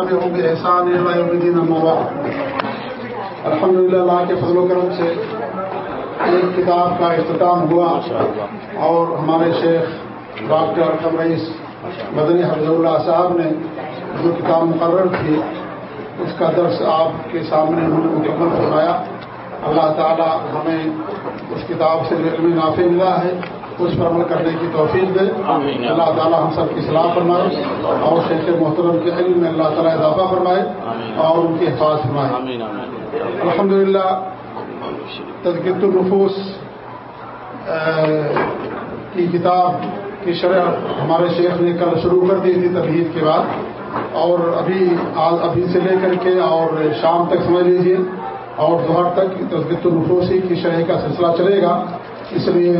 احسان الدین الحمد للہ اللہ کے فضل و کرم سے ایک کتاب کا اختتام ہوا اور ہمارے شیخ ڈاکٹر رئیس مدنی حفظ اللہ صاحب نے جو کتاب مقرر تھی اس کا درس آپ کے سامنے انہوں نے مکمل فرمایا۔ اللہ تعالی ہمیں اس کتاب سے علم نافع ملا ہے۔ اس پر عمل کرنے کی توفیق دے۔ اللہ تعالیٰ ہم سب کی صلاح فرمائے اور شیخ محترم کے علم میں اللہ تعالیٰ اضافہ فرمائے اور ان کی حفاظ فرمائے۔ الحمد للہ تدقیت الرفوس کی کتاب کی شرح ہمارے شیخ نے کل شروع کر دی تھی تبہید کے بعد۔ اور ابھی ابھی سے لے کر کے اور شام تک سمجھ لیجیے اور دوہر تک تدقیت الرفوسی کی شرح کا سلسلہ چلے گا۔ اس لیے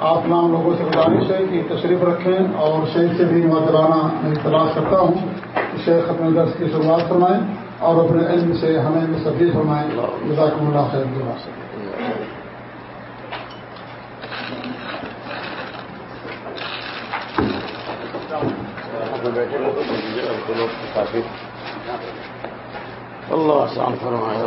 آپ تمام لوگوں سے گزارش ہے کہ تشریف رکھیں اور شیخ سے بھی مدرانہ میں تلاش کرتا ہوں کہ شیخ اپنے درس کی شروعات فرمائیں اور اپنے علم سے ہمیں بھی سبزی فرمائیں۔ جزاک اللہ خیر۔ اللہ آسان فرمائے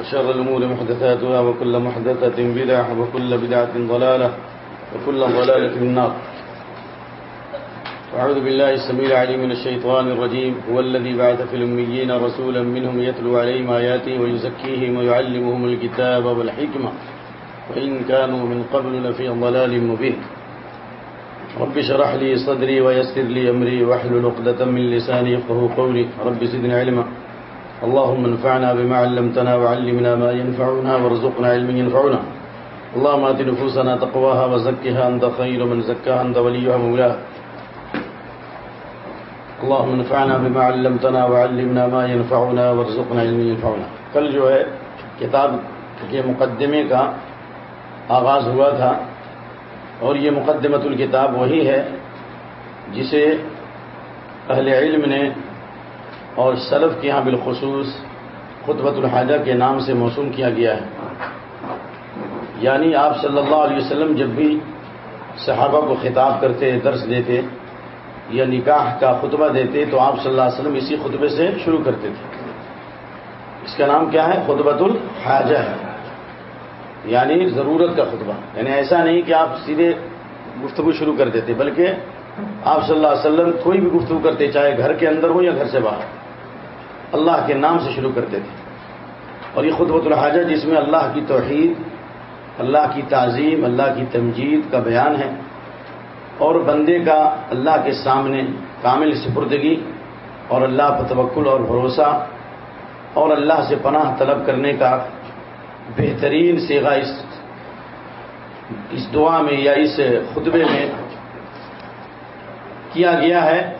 وشر الأمور محدثاتها وكل محدثة بدعة وكل بدعة ضلالة وكل ضلالة في النار. وأعوذ بالله السميع العليم من الشيطان الرجيم. هو الذي بعث في الأميين رسولا منهم يتلو عليهم آياته ويزكيهم ويعلمهم الكتاب والحكمة. وإن كانوا من قبل لفي ضلال مبين. رب شرح لي صدري ويسر لي أمري واحلل عقدة من لساني يفقهوا قولي. رب زدني علما. اللهم انفعنا بما علمتنا وعلمنا ما ينفعنا وارزقنا علما ينفعنا. اللهم آت نفوسنا تقواها وزكها أنت خير من زكاها، أنت وليها مولاها اللهم انفعنا بما علمتنا وعلمنا ما ينفعنا وارزقنا علما ينفعنا. کل جو ہے، کتاب کے مقدمے کا آغاز ہوا تھا اور یہ مقدمت الکتاب وہی ہے جسے اہل علم نے اور سلف کے یہاں بالخصوص خطبۃ الحاجہ کے نام سے موسوم کیا گیا ہے۔ یعنی آپ صلی اللہ علیہ وسلم جب بھی صحابہ کو خطاب کرتے، درس دیتے یا نکاح کا خطبہ دیتے تو آپ صلی اللہ علیہ وسلم اسی خطبے سے شروع کرتے تھے۔ اس کا نام کیا ہے؟ خطبۃ الحاجہ ہے یعنی ضرورت کا خطبہ۔ یعنی ایسا نہیں کہ آپ سیدھے گفتگو شروع کر دیتے، بلکہ آپ صلی اللہ علیہ وسلم کوئی بھی گفتگو کرتے، چاہے گھر کے اندر ہو یا گھر سے باہر۔ اللہ کے نام سے شروع کرتے تھے۔ اور یہ خطبۃ الحاجہ جس میں اللہ کی توحید، اللہ کی تعظیم، اللہ کی تمجید کا بیان ہے۔ اور بندے کا اللہ کے سامنے کامل سپردگی اور اللہ پر توکل اور بھروسہ اور اللہ سے پناہ طلب کرنے کا بہترین سیگا اس اس دعا میں یا اس خطبے میں کیا گیا ہے۔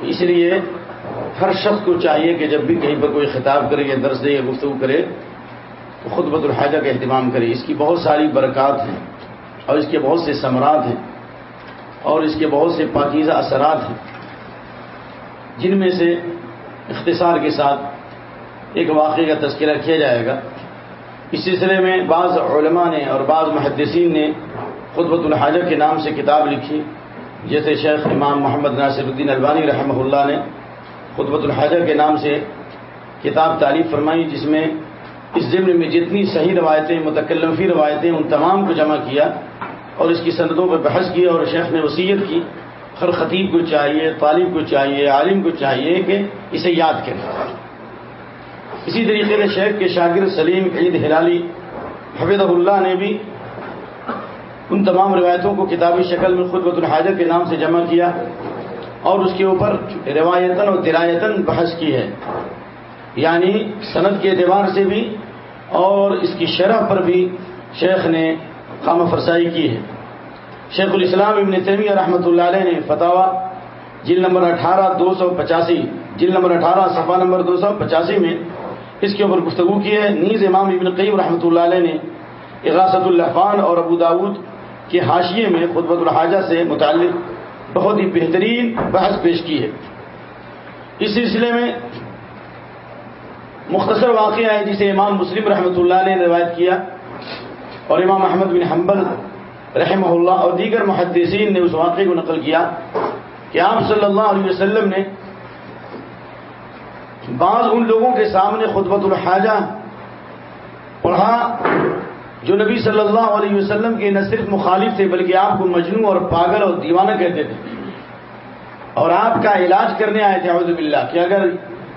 اس لیے ہر شخص کو چاہیے کہ جب بھی کہیں پر کوئی خطاب کرے یا درس دے یا گفتگو کرے، تو خود بد الحاجہ کا اہتمام کرے۔ اس کی بہت ساری برکات ہیں اور اس کے بہت سے ثمرات ہیں اور اس کے بہت سے پاکیزہ اثرات ہیں۔ جن میں سے اختصار کے ساتھ ایک واقعے کا تذکرہ کیا جائے گا۔ اس سلسلے میں بعض علماء نے اور بعض محدثین نے خطبۃ الحاجہ کے نام سے کتاب لکھی، جیسے شیخ امام محمد ناصر الدین البانی رحمہ اللہ نے۔ خطبۃ الحاجہ کے نام سے کتاب تعریف فرمائی، جس میں اس ضمن میں جتنی صحیح روایتیں متکلفی روایتیں ان تمام کو جمع کیا اور اس کی صنعتوں پر بحث کیا اور شیخ نے وصیت کی، ہر خطیب کو چاہیے، طالب کو چاہیے، عالم کو چاہیے کہ اسے یاد کرے۔ اسی طریقے سے شیخ کے شاگرد سلیم عید ہلالی حفیظ اللہ نے بھی ان تمام روایتوں کو کتابی شکل میں خود بط الحاجہ کے نام سے جمع کیا۔ اور اس کے اوپر روایتاً اور درایتاً بحث کی ہے۔ یعنی صنعت کے اعتبار سے بھی اور اس کی شرح پر بھی شیخ نے خام فرسائی کی ہے۔ شیخ الاسلام ابن تیمیہ رحمۃ اللہ علیہ نے فتح جل نمبر اٹھارہ دو سو پچاسی جل نمبر اٹھارہ صفحہ نمبر دو سو پچاسی میں اس کے اوپر گفتگو کی ہے۔ نیز امام ابن قیم رحمۃ اللہ علیہ نے اغاثت الحفان اور ابو داود کے حاشیے میں خطبۃ الحاجہ سے متعلق بہت ہی بہترین بحث پیش کی ہے۔ اس سلسلے میں مختصر واقعہ ہے جسے امام مسلم رحمۃ اللہ نے روایت کیا اور امام احمد بن حنبل رحمہ اللہ اور دیگر محدثین نے اس واقعے کو نقل کیا کہ آپ صلی اللہ علیہ وسلم نے بعض ان لوگوں کے سامنے خطبت الحاجہ پڑھا جو نبی صلی اللہ علیہ وسلم کے نہ صرف مخالف تھے بلکہ آپ کو مجنو اور پاگل اور دیوانہ کہتے تھے۔ اور آپ کا علاج کرنے آئے تھے، اعوذ باللہ، کہ اگر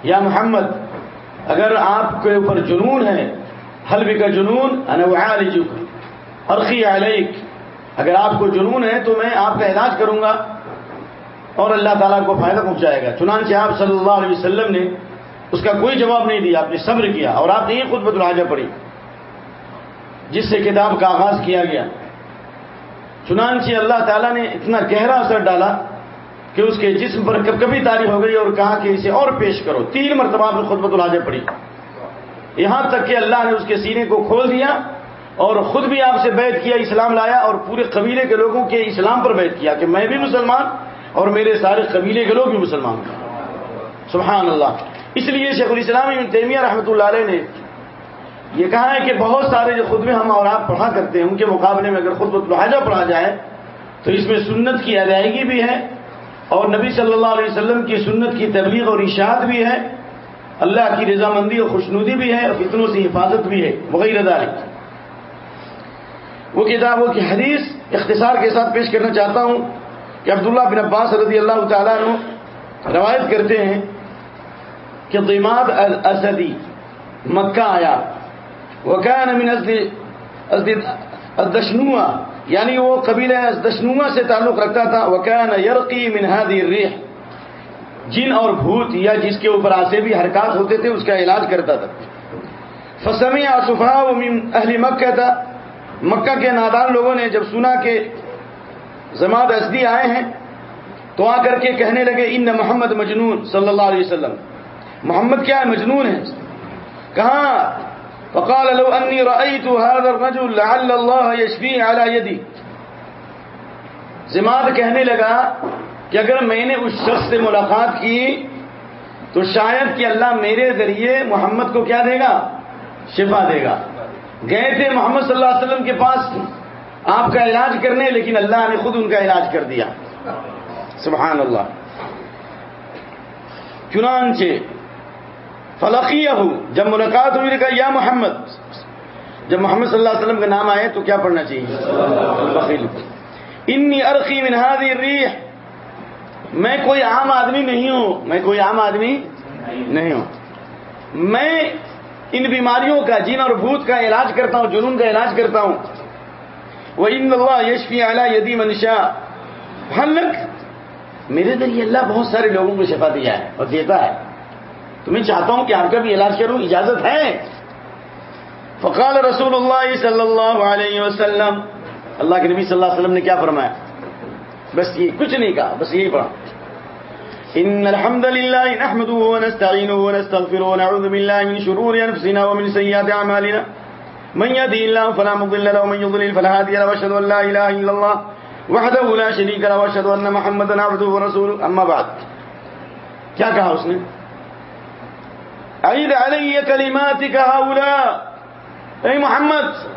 یا محمد، اگر آپ کے اوپر جنون ہے حلب کا جنون عرقی علیک، اگر آپ کو جنون ہے تو میں آپ کا علاج کروں گا اور اللہ تعالیٰ کو فائدہ پہنچائے گا۔ چنانچہ آپ صلی اللہ علیہ وسلم نے اس کا کوئی جواب نہیں دیا، آپ نے صبر کیا اور آپ نے یہ خود بدلاجہ پڑھی۔ جس سے کتاب کا آغاز کیا گیا۔ چنانچہ اللہ تعالیٰ نے اتنا گہرا اثر ڈالا کہ اس کے جسم پر کب کبھی تاریخ ہو گئی اور کہا کہ اسے اور پیش کرو۔ تین مرتبہ آپ نے خود بدلاجہ پڑھی۔ یہاں تک کہ اللہ نے اس کے سینے کو کھول دیا اور خود بھی آپ سے بیت کیا، اسلام لایا اور پورے قبیلے کے لوگوں کے اسلام پر بیت کیا کہ میں بھی مسلمان اور میرے سارے قبیلے کے لوگ بھی مسلمان۔ سبحان اللہ۔ اس لیے شیخ الاسلام ابن تیمیہ رحمۃ اللہ علیہ نے یہ کہا ہے کہ بہت سارے جو خود میں ہم اور آپ پڑھا کرتے ہیں، ان کے مقابلے میں اگر خود لہٰذا پڑھا جائے، تو اس میں سنت کی ادائیگی بھی ہے اور نبی صلی اللہ علیہ وسلم کی سنت کی تبلیغ اور اشاعت بھی ہے، اللہ کی رضامندی اور خوشنودی بھی ہے اور فتنوں سے حفاظت بھی ہے، وغیرہ داری وہ کتابوں کی حدیث اختصار کے ساتھ پیش کرنا چاہتا ہوں کہ عبداللہ بن عباس رضی اللہ تعالیٰ عنہ روایت کرتے ہیں کہ دیماد الاسدی، مکہ آیا۔ وکان من الدشنوا یعنی وہ قبیلہ دشنوا سے تعلق رکھتا تھا. وکان یرقی من هذه الريح. جن اور بھوت یا جس کے اوپر آسے بھی حرکات ہوتے تھے، اس کا علاج کرتا تھا۔ فسمع صفاء من اهل مکہ تھا مکہ کے نادان لوگوں نے جب سنا کہ زماد ازدی آئے ہیں، تو آ کر کے کہنے لگے، ان محمد مجنون صلی اللہ علیہ وسلم. محمد کیا ہے؟ مجنون ہے؟ کہاں؟ فقال لو انی رأيت هذا الرجل لعل الله يشفي على يدي. زماد کہنے لگا کہ اگر میں نے اس شخص سے ملاقات کی، تو شاید کہ اللہ میرے ذریعے محمد کو کیا دے گا؟ شفا دے گا۔ گئے تھے محمد صلی اللہ علیہ وسلم کے پاس۔ آپ کا علاج کرنے، لیکن اللہ نے خود ان کا علاج کر دیا۔ سبحان اللہ۔ چنانچہ فلقیہ جب ملاقات ہوئی نے کہا، یا محمد، جب محمد صلی اللہ علیہ وسلم کا نام آئے، تو کیا پڑھنا چاہیے؟ انی ارقی من هذه الريح میں کوئی عام آدمی نہیں ہوں، میں کوئی عام آدمی نہیں ہوں۔ میں ان بیماریوں کا، جن اور بھوت کا علاج کرتا ہوں، جنون کا علاج کرتا ہوں۔ وہ ان اللہ یشفی اعلیٰ یدی منشا حلق میرے ذریعے اللہ بہت سارے لوگوں کو شفا دیا ہے اور دیتا ہے۔ تو میں چاہتا ہوں کہ آپ کا بھی علاج کروں، اجازت ہے؟ فقال رسول اللہ صلی اللہ علیہ وسلم، اللہ کے نبی صلی اللہ علیہ وسلم نے کیا فرمایا؟ بس یہ کچھ نہیں کہا، بس یہی پڑھا۔ ان الحمد لله نحمده ونستعينه ونستغفره ونعوذ بالله من شرور انفسنا ومن سيئات اعمالنا۔ من يهده الله فلا مضل له ومن يضلل فلا هادي له، واشهد ان لا اله الا الله وحده لا شريك له، واشهد ان محمدا عبده ورسوله اما بعد، کیا کہا اس نے؟ عید علی کلماتک هؤلاء. اے محمد،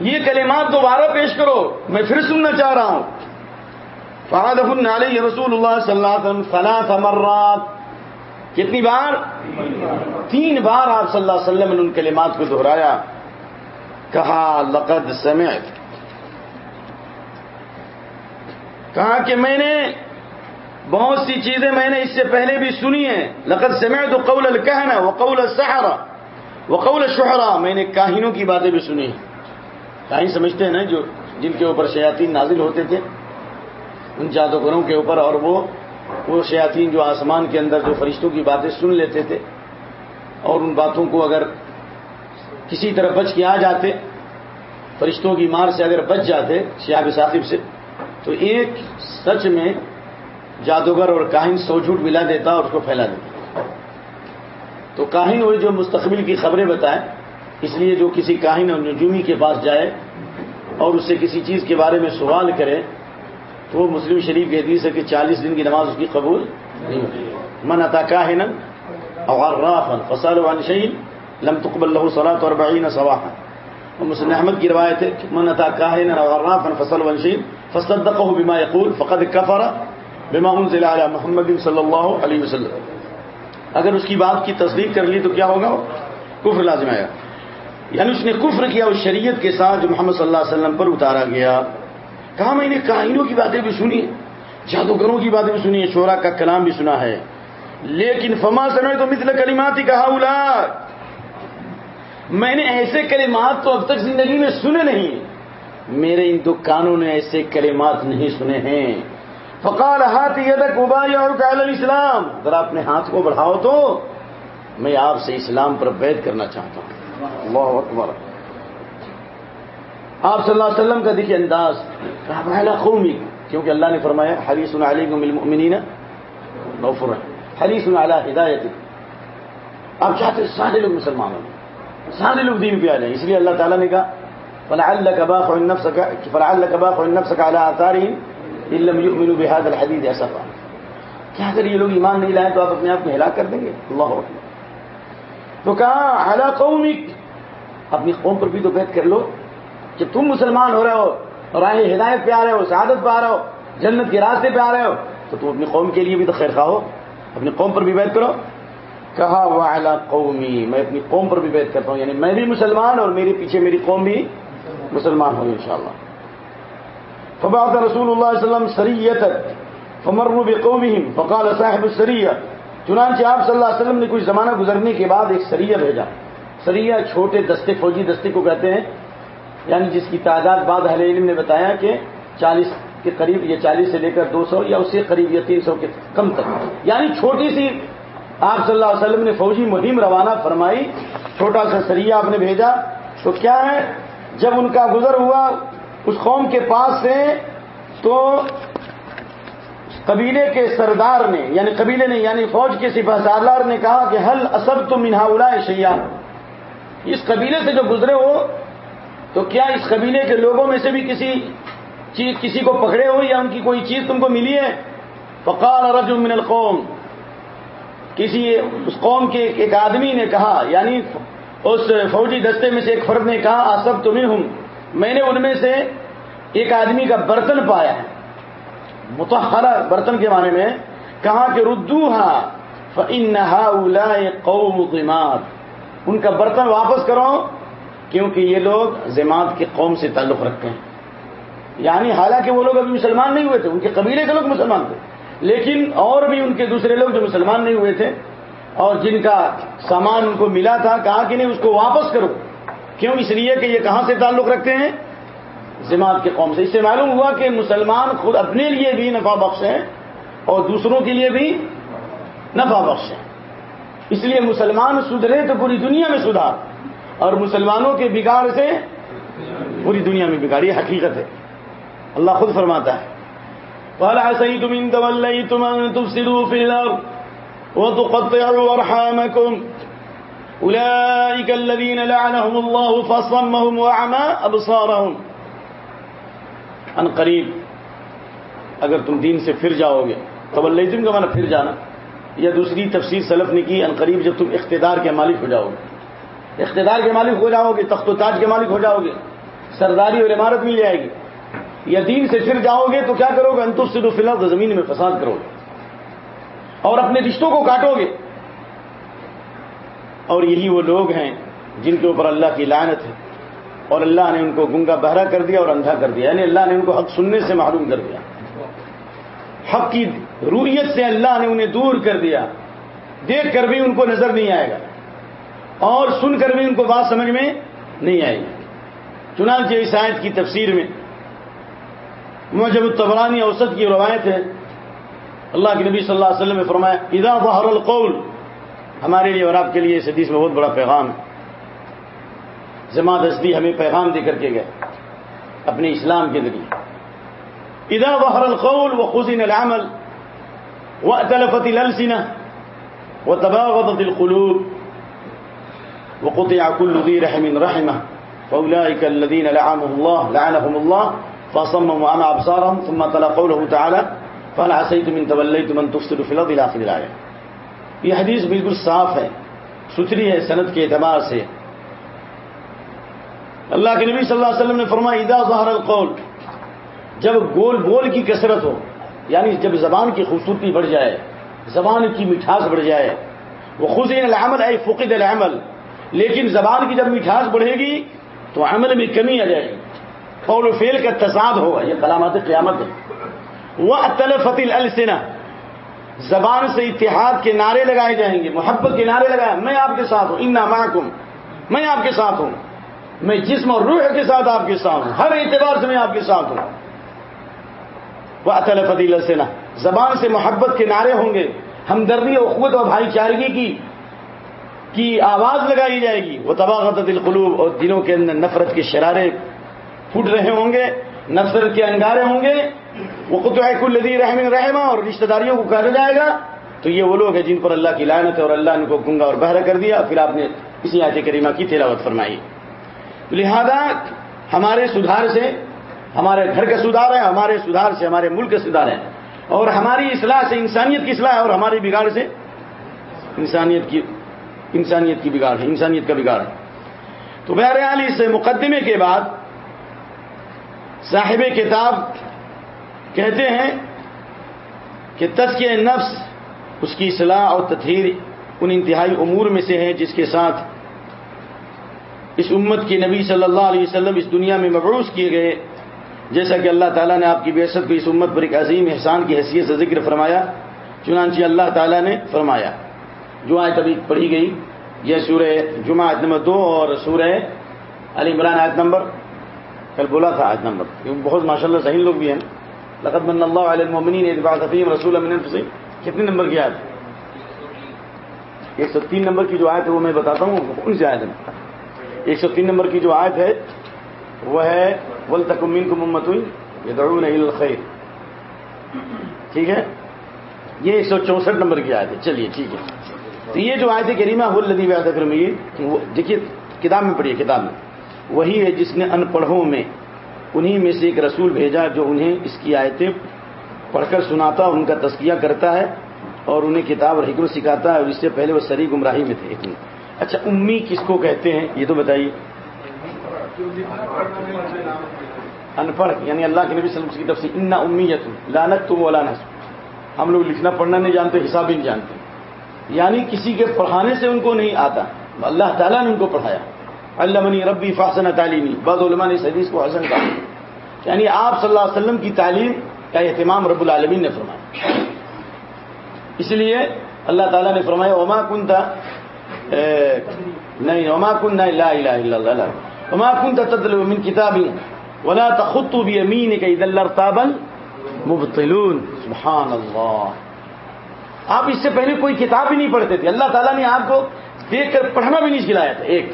یہ کلمات دوبارہ پیش کرو، میں پھر سننا چاہ رہا ہوں. فعادفن علیہ رسول اللہ صلی اللہ علیہ وسلم ثلاث مرات. کتنی بار؟ تین بار آپ صلی اللہ علیہ وسلم نے ان کلمات کو دہرایا. کہا، لقد سمعت. کہا کہ میں نے بہت سی چیزیں میں نے اس سے پہلے بھی سنی ہیں۔ لقد سمعت قول الکہنا وقول السحرہ وقول الشعراء میں نے کاہنوں کی باتیں بھی سنی ہیں۔ کاہن سمجھتے ہیں نا جو جن کے اوپر شیاطین نازل ہوتے تھے، ان جادوگروں کے اوپر، اور وہ وہ شیاطین جو آسمان کے اندر جو فرشتوں کی باتیں سن لیتے تھے، اور ان باتوں کو اگر کسی طرح بچ کے آ جاتے، فرشتوں کی مار سے اگر بچ جاتے شیاب ثاقب سے، تو ایک سچ میں جادوگر اور کاہن سو جھوٹ ملا دیتا اور اس کو پھیلا دیتا۔ تو کاہن وہ جو مستقبل کی خبریں بتائے اس لیے جو کسی کاہن اور نجومی کے پاس جائے اور اس سے کسی چیز کے بارے میں سوال کرے، تو وہ مسلم شریف کی حدیث ہے کہ چالیس دن کی نماز اس کی قبول نہیں ہوتی۔ من اتا کاہن اور رافن فصل وان شعین لم تقبل له صلاۃ اور بعین صواحا اور مسلم احمد کی روایت ہے من اتا کاہن اور رافن فصل وان شعین فصدقه بما يقول فقد كفر بما انزل على محمد صلی اللہ علیہ وسلم۔ اگر اس کی بات کی تصدیق کر لی تو کیا ہوگا؟ کفر لازم آیا یعنی اس نے کفر کیا اس شریعت کے ساتھ جو محمد صلی اللہ علیہ وسلم پر اتارا گیا۔ کہا میں نے کاہنوں کی باتیں بھی سنی، جادوگروں کی باتیں بھی سنی، شورا کا کلام بھی سنا ہے۔ لیکن فما سمے تو مثل کلمات ہی کہا اولا میں نے ایسے کلمات تو اب تک زندگی میں سنے نہیں۔ میرے ان دکانوں نے ایسے کلمات نہیں سنے ہیں۔ فقال ہاتھ یدک ابائی اور اسلام ذرا اپنے ہاتھ کو بڑھاؤ تو میں آپ سے اسلام پر بیت کرنا چاہتا ہوں۔ اللہ اکبر۔ آپ صلی اللہ علیہ وسلم کا دیکھیے انداز۔ قومی، کیونکہ اللہ نے فرمایا حریص علیکم المؤمنین نوفر حریص علی ہدایت آپ چاہتے سارے لوگ مسلمان ہوں۔ سارے لوگ دین پہ آ جائیں۔ اس لیے اللہ تعالیٰ نے کہا، فلعلک باخع النفس فلعلک باخع النفس على آثارهم ان لم يؤمنوا بهذا الحديث اسفا کیا اگر یہ لوگ ایمان نہیں لائے تو آپ اپنے آپ کو ہلاک کر دیں گے؟ اللہ اکبر. تو کہا علی قومک اپنی قوم پر بھی تو بیت کر لو کہ تم مسلمان ہو رہے ہو اور آئے ہدایت پہ آ رہے ہو شہادت پہ آ رہے ہو، جنت کے راستے پہ آ رہے ہو، تو تم اپنی قوم کے لیے بھی تو خیر خواہ ہو، اپنی قوم پر بھی بیت کرو۔ کہا وہ قومی میں اپنی قوم پر بھی بیت کرتا ہوں یعنی میں بھی مسلمان اور میرے پیچھے میری قوم بھی مسلمان ہوگی انشاءاللہ۔ فبعث رسول اللہ علیہ وسلم سریت فمروا بقومهم فقال صاحب السریہ چنانچہ آپ صلی اللہ علیہ وسلم نے کچھ زمانہ گزرنے کے بعد ایک سریہ بھیجا. سریہ چھوٹے دستے، فوجی دستے کو کہتے ہیں یعنی جس کی تعداد بعد اہل علم نے بتایا کہ چالیس کے قریب یا چالیس سے لے کر دو سو یا اس سے قریب یا تین سو کے کم تک۔ یعنی چھوٹی سی، آپ صلی اللہ علیہ وسلم نے فوجی مہم روانہ فرمائی، چھوٹا سا سریہ آپ نے بھیجا۔ تو کیا ہے؟ جب ان کا گزر ہوا اس قوم کے پاس سے تو قبیلے کے سردار نے یعنی قبیلے نے یعنی فوج کے سپاہ سالار نے کہا کہ حل اسب تو منہا شیعہ؟ اس قبیلے سے جو گزرے ہو، تو کیا اس قبیلے کے لوگوں میں سے بھی کسی چیز، کسی کو پکڑے ہو یا ان کی کوئی چیز تم کو ملی ہے؟ فقال رجل من القوم۔ کسی اس قوم کے ایک آدمی نے کہا یعنی اس فوجی دستے میں سے ایک فرد نے کہا آسب تمہیں ہوں میں نے ان میں سے ایک آدمی کا برتن پایا ہے۔ متحرہ برتن کے معنی میں کہا کہ ردو ہاں قوم قیمات ان کا برتن واپس کرو کیونکہ یہ لوگ زماعت کے قوم سے تعلق رکھتے ہیں۔ یعنی حالانکہ وہ لوگ ابھی مسلمان نہیں ہوئے تھے، ان کے قبیلے کے لوگ مسلمان تھے، لیکن اور بھی ان کے دوسرے لوگ جو مسلمان نہیں ہوئے تھے اور جن کا سامان ان کو ملا تھا، کہا کہ نہیں، اس کو واپس کرو۔ کیوں اس لیے کہ یہ کہاں سے تعلق رکھتے ہیں؟ جماعت کے قوم سے۔ اس سے معلوم ہوا کہ مسلمان خود اپنے لیے بھی نفع بخش ہیں اور دوسروں کے لیے بھی نفع بخش ہیں۔ اس لیے مسلمان سدھرے تو پوری دنیا میں سدھار۔ اور مسلمانوں کے بگاڑ سے پوری دنیا میں بگاڑ، یہ حقیقت ہے۔ اللہ خود فرماتا ہے۔ پہلا صحیح تم ان تم تم سرو فلر وہ تو أولئك الذين لعنهم الله فصمهم وعمى أبصارهم. ان قریب اگر تم دین سے پھر جاؤ گے تو کا مانا پھر جانا. یا دوسری تفسیر سلف نے کی، ان قریب جب تم اقتدار کے مالک ہو جاؤ گے. اقتدار کے مالک ہو جاؤ گے، تخت و تاج کے مالک ہو جاؤ گے. سرداری اور عمارت مل جائے گی. یا دین سے پھر جاؤ گے تو کیا کرو گے؟ انتر سے فی الحال زمین میں فساد کرو گے. اور اپنے رشتوں کو کاٹو گے. اور یہی وہ لوگ ہیں جن کے اوپر اللہ کی لعنت ہے۔ اور اللہ نے ان کو گنگا بہرا کر دیا اور اندھا کر دیا۔ یعنی اللہ نے ان کو حق سننے سے معلوم کر دیا۔ حق کی رویت سے اللہ نے انہیں دور کر دیا۔ دیکھ کر بھی ان کو نظر نہیں آئے گا۔ اور سن کر بھی ان کو بات سمجھ میں نہیں آئے گی۔ چنانچہ اس آیت کی تفسیر میں مجب الطبرانی اوسط کی روایت ہے۔ اللہ کے نبی صلی اللہ علیہ وسلم نے فرمایا، اذا ظہر القول ہمارے لیے اور آپ کے لیے اس حدیث میں بہت بڑا پیغام ہے۔ جمع دستی ہمیں پیغام دے کر کے گئے اپنے اسلام کے ذریعے۔ اذا ظہر القول و وخزن العمل و اطلفت واتلفت الالسنه وتباغضت القلوب وقطع كل ذي رحم رحمه فاولئك الذين لعنهم الله لعنهم الله، فصمموا عن ابصارهم ثم تلا قوله تعالى فهل عسيتم ان توليتم ان تفسدوا في الارض الى اخر الايه یہ حدیث بالکل صاف ہے، ستھری ہے سند کے اعتبار سے۔ اللہ کے نبی صلی اللہ علیہ وسلم نے فرمایا، اذا ظہر القول جب گول بول کی کثرت ہو یعنی جب زبان کی خوبصورتی بڑھ جائے، زبان کی مٹھاس بڑھ جائے، وہ خود العمل اے فقد العمل۔ لیکن زبان کی جب مٹھاس بڑھے گی، تو عمل میں کمی آ جائے گی۔ قول و فیل کا تصاد ہوگا، یہ کلامات قیامت ہے وہ اطلفت السنا زبان سے اتحاد کے نعرے لگائے جائیں گے، محبت کے نعرے لگائے، میں آپ کے ساتھ ہوں، انا معکم، میں آپ کے ساتھ ہوں، میں جسم اور روح کے ساتھ آپ کے ساتھ ہوں، ہر اعتبار سے میں آپ کے ساتھ ہوں۔ وہ اطل فتیل زبان سے محبت کے نعرے ہوں گے، ہمدردی اور قوت اور بھائی چارگی کی کی آواز لگائی جائے گی۔ وہ تباغت القلوب، اور دلوں کے اندر نفرت کے شرارے پھوٹ رہے ہوں گے، نفرت کے انگارے ہوں گے وہ قطع الدی رحم رحمہ، اور رشتہ داریوں کو کہا جائے گا۔ تو یہ وہ لوگ ہیں جن پر اللہ کی لعنت ہے اور اللہ نے کو گنگا اور بہرا کر دیا۔ پھر آپ نے اسی آیت کریمہ کی تلاوت فرمائی۔ لہذا ہمارے سدھار سے، ہمارے گھر کا سدھار ہے، ہمارے سدھار سے، ہمارے ملک کا سدھار ہے۔ اور ہماری اصلاح سے، انسانیت کی اصلاح ہے، اور ہماری بگاڑ سے انسانیت کی انسانیت کی بگاڑ ہے، انسانیت کا بگاڑ ہے۔ تو بہرحال اس مقدمے کے بعد صاحب کتاب کہتے ہیں کہ تزک نفس اس کی اصلاح اور تطہیر ان انتہائی امور میں سے ہے جس کے ساتھ اس امت کے نبی صلی اللہ علیہ وسلم اس دنیا میں مبعوث کیے گئے جیسا کہ اللہ تعالیٰ نے آپ کی بیست کو اس امت پر ایک عظیم احسان کی حیثیت سے ذکر فرمایا، چنانچہ اللہ تعالیٰ نے فرمایا، جو آیت ابھی پڑھی گئی، یہ سورہ جمعہ آیت نمبر دو اور سورہ علی عمران آیت نمبر، کل بولا تھا آیت نمبر، کیونکہ بہت ماشاء اللہ صحیح لوگ بھی ہیں۔ لقت من اللہ علیہ المنین اعتبار حفیم رسول امین کتنے نمبر کی آیت؟ ایک سو تین نمبر کی جو آیت ہے وہ میں بتاتا ہوں، کون سی آیت ہے؟ ایک سو تین نمبر کی جو آیت ہے، وہ ہے، ول تکمین کو محمد ہوئی یہ الخیر. ٹھیک ہے؟ یہ ایک سو چونسٹھ نمبر کی آیت ہے۔ چلیے، ٹھیک ہے۔ تو یہ جو آیت کریمہ وہ لدی آیت کرمی دیکھیے، کتاب میں پڑھیے، کتاب میں۔ وہی ہے جس نے ان پڑھوں میں انہی میں سے ایک رسول بھیجا جو انہیں اس کی آیتیں پڑھ کر سناتا ان کا تذکیہ کرتا ہے اور انہیں کتاب اور حکمت سکھاتا ہے اور اس سے پہلے وہ سری گمراہی میں تھے اچھا امی کس کو کہتے ہیں؟ یہ تو بتائیے۔ ان پڑھ یعنی اللہ کے نبی صلی اللہ علیہ وسلم کی طرف سے انا امیت لانت تم ولانا ہم لوگ لکھنا، پڑھنا نہیں جانتے حساب بھی نہیں جانتے۔ یعنی کسی کے پڑھانے سے ان کو نہیں آتا۔ اللہ تعالیٰ نے ان کو پڑھایا۔ اللہ ربی فاصن تعلیمی. بعض علماء نے اس حدیث کو حسن کہا. یعنی آپ صلی اللہ علیہ وسلم کی تعلیم کا اہتمام رب العالمین نے فرمایا. اس لیے اللہ تعالیٰ نے فرمایا، وما کن تھا نہیں، وما کن نہ لا الہ الا اللہ وما کن تھا تدل من کتابی، ولا تخط بيمينك اذا لارتاب المبطلون. سبحان اللہ آپ اس سے پہلے کوئی کتاب بھی نہیں پڑھتے تھے. اللہ تعالیٰ نے آپ کو دیکھ کر پڑھنا بھی نہیں سکھلایا تھا. ایک.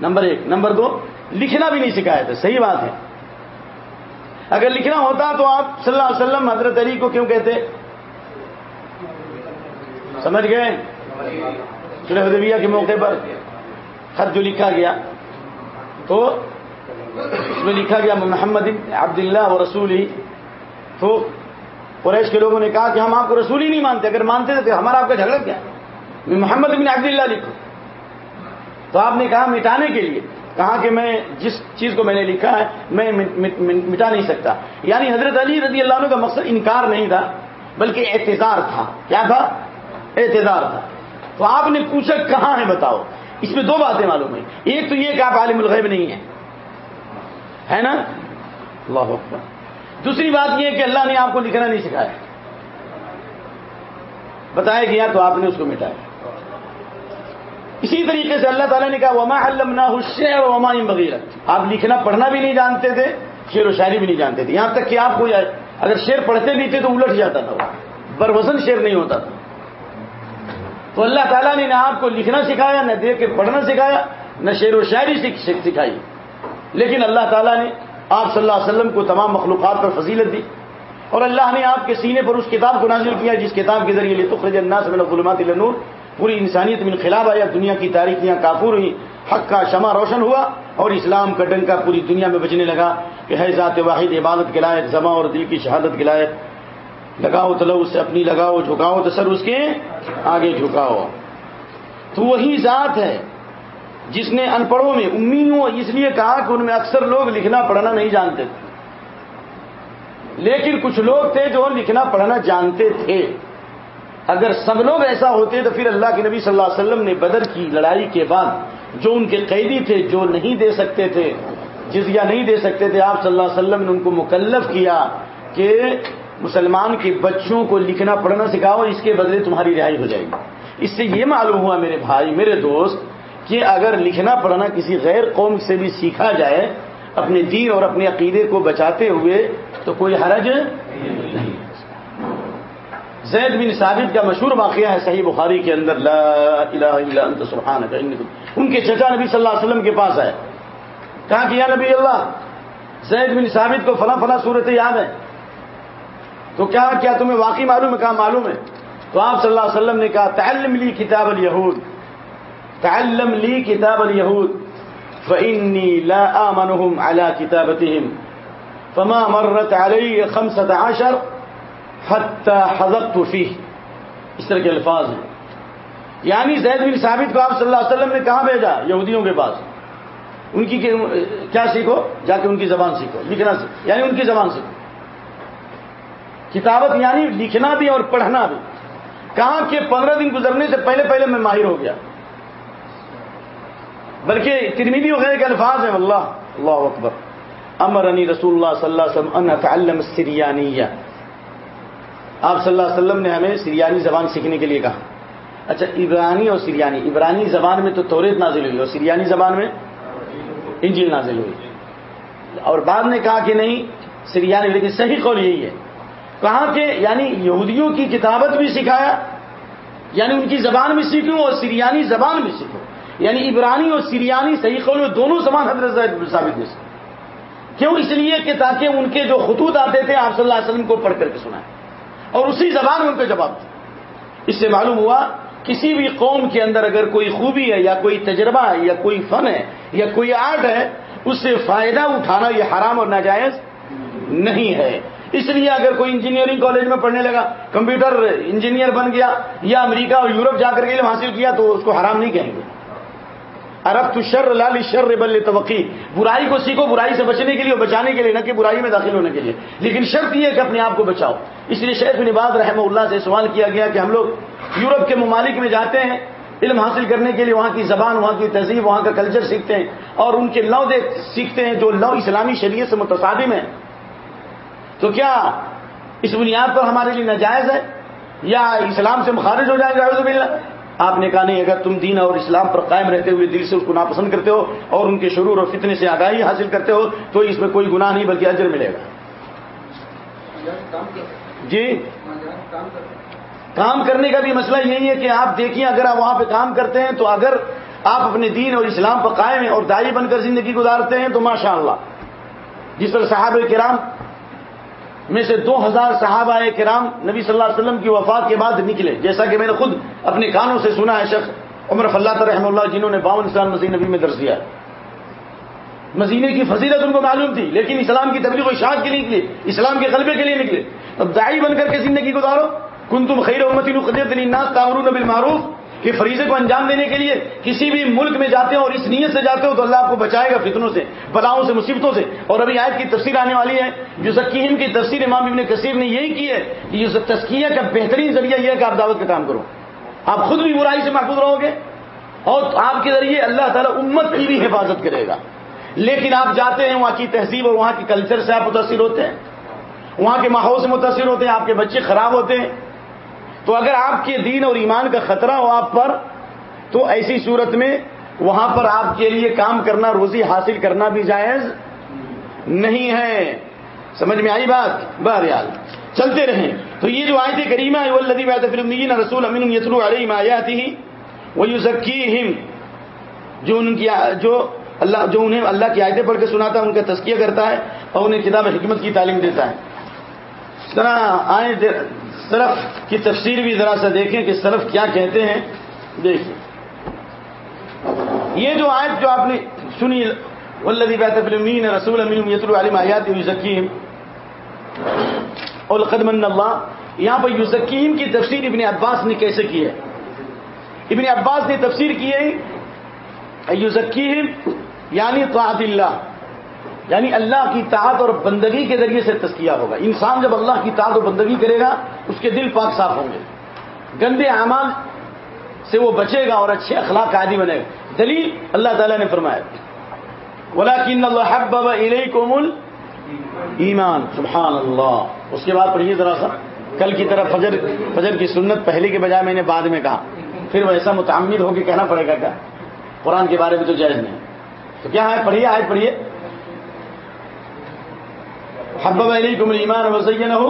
نمبر ایک. نمبر دو، لکھنا بھی نہیں سکھایا تھا صحیح بات ہے. اگر لکھنا ہوتا تو آپ صلی اللہ علیہ وسلم حضرت علی کو کیوں کہتے؟ سمجھ گئے؟ سلح حدیبیہ کے موقع پر خط جو لکھا گیا، تو اس میں لکھا گیا محمد عبداللہ و رسولی. تو قریش کے لوگوں نے کہا کہ ہم آپ کو رسول ہی نہیں مانتے. اگر مانتے تھے تو ہمارا آپ کا جھگڑا کیا؟ میں محمد بن عبداللہ لکھوں تو آپ نے کہا مٹانے کے لیے۔ کہا کہ میں جس چیز کو میں نے لکھا ہے، میں مٹا نہیں سکتا۔ یعنی حضرت علی رضی اللہ عنہ کا مقصد انکار نہیں تھا، بلکہ اعتدار تھا۔ کیا تھا؟ اعتدار تھا۔ تو آپ نے پوچھا کہاں ہے بتاؤ؟ اس میں دو باتیں معلوم ہیں۔ ایک تو یہ کہ آپ عالم الغیب نہیں ہیں۔ ہے نا؟ اللہ اکبر۔ دوسری بات یہ ہے کہ اللہ نے آپ کو لکھنا نہیں سکھایا۔ بتایا گیا تو آپ نے اس کو مٹایا۔ اسی طریقے سے اللہ تعالیٰ نے کہا، وما علمنا الشعر وما بغیرت آپ لکھنا، پڑھنا بھی نہیں جانتے تھے، شعر و شاعری بھی نہیں جانتے تھے۔ یہاں تک کہ آپ کو اگر شعر پڑھتے بھی تھے تو الٹ جاتا تھا وہ۔ پر وزن شعر نہیں ہوتا تھا۔ تو اللہ تعالیٰ نے نہ آپ کو لکھنا سکھایا، نہ دیکھ کے پڑھنا سکھایا، نہ شعر و شاعری سکھائی۔ لیکن اللہ تعالیٰ نے آپ صلی اللہ علیہ وسلم کو تمام مخلوقات پر فضیلت دی۔ اور اللہ نے آپ کے سینے پر اس کتاب کو نازل کیا، جس کتاب کے ذریعے لطف الناس من الظلمات الى النور۔ پوری انسانیت میں خلاف آیا، دنیا کی تاریخیاں کافور ہوئی حق کا شمع روشن ہوا اور اسلام کا ڈنکا پوری دنیا میں بچنے لگا کہ ہے ذات واحد، عبادت کے لائق، زماں اور دل کی شہادت کے لائق۔ لگاؤ تو لو اس سے اپنی، لگاؤ، جھکاؤ تو سر اس کے آگے جھکاؤ۔ تو وہی ذات ہے جس نے ان پڑھوں میں امیوں اس لیے کہا کہ ان میں اکثر لوگ لکھنا، پڑھنا نہیں جانتے۔ تھے لیکن کچھ لوگ تھے جو لکھنا، پڑھنا جانتے تھے۔ اگر سب لوگ ایسا ہوتے تو پھر اللہ کے نبی صلی اللہ علیہ وسلم نے بدر کی لڑائی کے بعد جو ان کے قیدی تھے، جو نہیں دے سکتے تھے، جزیہ نہیں دے سکتے تھے، آپ صلی اللہ علیہ وسلم نے ان کو مکلف کیا کہ مسلمان کے بچوں کو لکھنا، پڑھنا سکھاؤ، اس کے بدلے تمہاری رہائی ہو جائے گی۔ اس سے یہ معلوم ہوا میرے بھائی، میرے دوست، کہ اگر لکھنا، پڑھنا کسی غیر قوم سے بھی سیکھا جائے، اپنے دین اور اپنے عقیدے کو بچاتے ہوئے تو کوئی حرج نہیں۔ زید بن ثابت کا مشہور واقعہ ہے صحیح بخاری کے اندر، لا الہ الا انت سبحانک ان کے چچا نبی صلی اللہ علیہ وسلم کے پاس آئے۔ کہا کہ یا نبی اللہ، زید بن ثابت کو فلاں فلاں صورت یاد ہے۔ تو کیا کیا تمہیں واقعی معلوم ہے؟ کہا، معلوم ہے۔ تو آپ صلی اللہ علیہ وسلم نے کہا، تعلم لی کتاب الیہود۔ تعلم لی کتاب الیہود۔ فإني لا آمنهم على كتابتهم فما مرت علي خمسة عشر۔ حتى حضبت فيه اس طرح کے الفاظ ہیں۔ یعنی زید بن ثابت کو آپ صلی اللہ علیہ وسلم نے کہاں بھیجا؟ یہودیوں کے پاس۔ ان کی کیا سیکھو؟ جا کے ان کی زبان سیکھو، لکھنا سیکھو یعنی ان کی زبان سیکھو۔ کتابت یعنی لکھنا بھی اور پڑھنا بھی۔ کہاں کہ پندرہ دن گزرنے سے پہلے پہلے میں ماہر ہو گیا۔ بلکہ ترمیدی وغیرہ کے الفاظ ہیں اللہ اللہ اکبر۔ امر انی رسول اللہ صلی اللہ علیہ وسلم ان اتعلم سریانیہ آپ صلی اللہ علیہ وسلم نے ہمیں سریانی زبان سیکھنے کے لیے کہا۔ اچھا عبرانی اور سریانی۔ عبرانی زبان میں تو توریت نازل ہوئی اور سریانی زبان میں انجیل نازل ہوئی۔ اور بعد نے کہا کہ نہیں، سریانی، لیکن صحیح قول یہی ہے۔ کہا کہ یعنی یہودیوں کی کتابت بھی سکھایا یعنی ان کی زبان بھی سیکھوں اور سریانی زبان بھی سیکھوں۔ یعنی عبرانی اور سریانی صحیح قول میں دونوں زبان حضرت ثابت میں سے کیوں؟ اس لیے کہ تاکہ ان کے جو خطوط آتے تھے، آپ صلی اللہ علیہ وسلم کو پڑھ کر کے سنائے اور اسی زبان میں ان کا جواب تھا اس سے معلوم ہوا کسی بھی قوم کے اندر اگر کوئی خوبی ہے یا کوئی تجربہ ہے یا کوئی فن ہے یا کوئی آرٹ ہے، اس سے فائدہ اٹھانا یہ حرام اور ناجائز نہیں ہے۔ اس لیے اگر کوئی انجینئرنگ کالج میں پڑھنے لگا، کمپیوٹر انجینئر بن گیا یا امریکہ اور یورپ جا کر کے علم حاصل کیا تو اس کو حرام نہیں کہیں گے۔ عرب تو شر لال شر بل توقی برائی کو سیکھو، برائی سے بچنے کے لیے اور بچانے کے لیے، نہ کہ برائی میں داخل ہونے کے لیے۔ لیکن شرط یہ ہے کہ اپنے آپ کو بچاؤ۔ اس لیے شیخ نباز رحمہ اللہ سے سوال کیا گیا کہ ہم لوگ یورپ کے ممالک میں جاتے ہیں، علم حاصل کرنے کے لیے وہاں کی زبان، وہاں کی تہذیب، وہاں کا کلچر سیکھتے ہیں اور ان کے لو دیکھ سیکھتے ہیں جو لو اسلامی شریعت سے متصادم ہے تو کیا اس بنیاد پر ہمارے لیے ناجائز ہے؟ یا اسلام سے مخارج ہو جائے گا؟ آپ نے کہا نہیں، اگر تم دین اور اسلام پر قائم رہتے ہوئے دل سے اس کو ناپسند کرتے ہو اور ان کے شرور اور فتنے سے آگاہی حاصل کرتے ہو، تو اس میں کوئی گناہ نہیں، بلکہ اجر ملے گا۔ جی؟ کام کرنے کا بھی مسئلہ یہی ہے کہ آپ دیکھیے اگر آپ وہاں پہ کام کرتے ہیں تو اگر آپ اپنے دین اور اسلام پر قائم ہیں اور دائی بن کر زندگی گزارتے ہیں، تو ماشاء اللہ جس طرح صحابہ کرام میں سے دو ہزار صحابہ کرام نبی صلی اللہ علیہ وسلم کی وفات کے بعد نکلے۔ جیسا کہ میں نے خود اپنے کانوں سے سنا ہے شخص عمر فلاح رحم اللہ جنہوں نے باون اسلام مسیح نبی میں درج دیا۔ مزینے کی فضیلت ان کو معلوم تھی، لیکن اسلام کی تبلیغ و اشاعت کے لیے نکلے، اسلام کے قلبے کے لیے نکلے۔ اب دائی بن کر کے زندگی گزارو۔ کن تم خیر امتی القدیت الناس تعمرون بالمعروف۔ کہ فریضے کو انجام دینے کے لیے کسی بھی ملک میں جاتے ہو اور اس نیت سے جاتے ہو تو اللہ آپ کو بچائے گا فتنوں سے، بلاؤں سے، مصیبتوں سے۔ اور ابھی آیت کی تفسیر آنے والی ہے۔ جو ذکیم کی تفسیر امام ابن کثیر نے یہی کی ہے کہ یہ تسکیہ کا بہترین ذریعہ یہ ہے کہ آپ دعوت کا کام کرو۔ آپ خود بھی برائی سے محفوظ رہو گے اور آپ کے ذریعے اللہ تعالیٰ امت کی بھی حفاظت کرے گا۔ لیکن آپ جاتے ہیں وہاں کی تہذیب اور وہاں کے کلچر سے آپ متاثر ہوتے ہیں۔ وہاں کے ماحول سے متاثر ہوتے ہیں، آپ کے بچے خراب ہوتے ہیں۔ تو اگر آپ کے دین اور ایمان کا خطرہ ہو آپ پر، تو ایسی صورت میں وہاں پر آپ کے لیے کام کرنا، روزی حاصل کرنا بھی جائز نہیں ہے۔ سمجھ میں آئی بات؟ بہرحال، چلتے رہیں۔ تو یہ جو آیت کریمہ ہے، والذی بعث فی الامیین رسول امین یتلو علیہم آیاتہ ویزکیہم، جو ان کی جو اللہ، جو انہیں اللہ کی آیتیں پڑھ کے سناتا ہے، ان کا تذکیہ کرتا ہے اور انہیں کتاب حکمت کی تعلیم دیتا ہے۔ اس طرح آئیں سلف کی تفسیر بھی ذرا سا دیکھیں کہ سلف کیا کہتے ہیں۔ دیکھیں یہ جو آیت جو آپ نے سنی والذی بعث رسول امین یتلو علیہم آیاتہ ویزکیہم اور قدم اللہ یہاں پر یوزکیم کی تفسیر ابن عباس نے کیسے کی ہے؟ ابن عباس نے تفسیر کی ہے۔ یوزکیم یعنی طاعت اللہ۔ یعنی اللہ کی طاعت اور بندگی کے ذریعے سے تسکیہ ہوگا۔ انسان جب اللہ کی طاعت اور بندگی کرے گا، اس کے دل پاک صاف ہوں گے۔ گندے اعمال سے وہ بچے گا اور اچھے اخلاق عادی بنے گا۔ دلیل اللہ تعالیٰ نے فرمایا۔ ولاکن اللہ حبب الیکم ایمان سبحان اللہ اس کے بعد پڑھیے ذرا سا۔ کل کی طرح فجر فجر کی سنت پہلے کے بجائے میں نے بعد میں کہا۔ پھر وہ ایسا متعمد ہو کے کہنا پڑے گا کیا؟ قرآن کے بارے میں تو جائز نہیں۔ تو کیا ہے؟ پڑھیے آج پڑھیے۔ حبب علیکم ایمان وزین ہو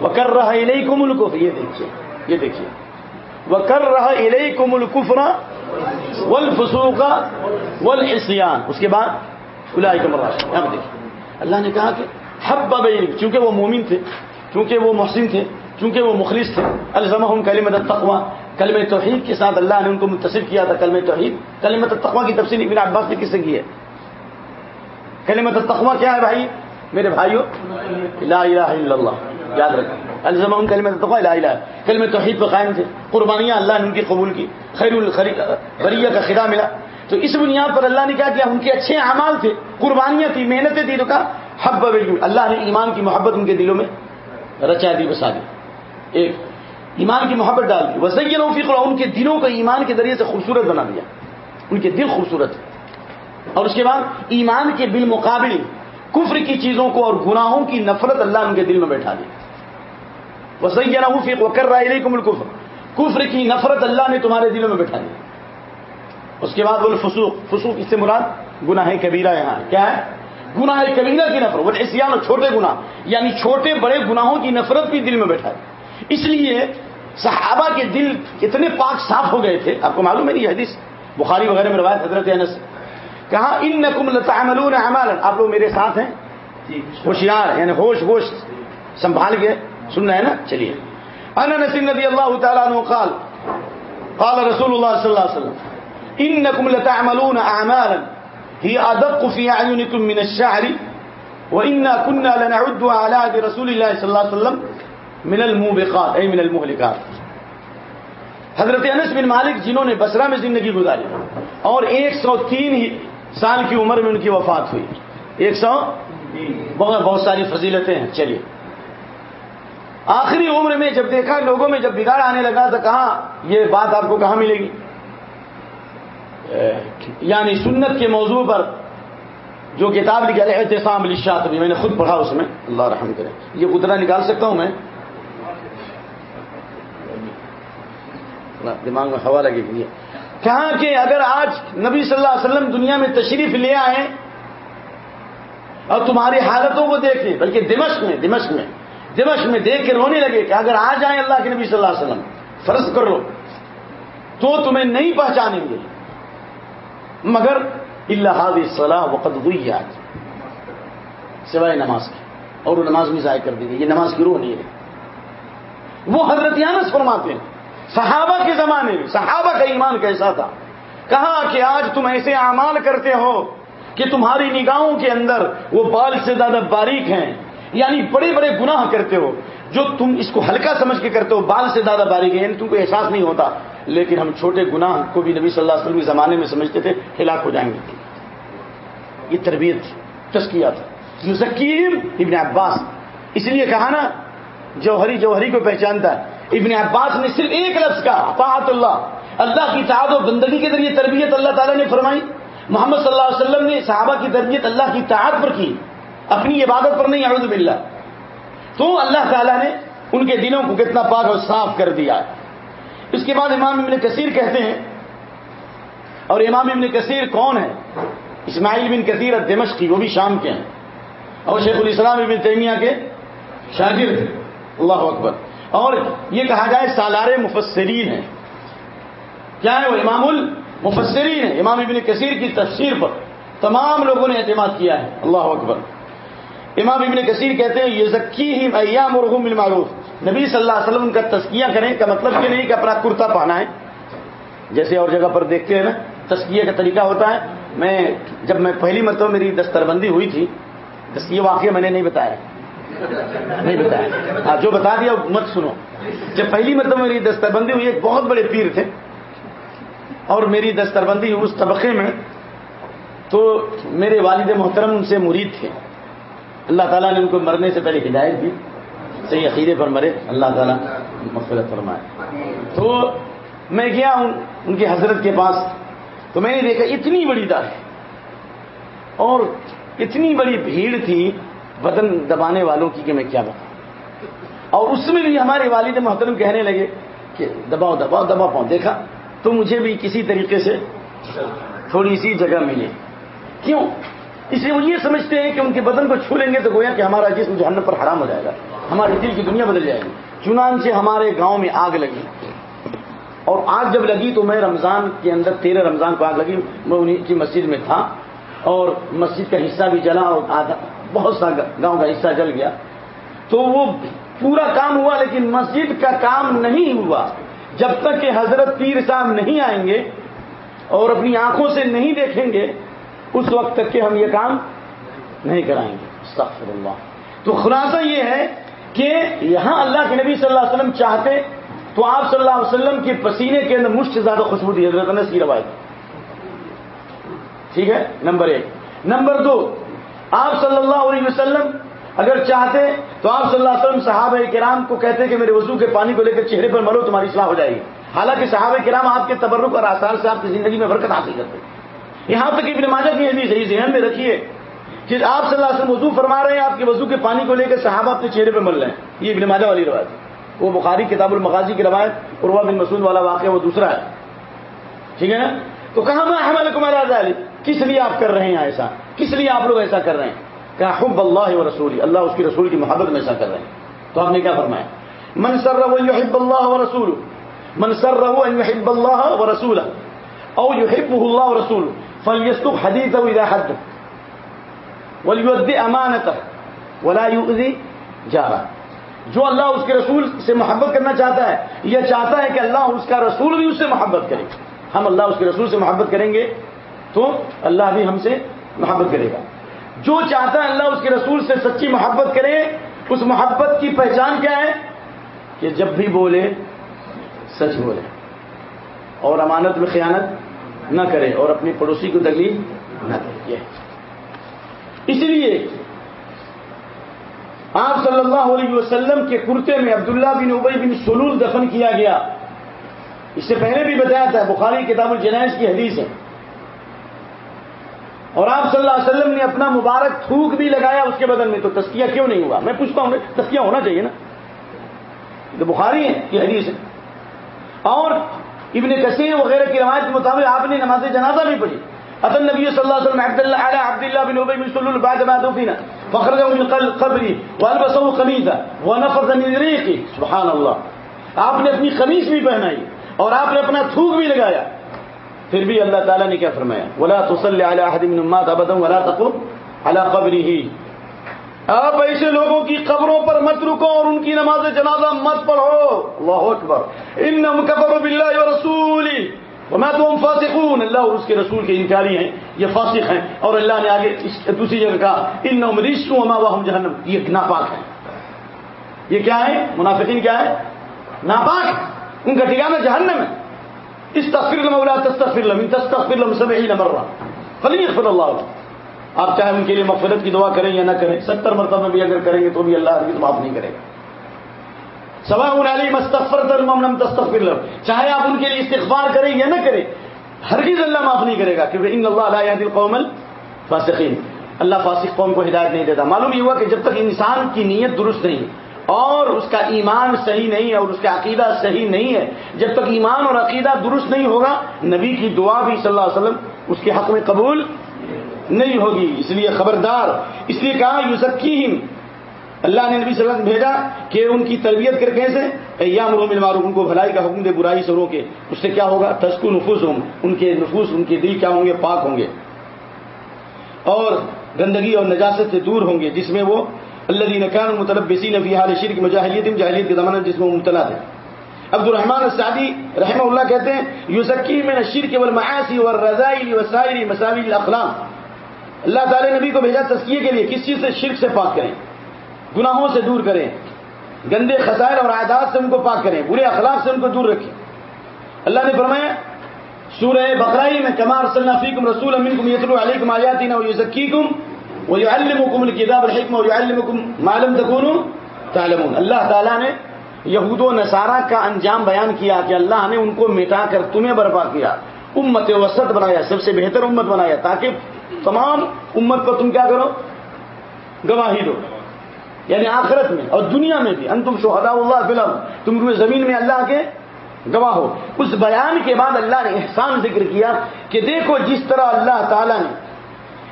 وہ کر رہا علیکم الکف یہ دیکھیے یہ دیکھیے. وہ کر رہا علیکم الکفرا والفسوق والعصیان اس کے بعد اولئک الراشدون. اب دیکھیے، اللہ نے کہا کہ حب چونکہ وہ مومن تھے، چونکہ وہ محسن تھے، چونکہ وہ مخلص تھے الزم کلمت التقوا کلم توحید کے ساتھ اللہ نے ان کو متصف کیا تھا کلم توحید کلمت التقوا کی تفصیل ابن عباس نے کس سے کی ہے؟ کلمت التقوا کیا ہے بھائی؟ میرے بھائیو، لا الہ الا اللہ، یاد رکھیں الزم کلمت التقوا لا الہ۔ کلم توحید پہ قائم تھے۔ قربانیاں اللہ نے ان کی قبول کی خیر الخریہ کا خدا ملا۔ تو اس بنیاد پر اللہ نے کہا کہ ان کے اچھے اعمال تھے، قربانیاں تھی محنتیں تھی تو کہا، حب اللہ نے ایمان کی محبت ان کے دلوں میں رچا دی، بسا دی۔ ایک، ایمان کی محبت ڈال دی۔ وسیع فکر ان کے دلوں کو ایمان کے ذریعے سے خوبصورت بنا دیا۔ ان کے دل خوبصورت اور اس کے بعد، ایمان کے بالمقابل کفر کی چیزوں کو اور گناہوں کی نفرت اللہ ان کے دل میں بیٹھا دی۔ وسیع فکر وہ کر رہا ہے کفر کفر کی نفرت اللہ نے تمہارے دلوں میں بیٹھا دی۔ اس کے بعد بولے فسوق فسوق اس سے مراد گناہ کبیرہ یہاں کیا ہے؟ گناہ کبیرہ کی نفرت وہ اسیان اور چھوٹے گناہ یعنی چھوٹے بڑے گناہوں کی نفرت بھی دل میں بیٹھا ہے اس لیے صحابہ کے دل اتنے پاک صاف ہو گئے تھے۔ آپ کو معلوم ہے نہیں حدیث؟ بخاری وغیرہ میں روایت حضرت انس کہا ان نقم لتعملون اعمالا آپ لوگ میرے ساتھ ہیں؟ ہوشیار یعنی ہوش ہوش سنبھال کے سن رہے ہیں نا؟ چلیے۔ انا نسیم نبی اللہ تعالیٰ عنہ قال قال رسول اللہ صلی اللہ علیہ وسلم انکم لتعملون اعمالا هي ادق في اعينكم من الشعر وانا كنا لنعد على رسول الله صلى الله عليه وسلم من الموبقات. اي من المهلكات حضرت انس بن مالک جنہوں نے بسرا میں زندگی گزاری اور ایک سو تین سال کی عمر میں ان کی وفات ہوئی۔ ایک سو بہت بہت ساری فضیلتیں ہیں۔ چلیے۔ آخری عمر میں جب دیکھا، لوگوں میں جب بگاڑ آنے لگا تو کہاں یہ بات آپ کو کہاں ملے گی؟ یعنی سنت کے موضوع پر جو کتاب لکھا ہے احتسام الشاط بھی میں نے خود پڑھا اس میں۔ اللہ رحم کرے۔ یہ قدرہ نکال سکتا ہوں میں؟ دماغ میں ہوا لگے گی کہاں کہ اگر آج نبی صلی اللہ علیہ وسلم دنیا میں تشریف لے آئے اور تمہاری حالتوں کو دیکھیں بلکہ دمشق میں دمشق میں دمشق میں دیکھ کے رونے لگے کہ اگر آ جائیں اللہ کے نبی صلی اللہ علیہ وسلم، فرض کر لو، تو تمہیں نہیں پہچانیں گے۔ مگر اللہ صلاح وقت ہوئی آج سوائے نماز کی اور وہ نماز بھی ضائع کر دی گئی۔ یہ نماز کی روح نہیں ہے۔ وہ حضرت انس فرماتے ہیں۔ صحابہ کے زمانے میں، صحابہ کا ایمان کیسا تھا؟ کہا کہ آج تم ایسے اعمال کرتے ہو کہ تمہاری نگاہوں کے اندر وہ بال سے زیادہ باریک ہیں یعنی بڑے بڑے گناہ کرتے ہو، جو تم اس کو ہلکا سمجھ کے کرتے ہو، بال سے زیادہ باریک ہے یعنی تم کو احساس نہیں ہوتا۔ لیکن ہم چھوٹے گناہ کو بھی نبی صلی اللہ علیہ وسلم کے زمانے میں سمجھتے تھے، ہلاک ہو جائیں گے۔ یہ تربیت تھا تھا۔ ذکیم ابن عباس، اس لیے کہا نا جوہری جوہری کو پہچانتا ہے۔ ابن عباس نے صرف ایک لفظ کا طاعت اللہ۔ اللہ کی تعداد و بندگی کے ذریعے تربیت اللہ تعالیٰ نے فرمائی۔ محمد صلی اللہ علیہ وسلم نے صحابہ کی تربیت اللہ کی تعداد پر کی، اپنی عبادت پر نہیں، اعوذ باللہ۔ تو اللہ تعالیٰ نے ان کے دلوں کو کتنا پاک اور صاف کر دیا۔ اس کے بعد امام ابن کثیر کہتے ہیں، اور امام ابن کثیر کون ہے؟ اسماعیل بن کثیر دمشقی وہ بھی شام کے ہیں۔ اور شیخ الاسلام ابن تیمیہ کے شاگرد۔ اللہ اکبر۔ اور یہ کہا جائے سالار مفسرین ہیں۔ کیا ہے وہ امام المفسرین ہیں؟ امام ابن کثیر کی تفسیر پر تمام لوگوں نے اعتماد کیا ہے۔ اللہ اکبر۔ امام ابن کثیر کہتے ہیں یہ ذکی ہی ایام مرحوم المعروف نبی صلی اللہ علیہ وسلم کا تسکیہ کریں، کا مطلب یہ نہیں کہ اپنا کرتا پہنا ہے۔ جیسے اور جگہ پر دیکھتے ہیں نا تسکیہ کا طریقہ ہوتا ہے۔ میں، جب میں پہلی مرتبہ میری دستربندی ہوئی تھی تسکیہ واقعہ میں نے نہیں بتایا۔ نہیں بتایا ہاں جو بتا دیا مت سنو۔ جب پہلی مرتبہ میری دستربندی ہوئی، ایک بہت بڑے پیر تھے۔ اور میری دستربندی اس طبقے میں، تو میرے والد محترم ان سے مرید تھے۔ اللہ تعالیٰ نے ان کو مرنے سے پہلے ہدایت دی۔ صحیح عقیدے پر مرے۔ اللہ تعالیٰ مغفرت فرمائے۔ تو میں گیا ہوں ان کے حضرت کے پاس۔ تو میں نے دیکھا اتنی بڑی دار اور اتنی بڑی بھیڑ تھی۔ بدن دبانے والوں کی کہ میں کیا بتاؤں؟ اور اس میں بھی ہمارے والد محترم کہنے لگے کہ دباؤ دباؤ دباؤ، پاؤں، دیکھا، تو مجھے بھی کسی طریقے سے تھوڑی سی جگہ ملی۔ کیوں؟ اس لیے وہ یہ سمجھتے ہیں کہ ان کے بدن کو چھو لیں گے تو گویا کہ ہمارا جسم جہنم پر حرام ہو جائے گا۔ ہمارے دل کی دنیا بدل جائے گی۔ چنان سے ہمارے گاؤں میں آگ لگی۔ اور آگ جب لگی تو میں رمضان کے اندر، تیرہ رمضان کو آگ لگی، میں انہیں کی مسجد میں تھا اور مسجد کا حصہ بھی جلا اور آدھا بہت سا گاؤں کا حصہ جل گیا۔ تو وہ پورا کام ہوا، لیکن مسجد کا کام نہیں ہوا۔ جب تک کہ حضرت پیر صاحب نہیں آئیں گے اور اپنی آنکھوں سے نہیں دیکھیں گے، اس وقت تک کہ ہم یہ کام نہیں کرائیں گے۔ استغفر اللہ۔ تو خلاصہ یہ ہے کہ یہاں اللہ کے نبی صلی اللہ علیہ وسلم چاہتے تو آپ صلی اللہ علیہ وسلم کے پسینے کے اندر مشت زیادہ خوشبو دی۔ حضرت انس کی روایت۔ ٹھیک ہے؟ نمبر ایک۔ نمبر دو آپ صلی اللہ علیہ وسلم اگر چاہتے تو آپ صلی اللہ علیہ وسلم صحابہ کرام کو کہتے کہ میرے وضو کے پانی کو لے کر چہرے پر مرو، تمہاری اصلاح ہو جائے گی۔ حالانکہ صحابہ کرام آپ کے تبرک اور آسان سے آپ کی زندگی میں برکت حاصل کرتے یہاں تک ابن ماجہ کی حدیث ہے ذہن میں رکھیے کہ آپ صلی اللہ علیہ وسلم وضو فرما رہے ہیں، آپ کے وضو کے پانی کو لے کر صحابہ اپنے چہرے پہ مل رہے ہیں۔ یہ ابن ماجہ والی روایت ہے۔ وہ بخاری کتاب المغازی کی روایت عروا بن مسعود والا واقعہ وہ دوسرا ہے۔ ٹھیک ہے نا؟ تو کہاں میں ہمارے کمار کس لیے آپ کر رہے ہیں ایسا؟ کس لیے آپ لوگ ایسا کر رہے ہیں؟ کیا حب اللہ و رسول اللہ اس کی رسول کی محبت میں ایسا کر رہے ہیں۔ تو آپ نے کیا فرمایا؟ من سر يحب اللہ و رسول من سر ان يحب اللہ و رسول او يحبه اللہ و رسول فلیستق حدیثه اذا حد۔ وليؤدي امانته ولا جارا جو اللہ اس کے رسول سے محبت کرنا چاہتا ہے، یہ چاہتا ہے کہ اللہ اس کا رسول بھی اس سے محبت کرے۔ ہم اللہ اس کے رسول سے محبت کریں گے۔ تو اللہ بھی ہم سے محبت کرے گا۔ جو چاہتا ہے اللہ اس کے رسول سے سچی محبت کرے، اس محبت کی پہچان کیا ہے؟ کہ جب بھی بولے، سچ بولے۔ اور امانت میں خیانت نہ کرے اور اپنی پڑوسی کو تکلیف نہ کرے اس لیے آپ صلی اللہ علیہ وسلم کے کرتے میں عبداللہ بن ابئی بن سلول دفن کیا گیا۔ اس سے پہلے بھی بتایا تھا، بخاری کتاب الجنائز کی حدیث ہے۔ اور آپ صلی اللہ علیہ وسلم نے اپنا مبارک تھوک بھی لگایا اس کے بدن میں تو تسکیہ کیوں نہیں ہوا؟ میں پوچھتا ہوں تسکیہ ہونا چاہیے نا؟ تو بخاری ہے یہ حدیث ہے اور ابن کثیر وغیرہ کی روایت کے مطابق آپ نے نماز جنازہ بھی پڑھی۔ اصل نبی صلی اللہ علیہ وسلم عبد اللہ علی عبد اللہ بن ابی بن سلول بعد ما دفن فخرج من قبری والبسوا قمیضا ونفض من ريقه. سبحان اللہ آپ نے اپنی قمیص بھی پہنائی اور آپ نے اپنا تھوک بھی لگایا۔ پھر بھی اللہ تعالیٰ نے کیا فرمایا؟ ولا تسلی علی احد من امات ابدا ولا تقم علی قبره۔ آپ ایسے لوگوں کی قبروں پر مت رکو اور ان کی نماز جنازہ مت پڑھو۔ اللہ اکبر۔ انہم کفروا باللہ ورسولی وما تم فاسقون۔ اللہ اور اس کے رسول کے انکاری ہیں، یہ فاسق ہیں۔ اور اللہ نے آگے دوسری جگہ کہا انہم رجس وما وهم جہنم یہ ناپاک ہیں۔ یہ کیا ہے؟ منافقین کیا ہے؟ ناپاک۔ ان کا ٹھکانہ جہنم ہے۔ استغفر لهم ولا تستغفر لهم ان تستغفر لهم 70 مره فليغفر الله لهم. آپ چاہے ان کے لیے مغفرت کی دعا کریں یا نہ کریں، ستر مرتبہ بھی اگر کریں گے تو بھی اللہ ہرگز معاف نہیں کرے گا. سوا علی مستغفر لم تستغفر لهم. چاہے آپ ان کے لیے استغفار کریں یا نہ کریں، ہرگز اللہ معاف نہیں کرے گا کیونکہ ان اللہ لا يهدي القوم اللہ فاسق قوم کو ہدایت نہیں دیتا. معلوم یہ ہوا کہ جب تک انسان کی نیت درست نہیں اور اس کا ایمان صحیح نہیں ہے اور اس کا عقیدہ صحیح نہیں ہے۔ جب تک ایمان اور عقیدہ درست نہیں ہوگا، نبی کی دعا بھی صلی اللہ علیہ وسلم اس کے حق میں قبول نہیں ہوگی۔ اس لیے خبردار۔ اس لیے کہا یوزکی اللہ نے نبی صلی اللہ علیہ وسلم بھیجا کہ ان کی تربیت کر کیسے یا مروم معروف ان کو بھلائی کا حکم دے، برائی سے روکے۔ اس سے کیا ہوگا؟ تسکو نفوس ہوں ان کے نفوس، ان کے دل کیا ہوں گے؟ پاک ہوں گے۔ اور گندگی اور نجاست سے دور ہوں گے، جس میں وہ اللہ نقان مطلب بسی نبی حال شرک مجاہلیت جاہلیت کے زمانہ جس میں مبتلا تھے۔ عبد الرحمان السعدی رحمہ اللہ کہتے ہیں یوسکی میں نشیر کے بل معاشی اور رضائی مساوی اخلاق اللہ تعالی نبی کو بھیجا تسکیے کے لیے، کس چیز سے؟ شرک سے پاک کریں، گناہوں سے دور کریں، گندے خسائر اور عادات سے ان کو پاک کریں، برے اخلاق سے ان کو دور رکھیں۔ اللہ نے فرمایا، سورہ بقرائی میں کمار صلی فیکم رسول امین یتلو علیکم آیاتنا ویزکیکم ویعلمکم الکتاب الحکم ویعلمکم ما لم تکونوا تعلمون۔ اللہ تعالیٰ نے یہود و نصارہ کا انجام بیان کیا کہ اللہ نے ان کو مٹا کر تمہیں برپا کیا۔ امت وسط بنایا، سب سے بہتر امت بنایا تاکہ تمام امت کو تم کیا کرو؟ گواہی دو۔ یعنی آخرت میں اور دنیا میں بھی۔ ان تم شہدا اللہ فلم تم روئے زمین میں اللہ کے گواہ ہو۔ اس بیان کے بعد اللہ نے احسان ذکر کیا کہ دیکھو جس طرح اللہ تعالیٰ نے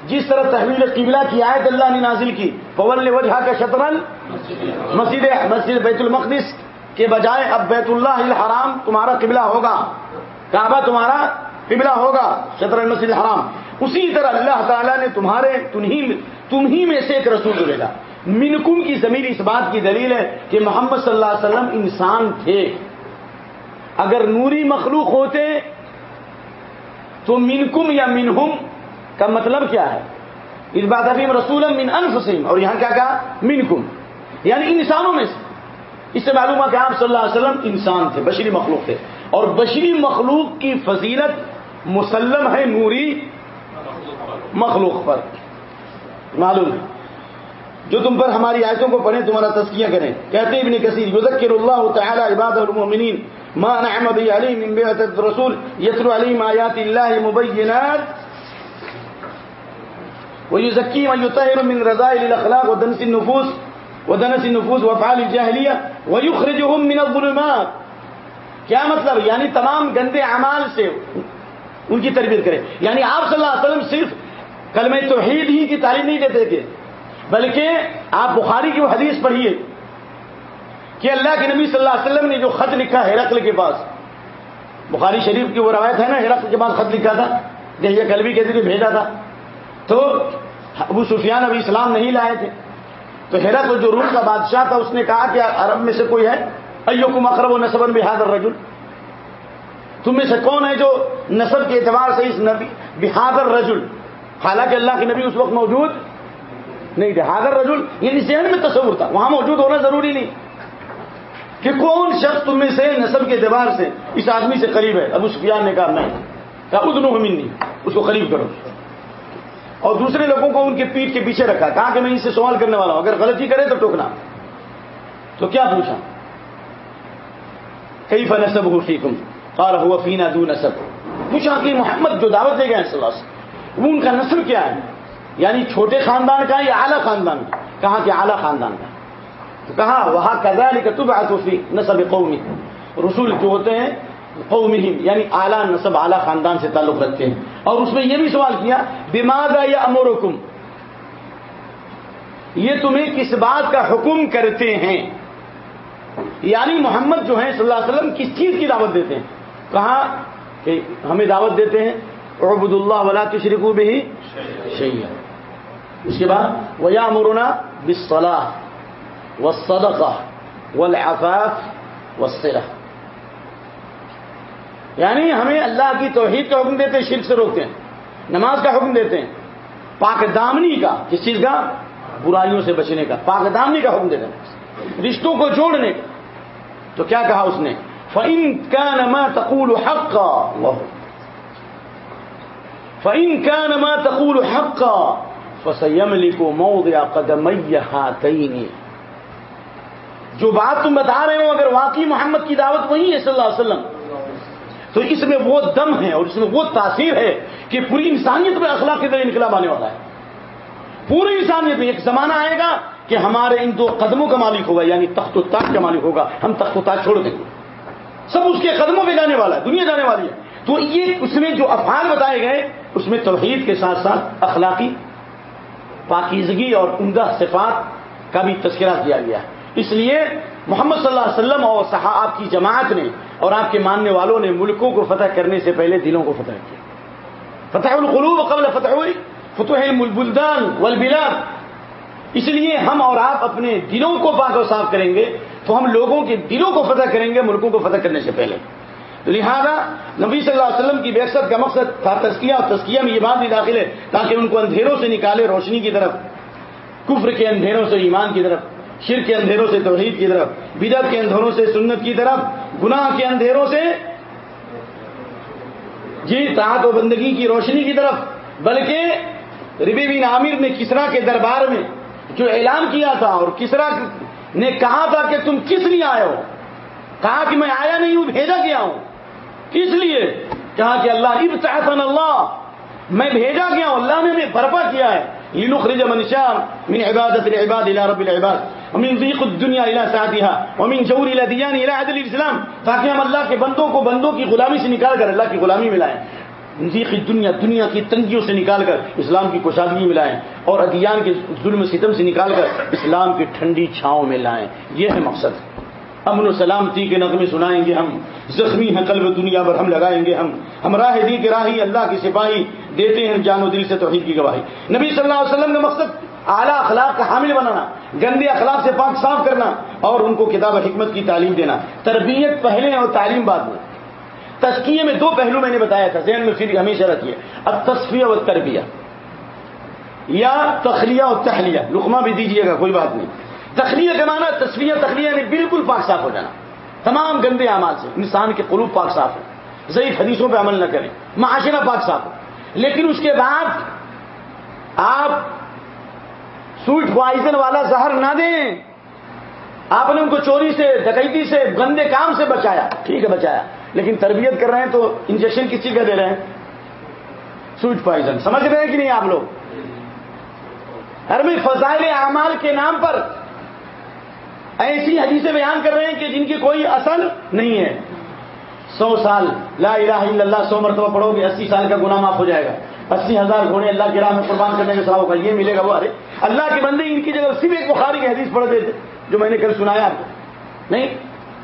جس طرح تحویل قبلہ کی، آیت اللہ نے نازل کی۔ پول وجہ کا شطرن مسجد مسجد بیت المقدس کے بجائے اب بیت اللہ الحرام تمہارا قبلہ ہوگا۔ کعبہ تمہارا قبلہ ہوگا، شطر مسجد الحرام۔ اسی طرح اللہ تعالیٰ نے تمہارے تمہیں میں سے ایک رسول بھیجا منکم کی زمین اس بات کی دلیل ہے کہ محمد صلی اللہ علیہ وسلم انسان تھے۔ اگر نوری مخلوق ہوتے تو منکم یا منہم کا مطلب کیا ہے؟ اس بات ابھی رسول من انفسم اور یہاں کیا کہا؟ منکم. یعنی انسانوں میں سے. اس سے معلوم ہے کہ آپ صلی اللہ علیہ وسلم انسان تھے، بشری مخلوق تھے. اور بشری مخلوق کی فضیلت مسلم ہے نوری مخلوق پر. معلوم ہے. جو تم پر ہماری آیتوں کو پڑھیں، تمہارا تذکیہ کریں. کہتے ابن کثیر، یذکر اللہ تعالی عباد المؤمنین ما نعم بی علی من بیعت الرسول یتلو علیم آیات اللہ مبینات ويزكي من يطهر من رذائل الاخلاق ودنس النفوس ودنس النفوس وافعال الجاهليه ويخرجهم من الظلمات. کیا مطلب؟ یعنی تمام گندے اعمال سے ان کی تربیت کرے۔ یعنی آپ صلی اللہ علیہ وسلم صرف کلمہ توحید ہی کی تعلیم نہیں دیتے تھے، بلکہ آپ بخاری کی وہ حدیث پڑھیے کہ اللہ کے نبی صلی اللہ علیہ وسلم نے جو خط لکھا ہرقل کے پاس، بخاری شریف کی وہ روایت ہے نا، ہرقل کے پاس خط لکھا تھا جیسے کلبی کے ذریعے بھیجا تھا۔ تو ابو سفیان ابھی اسلام نہیں لائے تھے۔ تو ہرقل جو روم کا بادشاہ تھا، اس نے کہا کہ عرب میں سے کوئی ہے؟ ایو کو مقرب و نصب بحادر رجل تم میں سے کون ہے جو نصب کے اعتبار سے اس نبی بحادر رجل حالانکہ اللہ کے نبی اس وقت موجود نہیں تھے۔ حاضر رجول یعنی ذہن میں تصور تھا۔ وہاں موجود ہونا ضروری نہیں۔ کہ کون شخص تم میں سے نسل کے اعتبار سے اس آدمی سے قریب ہے؟ ابو سفیان نے کہا میں کہا ادنو نہیں اس کو قریب کرو۔ اور دوسرے لوگوں کو ان کے پیٹ کے پیچھے رکھا، کہا کہ میں ان سے سوال کرنے والا ہوں، اگر غلطی کرے تو ٹوکنا۔ تو کیا پوچھا؟ کئی فنسب ہو فیکم؟ قال ہوا فینا دو نصب پوچھا کہ محمد جو دعوت دے گئے صلی اللہ سے وہ ان کا نسل کیا ہے؟ یعنی چھوٹے خاندان کا یا اعلیٰ خاندان کا؟ کہاں کہ اعلیٰ خاندان کا۔ تو کہا، وہاں کزال کا تب آتوفی نصب قومی۔ رسول جو ہوتے ہیں قومی یعنی اعلیٰ نصب، اعلیٰ خاندان سے تعلق رکھتے ہیں۔ اور اس میں یہ بھی سوال کیا دماغ یا امور حکم یہ تمہیں کس بات کا حکم کرتے ہیں؟ یعنی محمد جو ہیں صلی اللہ علیہ وسلم، کس چیز کی دعوت دیتے ہیں؟ کہاں کہ ہمیں دعوت دیتے ہیں؟ عبد اللہ ولا تشرکو بھی شیئا۔ اس کے بعد وہ یا مرنا بصلاح و صدقہ والعفاف والصلہ یعنی ہمیں اللہ کی توحید کا حکم دیتے ہیں، شرک سے روکتے ہیں، نماز کا حکم دیتے ہیں۔ پاک دامنی کا، کس چیز کا؟ برائیوں سے بچنے کا۔ پاک دامنی کا حکم دیتے ہیں۔ رشتوں کو جوڑنے کا۔ تو کیا کہا اس نے؟ فعن کا نما تقول حق کا فعن کا نما تقول حق کا فسیم علی کو موضع قدم جو بات تم بتا رہے ہو، اگر واقعی محمد کی دعوت وہی ہے صلی اللہ علیہ وسلم تو اس میں وہ دم ہے اور اس میں وہ تاثیر ہے کہ پوری انسانیت میں اخلاق کے ذریعے انقلاب آنے والا ہے۔ پوری انسانیت میں ایک زمانہ آئے گا کہ ہمارے ان دو قدموں کا مالک ہوگا یعنی تخت و تاج کا مالک ہوگا، ہم تخت و تاج چھوڑ دیں گے۔ سب اس کے قدموں پہ جانے والا ہے، دنیا جانے والی ہے۔ تو یہ اس میں جو افعال بتائے گئے، اس میں توحید کے ساتھ ساتھ اخلاقی پاکیزگی اور عمدہ صفات کا بھی تذکرہ کیا گیا ہے۔ اس لیے محمد صلی اللہ علیہ وسلم اور آپ کی جماعت نے اور آپ کے ماننے والوں نے ملکوں کو فتح کرنے سے پہلے دلوں کو فتح کیا۔ فتح القلوب قبل فتح ہوئی فتح البلدان والبلاد۔ اس لیے ہم اور آپ اپنے دلوں کو پاک و صاف کریں گے تو ہم لوگوں کے دلوں کو فتح کریں گے، ملکوں کو فتح کرنے سے پہلے۔ لہذا نبی صلی اللہ علیہ وسلم کی بیکت کا مقصد تھا تسکیہ اور تسکیہ میں یہ بات بھی داخل ہے تاکہ ان کو اندھیروں سے نکالے روشنی کی طرف، کفر کے اندھیروں سے ایمان کی طرف۔ شر کے اندھیروں سے توحید کی طرف بدت کے اندھیروں سے سنت کی طرف، گناہ کے اندھیروں سے جی طاعت و بندگی کی روشنی کی طرف، بلکہ ربی بن عامر نے کسرا کے دربار میں جو اعلان کیا تھا اور کسرا نے کہا تھا کہ تم کس لیے آئے ہو؟ کہا کہ میں آیا نہیں ہوں، بھیجا گیا ہوں؟ کس لیے؟ کہا کہ اللہ ابتعثن اللہ، میں بھیجا گیا ہوں، اللہ نے ہمیں برپا کیا ہے۔ لنخرج من شاء من عبادت العباد الى رب العباد. ومن ضيق الدنيا الى سعتها ومن جور الاديان الى عدل الاسلام تاکہ ہم اللہ کے بندوں کو بندوں کی غلامی سے نکال کر اللہ کی غلامی میں لائیں. ضیق دنیا دنیا کی تنگیوں سے نکال کر اسلام کی کشادگی میں لائیں. اور ادیان کے ظلم ستم سے نکال کر اسلام کی ٹھنڈی چھاؤں میں لائیں. یہ ہے مقصد. امن و سلامتی کے نغمے سنائیں گے ہم، زخمی ہیں قلب دنیا پر ہم لگائیں گے ہم۔ ہم راہ دی کے راہی اللہ کی سپاہی دیتے ہیں جان و دل سے توحید کی گواہی۔ نبی صلی اللہ علیہ وسلم کا مقصد اعلیٰ اخلاق کا حامل بنانا، گندے اخلاق سے پاک صاف کرنا اور ان کو کتاب حکمت کی تعلیم دینا۔ تربیت پہلے اور تعلیم بعد میں۔ تسکیے میں دو پہلو میں نے بتایا تھا، ذہن میں پھر ہمیشہ رکھیے۔ اب تصفیہ و تربیہ یا تخلیہ اور تہلیہ لقمہ بھی دیجیے گا، کوئی بات نہیں۔ تخلیہ کا معنی تصویہ تخلیہ نے بالکل پاک صاف ہو جانا۔ تمام گندے اعمال سے، انسان کے قلوب پاک صاف ہو ضعیف حدیثوں پہ عمل نہ کریں۔ معاشرہ پاک صاف ہو۔ لیکن اس کے بعد آپ سوٹ پوائزن والا زہر نہ دیں۔ آپ نے ان کو چوری سے، ڈکیتی سے، گندے کام سے بچایا۔ ٹھیک ہے، بچایا۔ لیکن تربیت کر رہے ہیں تو انجیکشن کسی کا دے رہے ہیں؟ سوٹ پوائزن۔ سمجھ رہے ہیں کہ نہیں آپ لوگ؟ ہر میں فضائل اعمال کے نام پر ایسی حدیثیں بیان کر رہے ہیں کہ جن کی کوئی اصل نہیں ہے۔ سو سال، لا الہ الا اللہ، سو مرتبہ پڑھو گے، اسی سال کا گناہ معاف ہو جائے گا۔ اسی ہزار گھوڑے اللہ کی راہ میں قربان کرنے کے سوا ہوگا، یہ ملے گا وہ۔ ارے، اللہ کے بندے ان کی جگہ صرف ایک بخاری کی حدیث پڑھ دیتے، جو میں نے کل سنایا۔ آپ کو نہیں،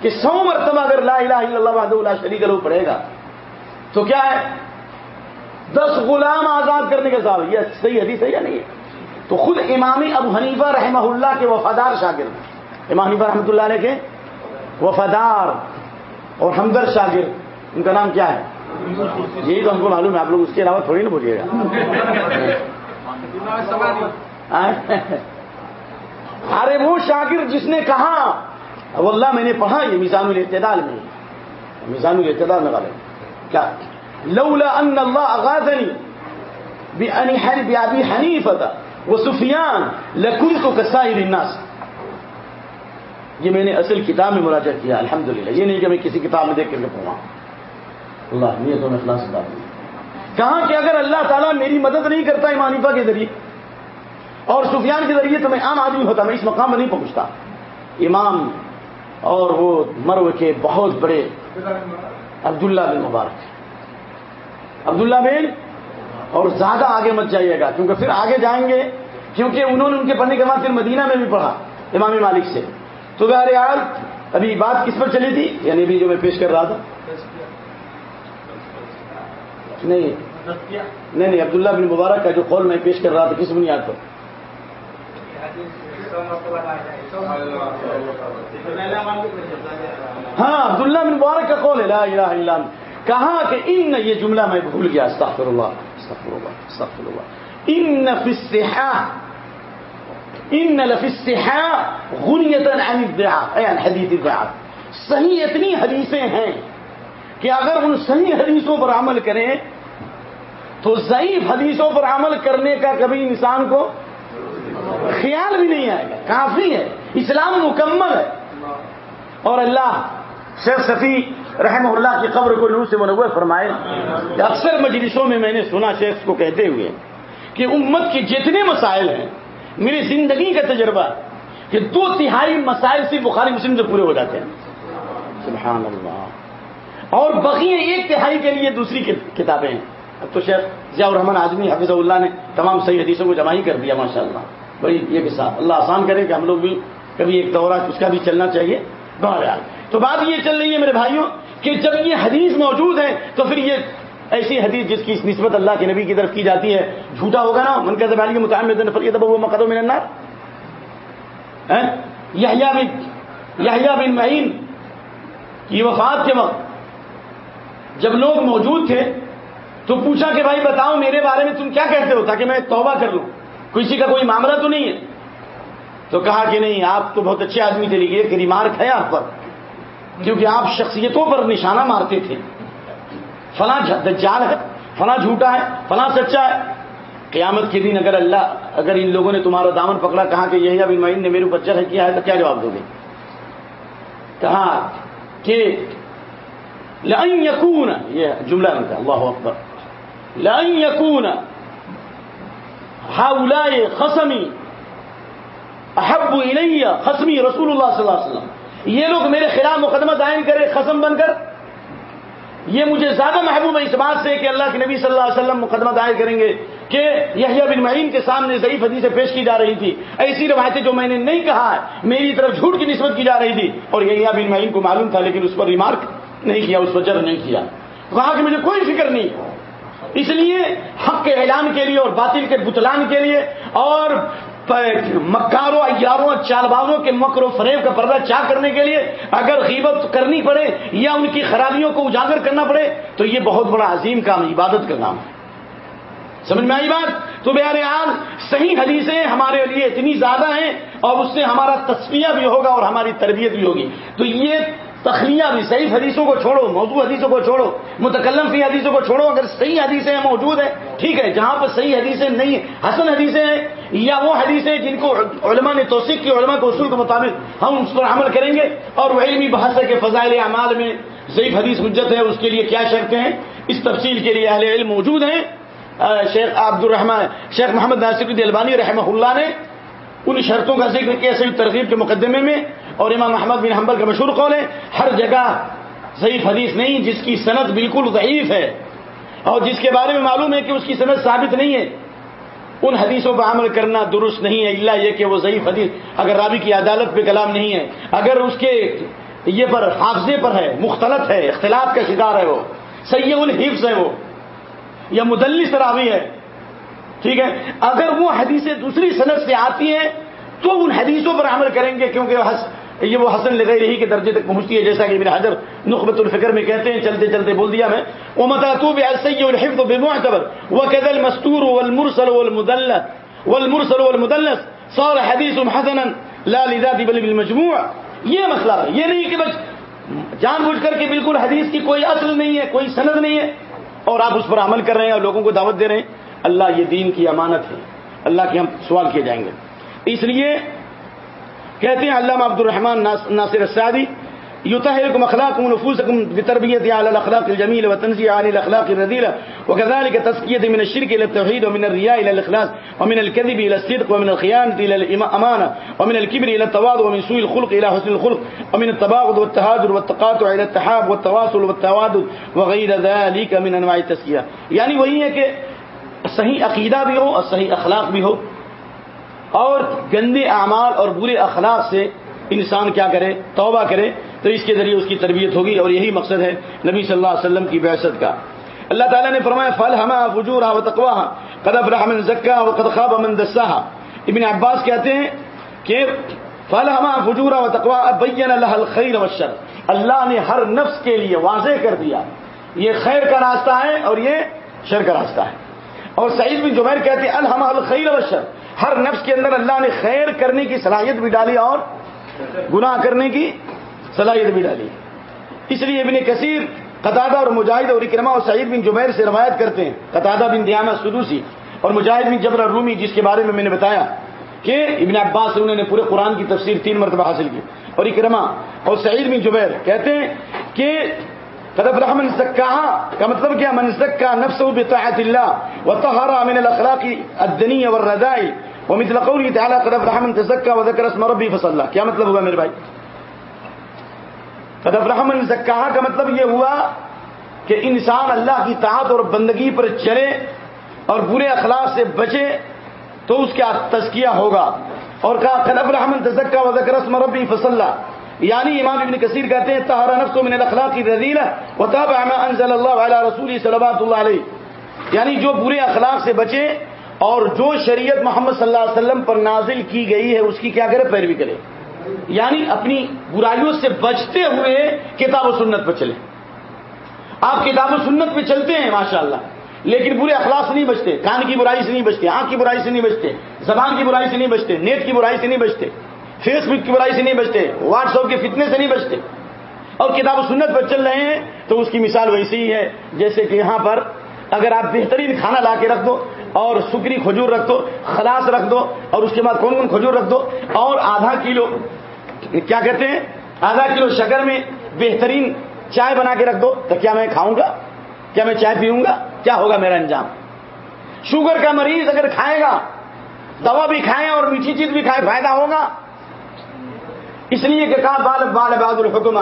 کہ سو مرتبہ اگر لا الہ الا اللہ وحدہ اللہ شریک لوگ پڑھے گا، تو کیا ہے؟ دس غلام آزاد کرنے کے ساتھ یہ صحیح حدیث ہے یا نہیں ہے؟ تو خود امامی ابو حنیفہ رحمہ اللہ کے وفادار شاگرد امام حنیفہ رحمۃ اللہ علیہ کے وفادار اور ہمدر شاگرد، ان کا نام کیا ہے؟ یہی تو ہم کو معلوم ہے، آپ لوگ اس کے علاوہ تھوڑی نا بولیے گا۔ ارے وہ شاگرد جس نے کہا اب اللہ میں نے پڑھا یہ میزان الاعتدال میں۔ میزان الاعتدال میں والے کیا؟ لولا ان اللہ اغاثنی بأبي حنیفة وسفیان لکنت کسائر الناس۔ یہ میں نے اصل کتاب میں مراجعہ کیا، الحمدللہ۔ یہ نہیں کہ میں کسی کتاب میں دیکھ کر کے پڑھا اللہ نیتوں میں اخلاص بات کہا کہ اگر اللہ تعالیٰ میری مدد نہیں کرتا امام حنیفہ کے ذریعے، اور سفیان کے ذریعے تو میں عام آدمی ہوتا، میں اس مقام میں نہیں پہنچتا۔ امام اور وہ مرو کے بہت بڑے عبداللہ بن مبارک۔ عبداللہ بن اور زیادہ آگے مت جائیے گا، کیونکہ پھر آگے جائیں گے، کیونکہ انہوں نے ان کے پڑھنے کے بعد پھر مدینہ میں بھی پڑھا، امام مالک سے۔ تو بہرحال، ابھی بات کس پر چلی تھی؟ یعنی بھی جو میں پیش کر رہا تھا۔ نہیں۔ نہیں نہیں، عبداللہ بن مبارک کا جو قول میں پیش کر رہا تھا، کس بنیاد پر؟ ہاں عبداللہ بن مبارک کا قول ہے، لا الہ الا اللہ۔ کہا کہ ان، یہ جملہ میں بھول گیا، استغفر اللہ استغفر اللہ استغفر اللہ۔ ان فی الصحاح ان لفی الصحاح عن اے عن حدیث الدعاء صحیح اتنی حدیثیں ہیں کہ اگر ان صحیح حدیثوں پر عمل کریں تو ضعیف حدیثوں پر عمل کرنے کا کبھی انسان کو خیال بھی نہیں آئے گا، کافی ہے، اسلام مکمل ہے۔ اور اللہ، شیخ صفی رحمہ اللہ کی قبر کو نور سے منور فرمائے کہ اکثر مجلسوں میں میں نے سنا شیخ کو کہتے ہوئے کہ امت کے جتنے مسائل ہیں میری زندگی کا تجربہ کہ دو تہائی مسائل سے بخاری مسلم سے پورے ہو جاتے ہیں۔ سبحان اللہ۔ اور بقیہ ایک تہائی کے لیے دوسری کتابیں ہیں۔ اب تو شیخ ضیاء الرحمن آدمی حفظ اللہ نے تمام صحیح حدیثوں کو جمع ہی کر دیا ماشاء اللہ بھائی یہ بھی اللہ آسان کرے کہ ہم لوگ بھی کبھی ایک دورہ اس کا بھی چلنا چاہیے۔ بہرحال، تو بات یہ چل رہی ہے میرے بھائیوں کہ جب یہ حدیث موجود ہے تو پھر یہ ایسی حدیث جس کی نسبت اللہ کے نبی کی طرف کی جاتی ہے، جھوٹا ہوگا نا من کے زبان کے مطابق وہ مقدم میں نار یا بن معین کی وفات کے وقت جب لوگ موجود تھے، تو پوچھا کہ بھائی بتاؤ میرے بارے میں تم کیا کہتے ہو تاکہ میں توبہ کر لوں؟ کسی کا کوئی معاملہ تو نہیں ہے۔ تو کہا کہ نہیں، آپ تو بہت اچھے آدمی تھے، لیکن ایک ریمارک ہے آپ پر۔ کیونکہ آپ شخصیتوں پر نشانہ مارتے تھے۔ فلاں دجال ہے، فلاں جھوٹا ہے، فلاں سچا ہے۔ قیامت کے دن اگر اللہ اگر ان لوگوں نے تمہارا دامن پکڑا، کہا کہ یہ ابن معین نے میرے اوپر چڑھ کیا ہے، تو کیا جواب دو گے؟ کہا کہ لن یکون یہ جملہ ان کا، اللہ اکبر۔ لن یکون ہاؤلائے خسمی احب الیہ خسمی رسول اللہ صلی اللہ علیہ وسلم۔ یہ لوگ میرے خلاف مقدمہ دائر کرے خسم بن کر۔ یہ مجھے زیادہ محبوب ہے اس بات سے کہ اللہ کے نبی صلی اللہ علیہ وسلم مقدمہ دائر کریں گے کہ یہ بن معین کے سامنے ضعیف حدیث پیش کی جا رہی تھی۔ ایسی روایتیں جو میں نے نہیں کہا ہے، میری طرف جھوٹ کی نسبت کی جا رہی تھی۔ اور یہ بن معین کو معلوم تھا، لیکن اس پر ریمارک نہیں کیا، اس پر جر نہیں کیا۔ کہا کہ مجھے کوئی فکر نہیں۔ اس لیے حق کے اعلان کے لیے اور باطل کے بتلان کے لیے اور مکاروں ایاروں چال بازوں کے مکر و فریب کا پردہ چاہ کرنے کے لیے اگر غیبت کرنی پڑے یا ان کی خرابیوں کو اجاگر کرنا پڑے، تو یہ بہت بڑا عظیم کام عبادت کا کام ہے۔ سمجھ میں آئی بات؟ تو بہار حال صحیح حدیثیں ہمارے لیے اتنی زیادہ ہیں اور اس سے ہمارا تصفیہ بھی ہوگا اور ہماری تربیت بھی ہوگی۔ تو یہ تخلیہ بھی صحیح حدیثوں کو چھوڑو، موضوع حدیثوں کو چھوڑو، متکلم فی حدیثوں کو چھوڑو، اگر صحیح حدیثیں موجود ہیں، ٹھیک ہے، جہاں پر صحیح حدیثیں نہیں ہیں، حسن حدیثیں ہیں، یا وہ حدیثیں جن کو علماء نے توثیق کی، علماء کے اصول کے مطابق ہم اس پر عمل کریں گے، اور وہ علمی بحث ہے کہ فضائل اعمال میں ضعیف حدیث حجت ہے، اس کے لیے کیا شرطیں ہیں؟ اس تفصیل کے لیے اہل علم موجود ہیں۔ شیخ عبد الرحمان شیخ محمد ناصر الدین البانی رحمہ اللہ نے ان شرطوں کا ذکر کیا صحیح ترغیب کے مقدمے میں اور امام محمد بن حنبل کا مشہور قول ہے، ہر جگہ ضعیف حدیث نہیں، جس کی صنعت بالکل ضعیف ہے اور جس کے بارے میں معلوم ہے کہ اس کی صنعت ثابت نہیں ہے۔ ان حدیثوں پر عمل کرنا درست نہیں ہے اللہ یہ کہ وہ ضعیف حدیث، اگر رابی کی عدالت پہ کلام نہیں ہے، اگر اس کے یہ پر حافظے پر ہے مختلف ہے، اختلاف کا شکار ہے وہ سید الحفظ ہے وہ، یا مدلس راوی ہے۔ ٹھیک ہے؟ اگر وہ حدیثیں دوسری صنعت سے آتی ہیں، تو ان حدیثوں پر عمل کریں گے، کیونکہ یہ وہ حسن لگائی رہی کے درجے تک پہنچتی ہے، جیسا کہ ابن حضر نقبت الفکر میں کہتے ہیں، چلتے چلتے بول دیا میں وہ متاطوب ایسے الحفظ بے معتبر وہ قدل مستور والمرسل والمدلس والمرسل والمدلس صار حدیث حسنا لا لذات بل بالمجموع یہ مسئلہ ہے۔ یہ نہیں کہ بس جان بوجھ کر کے بالکل حدیث کی کوئی اصل نہیں ہے، کوئی سند نہیں ہے، اور آپ اس پر عمل کر رہے ہیں اور لوگوں کو دعوت دے رہے ہیں۔ اللہ یہ دین کی امانت ہے، اللہ کے ہم سوال کیے جائیں گے۔ اس لیے کہتے ہیں علامہ عبد الرحمان ناصر السعدی يطهركم اخلاقكم ونفوسكم بتربيه على الاخلاق الجميله وتنزيه عن الاخلاق الرذيله وكذلك تزكيه من الشرك الى التوحيد ومن الرياء الى الاخلاص ومن الكذب الى الصدق ومن الخيانه الى الامانه ومن الكبر الى التواضع ومن سوء الخلق الى حسن الخلق ومن التباغض والتهاجر والتقاطع الى التحاب والتواصل والتوادد وغير ذلك من انواع التزكيه يعني یعنی وهي ہے کہ صحیح عقیدہ بھی ہو اور صحیح اخلاق بھی ہو۔ اور گندے اعمال اور برے اخلاق سے انسان کیا کرے؟ توبہ کرے۔ تو اس کے ذریعے اس کی تربیت ہوگی اور یہی مقصد ہے نبی صلی اللہ علیہ وسلم کی بحثت کا۔ اللہ تعالیٰ نے فرمایا فل ہما فجور و تقوا قدب رحمن زکا و قدخاب امن دسا ابن عباس کہتے ہیں کہ فل ہما فجور و تقوا بین اللہ الخیر و شر اللہ نے ہر نفس کے لیے واضح کر دیا۔ یہ خیر کا راستہ ہے اور یہ شر کا راستہ ہے۔ اور سعید بن جبیر کہتے ہیں، الحمہ الخیر و ہر نفس کے اندر اللہ نے خیر کرنے کی صلاحیت بھی ڈالی اور گناہ کرنے کی صلاحیت بھی ڈالی۔ اس لیے ابن کثیر، قطادہ اور مجاہد اور اکرما اور سعید بن جبیر سے روایت کرتے ہیں۔ قطادہ بن دیانہ سدوسی اور مجاہد بن جبر رومی جس کے بارے میں میں نے بتایا کہ ابن عباس انہوں نے پورے قرآن کی تفسیر تین مرتبہ حاصل کی۔ اور اکرما اور سعید بن جبیر کہتے ہیں کہ قدف رحمن سکا کا مطلب کیا من سکا نفس بطاعت اللہ وطهر من الاخلاق الدنيه والرذائل ومثل قوله تعالى قدف رحمن تزكى وذكر اسم ربي فصلى. کیا مطلب ہوا میرے بھائی قدف رحمن سکا کا مطلب یہ ہوا کہ انسان اللہ کی طاعت اور بندگی پر چلے اور برے اخلاق سے بچے تو اس کا تزکیہ ہوگا اور کہا خلف رحمن تزکا و ذکر اسم ربی فصلہ یعنی امام ابن کثیر کہتے ہیں، طہارا نفس من الاخلاق الرذیلہ وتابع ما انزل اللہ علی رسول صلوات اللہ علیہ۔ یعنی جو برے اخلاق سے بچے اور جو شریعت محمد صلی اللہ علیہ وسلم پر نازل کی گئی ہے، اس کی کیا کرے؟ پیروی کرے۔ یعنی اپنی برائیوں سے بچتے ہوئے کتاب و سنت پر چلے۔ آپ کتاب و سنت پہ چلتے ہیں، ماشاءاللہ۔ لیکن برے اخلاق سے نہیں بچتے، کان کی برائی سے نہیں بچتے، آنکھ کی برائی سے نہیں بچتے، زبان کی برائی سے نہیں بچتے نیٹ کی برائی سے نہیں بچتے۔ فیس بک کی برائی سے نہیں بچتے، واٹس ایپ کے فتنے سے نہیں بچتے۔ اور کتاب و سنت پر چل رہے ہیں تو اس کی مثال ویسی ہی ہے، جیسے کہ یہاں پر اگر آپ بہترین کھانا لا کے رکھ دو اور سکری کھجور رکھ دو، خلاص رکھ دو اور اس کے بعد کون کون کھجور رکھ دو اور آدھا کلو، کیا کہتے ہیں؟ آدھا کلو شکر میں بہترین چائے بنا کے رکھ دو تو کیا میں کھاؤں گا؟ کیا میں چائے پیوں گا؟ کیا ہوگا میرا انجام؟ شوگر کا مریض اگر کھائے گا، دوا بھی کھائے اور میٹھی چیز بھی کھائے، فائدہ ہوگا۔ اس لیے کہ کہا بال بال باد الحکمہ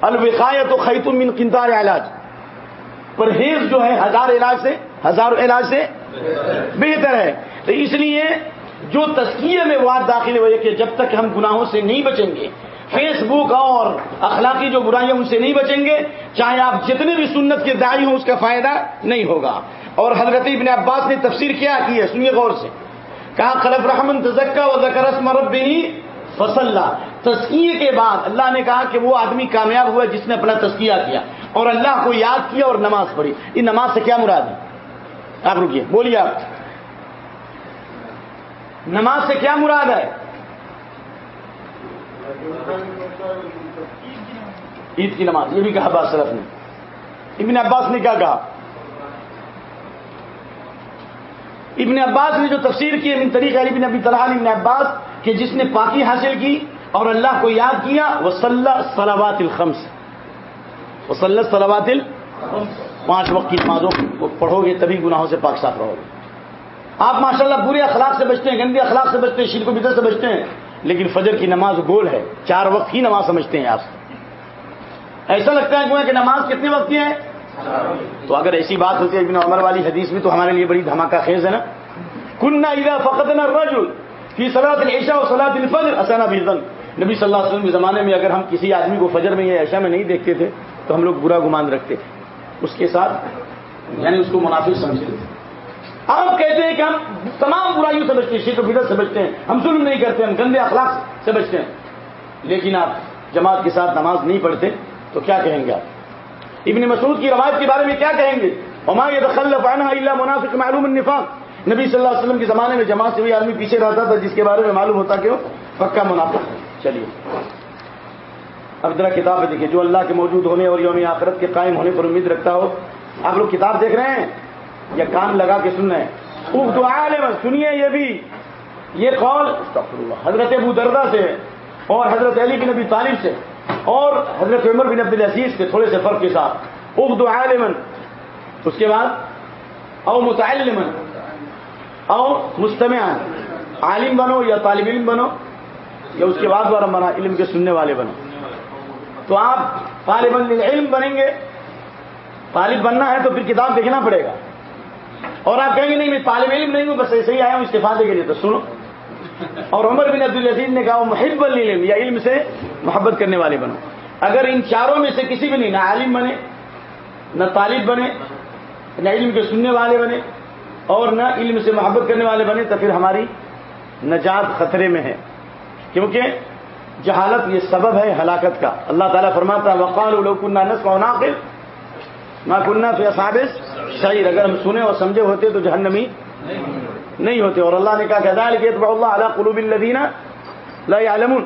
الوقایت و خیت من کنتار علاج۔ پرہیز جو ہے ہزار علاج سے ہزار علاج سے بہتر ہے۔ تو اس لیے جو تسکیے میں واد داخل ہوئے کہ جب تک ہم گناہوں سے نہیں بچیں گے، فیس بک اور اخلاقی جو برائیاں ان سے نہیں بچیں گے، چاہے آپ جتنے بھی سنت کے دائی ہوں، اس کا فائدہ نہیں ہوگا۔ اور حضرت ابن عباس نے تفسیر کیا کی ہے، سنیے غور سے۔ کہا، خلف رحمن تزکا و ذکر مرب بھی فصل تسکیے کے بعد اللہ نے کہا کہ وہ آدمی کامیاب ہوا جس نے اپنا تسکیہ کیا اور اللہ کو یاد کیا اور نماز پڑھی۔ یہ نماز سے کیا مراد ہے؟ آپ رکیے، بولیے آپ۔ نماز سے کیا مراد ہے؟ عید کی نماز، یہ بھی کہا عباس صرف نے۔ ابن عباس نے کیا کہا؟ ابن عباس نے جو تفسیر کی من طریق علی بن ابی طلحہ ابن عباس کہ جس نے پاکی حاصل کی اور اللہ کو یاد کیا وہ صلاح صلاوات الخمس۔ وہ صلاح صلاوات پانچ وقت کی نمازوں کو پڑھو گے، تبھی گناہوں سے پاک صاف رہو گے۔ آپ ماشاءاللہ برے اخلاق سے بچتے ہیں، گندے اخلاق سے بچتے ہیں شیر کو بدر سے بچتے ہیں، لیکن فجر کی نماز گول ہے۔ چار وقت ہی نماز سمجھتے ہیں آپ۔ ایسا لگتا ہے کہ نماز کتنے وقت کی ہے؟ تو اگر ایسی بات ہوتی ہے، ابن عمر والی حدیث میں تو ہمارے لیے بڑی دھماکہ خیز ہے نا۔ کنہ ادا فقط نہ رجل فی صلاح العشاء و صلاح الفجر اسانہ بیزن نبی صلی اللہ علیہ وسلم کے زمانے میں اگر ہم کسی آدمی کو فجر میں یا عشاء میں نہیں دیکھتے تھے، تو ہم لوگ برا گمان رکھتے تھے۔ اس کے ساتھ یعنی اس کو منافع سمجھتے تھے۔ آپ کہتے ہیں کہ ہم تمام برائیوں سے ہیں شیخ و بدت سے بچتے ہیں، ہم ظلم نہیں کرتے، ہم گندے اخلاق سے بچتے ہیں۔ لیکن آپ جماعت کے ساتھ نماز نہیں پڑھتے، تو کیا کہیں گے آپ؟ ابن مسعود کی روایت کے بارے میں کیا کہیں گے؟ اما یہ دخل اللہ منافق معلوم النفاق نبی صلی اللہ علیہ وسلم کے زمانے میں جماعت سے ہوئی آدمی پیچھے رہتا تھا، جس کے بارے میں معلوم ہوتا کہ وہ پکا منافق چلیے۔ اب ذرا کتاب میں دیکھیے جو اللہ کے موجود ہونے اور یوم آخرت کے قائم ہونے پر امید رکھتا ہو، آپ لوگ کتاب دیکھ رہے ہیں؟ یا کان لگا کے سن رہے ہیں؟ اردو عالم سنیے یہ بھی۔ یہ قول حضرت ابو دردا سے اور حضرت علی بن نبی طالب سے اور حضرت عمر بن عبد العزیز کے تھوڑے سے فرق کے ساتھ۔ اردو عالمن اس کے بعد، او متعلمن، او مستمع عالم بنو یا طالب علم بنو۔ یا اس کے بعد دوبارہ بنا، علم کے سننے والے بنو۔ تو آپ طالب علم بنیں گے۔ طالب بننا ہے تو پھر کتاب دیکھنا پڑے گا۔ اور آپ کہیں گے نہیں، میں طالب علم نہیں ہوں، بس ایسے ہی آیا ہوں استفادے کے لیے۔ تو سنو۔ اور عمر بن عبد العزیز نے کہا وہ محب العلم یا علم سے محبت کرنے والے بنو۔ اگر ان چاروں میں سے کسی بھی نہیں، نہ عالم بنے، نہ طالب بنے، نہ علم کے سننے والے بنے، اور نہ علم سے محبت کرنے والے بنے، تو پھر ہماری نجات خطرے میں ہے۔ کیونکہ جہالت یہ سبب ہے ہلاکت کا۔ اللہ تعالیٰ فرماتا وقال الکنس کو ناقل نہ کنہ فی صابث شعیر اگر ہم سنے اور سمجھے ہوتے تو جہنمی نہیں ہوتے۔ اور اللہ نے کہا کہ اللہ اللہ قلوب الدینہ لا علمون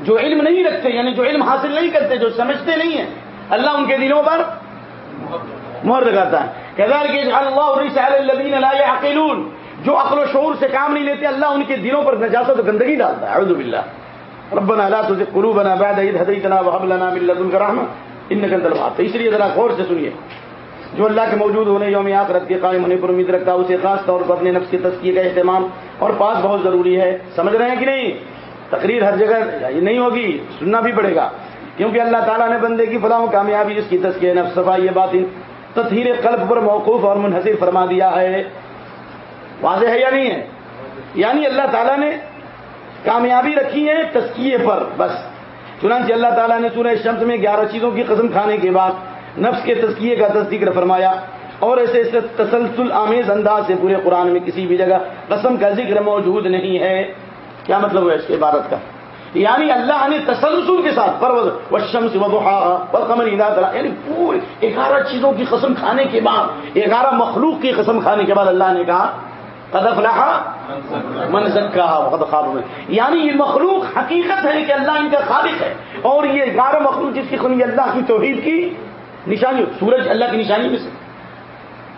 جو علم نہیں رکھتے یعنی جو علم حاصل نہیں کرتے، جو سمجھتے نہیں ہیں، اللہ ان کے دلوں پر مہر لگاتا ہے۔ کہ اللہ لا يعقلون۔ جو عقل و شعور سے کام نہیں لیتے، اللہ ان کے دلوں پر نجاست و گندگی ڈالتا ہے۔ اعوذ باللہ۔ ربنا لا تزغ قلوبنا بعد إذ هديتنا وهب لنا من لدنك رحمة إنك أنت الوهاب۔ اس لیے ذرا غور سے سنیے۔ جو اللہ کے موجود ہونے، یوم آخرت کے قائم ہونے پر امید رکھتا ہے، اسے خاص طور پر اپنے نفس کی تسکیے کا اہتمام اور پاس بہت ضروری ہے۔ سمجھ رہے ہیں کہ نہیں؟ تقریر ہر جگہ نہیں ہوگی، سننا بھی پڑے گا۔ کیونکہ اللہ تعالیٰ نے بندے کی فلاح کامیابی، اس کی تسکیہ نفس صفائی، یہ بات تطہیر قلب پر موقوف اور منحصر فرما دیا ہے۔ واضح ہے یا نہیں ہے؟ یعنی اللہ تعالیٰ نے کامیابی رکھی ہے تسکیے پر، بس۔ چنانچہ اللہ تعالیٰ نے سورہ شمس میں گیارہ چیزوں کی قسم کھانے کے بعد نفس کے تسکیے کا تصدیق فرمایا اور ایسے ایسے تسلسل آمیز انداز سے پورے قرآن میں کسی بھی جگہ قسم کا ذکر موجود نہیں ہے۔ کیا مطلب ہے اس کے عبارت کا؟ یعنی اللہ نے تسلسل کے ساتھ پروز و شمس و قمر یعنی پورے گیارہ چیزوں کی قسم کھانے کے بعد، گیارہ مخلوق کی قسم کھانے کے بعد اللہ نے کہا قدف لہا منزل کہا میں یعنی یہ مخلوق حقیقت ہے کہ اللہ ان کا خالق ہے اور یہ گیارہ مخلوق جس کی خونی اللہ کی توحید کی نشانی سورج اللہ کی نشانی میں سے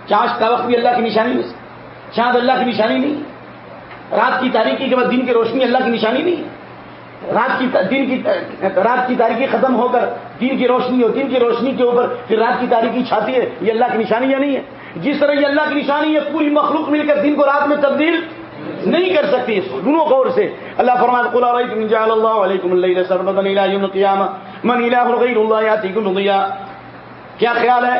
چاند کا وقت بھی اللہ کی نشانی میں سے، چاند اللہ کی نشانی نہیں، رات کی تاریخی کے بعد دن کی روشنی اللہ کی نشانی نہیں، رات کی دن کی رات کی تاریخی ختم ہو کر دن کی روشنی ہو دن کی روشنی کے اوپر پھر رات کی تاریخی چھاتی ہے، یہ اللہ کی نشانی یا نہیں ہے؟ جس طرح یہ اللہ کی نشانی ہے، پوری مخلوق مل کر دن کو رات میں تبدیل نہیں کر سکتی دونوں غور سے۔ اللہ فرمائے علیکم جعل اللہ علیکم اللیل سرمدا الى یوم من الہ غیر اللہ یاتیکم ضیا کیا خیال ہے؟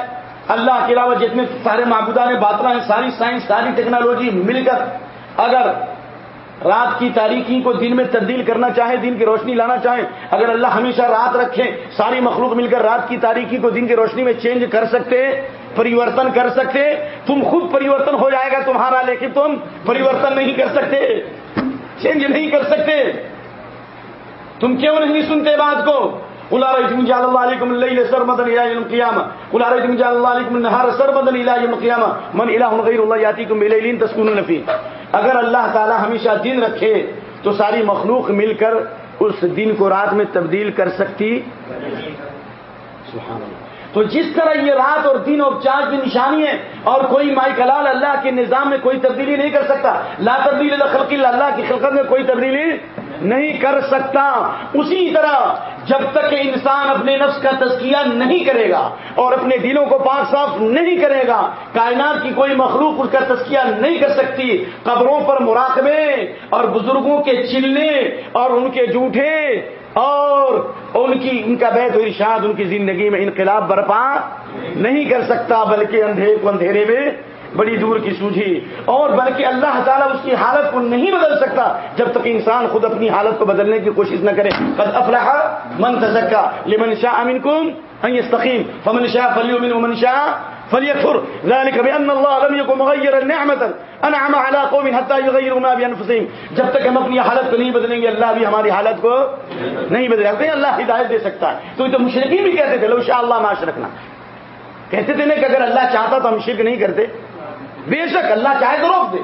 اللہ کے علاوہ جتنے سارے معبودان باطلا ہیں، ساری سائنس، ساری ٹیکنالوجی مل کر اگر رات کی تاریخی کو دن میں تبدیل کرنا چاہیں دن کی روشنی لانا چاہیں اگر اللہ ہمیشہ رات رکھے، ساری مخلوق مل کر رات کی تاریخی کو دن کی روشنی میں چینج کر سکتے، پریورتن کر سکتے، تم خود پریورتن ہو جائے گا تمہارا، لیکن تم پریورتن نہیں کر سکتے، چینج نہیں کر سکتے۔ تم کیوں نہیں سنتے بات کو؟ اللہ علیکم اللہ سر مدن قیامہ اللہ علیکم اللہ علیکم النہار سر مدن اللہ قیامہ من الہ غیر اللہ یاتی کو ملے تسکون اگر اللہ تعالی ہمیشہ دن رکھے، تو ساری مخلوق مل کر اس دن کو رات میں تبدیل کر سکتی؟ سبحان اللہ. تو جس طرح یہ رات اور دن اور چاند کی نشانی ہے، اور کوئی مائی کلال اللہ کے نظام میں کوئی تبدیلی نہیں کر سکتا. لا تبدیل خلقی اللہ کی خلقت میں کوئی تبدیلی نہیں کر سکتا۔ اسی طرح جب تک انسان اپنے نفس کا تزکیہ نہیں کرے گا اور اپنے دلوں کو پاک صاف نہیں کرے گا، کائنات کی کوئی مخلوق اس کا تزکیہ نہیں کر سکتی۔ قبروں پر مراقبے اور بزرگوں کے چلنے اور ان کے جھوٹے اور ان کی، ان کا بیت و ارشاد، ان کی زندگی میں انقلاب برپا نہیں کر سکتا، بلکہ اندھیرے کو اندھیرے میں بڑی دور کی سوجھی اور بلکہ اللہ تعالیٰ اس کی حالت کو نہیں بدل سکتا جب تک انسان خود اپنی حالت کو بدلنے کی کوشش نہ کرے۔ قد افلح من تزکا لمن شاء منکم ان يستقيم۔ فمن شاء فليؤمن ومن شاء فليكفر۔ ذلك بان الله لم يكن مغيرا نعمه انعم على قوم حتى يغيروا ما بانفسهم جب تک ہم اپنی حالت کو نہیں بدلیں گے، اللہ بھی ہماری حالت کو نہیں بدلے گا۔ اللہ ہدایت دے سکتا ہے۔ تو یہ تو مشرقین بھی کہتے تھے، لو شاء اللہ معاش رکھنا۔ کہتے تھے نا کہ اگر اللہ چاہتا تو ہم شرک نہیں کرتے۔ بے شک اللہ چاہے تو روک دے۔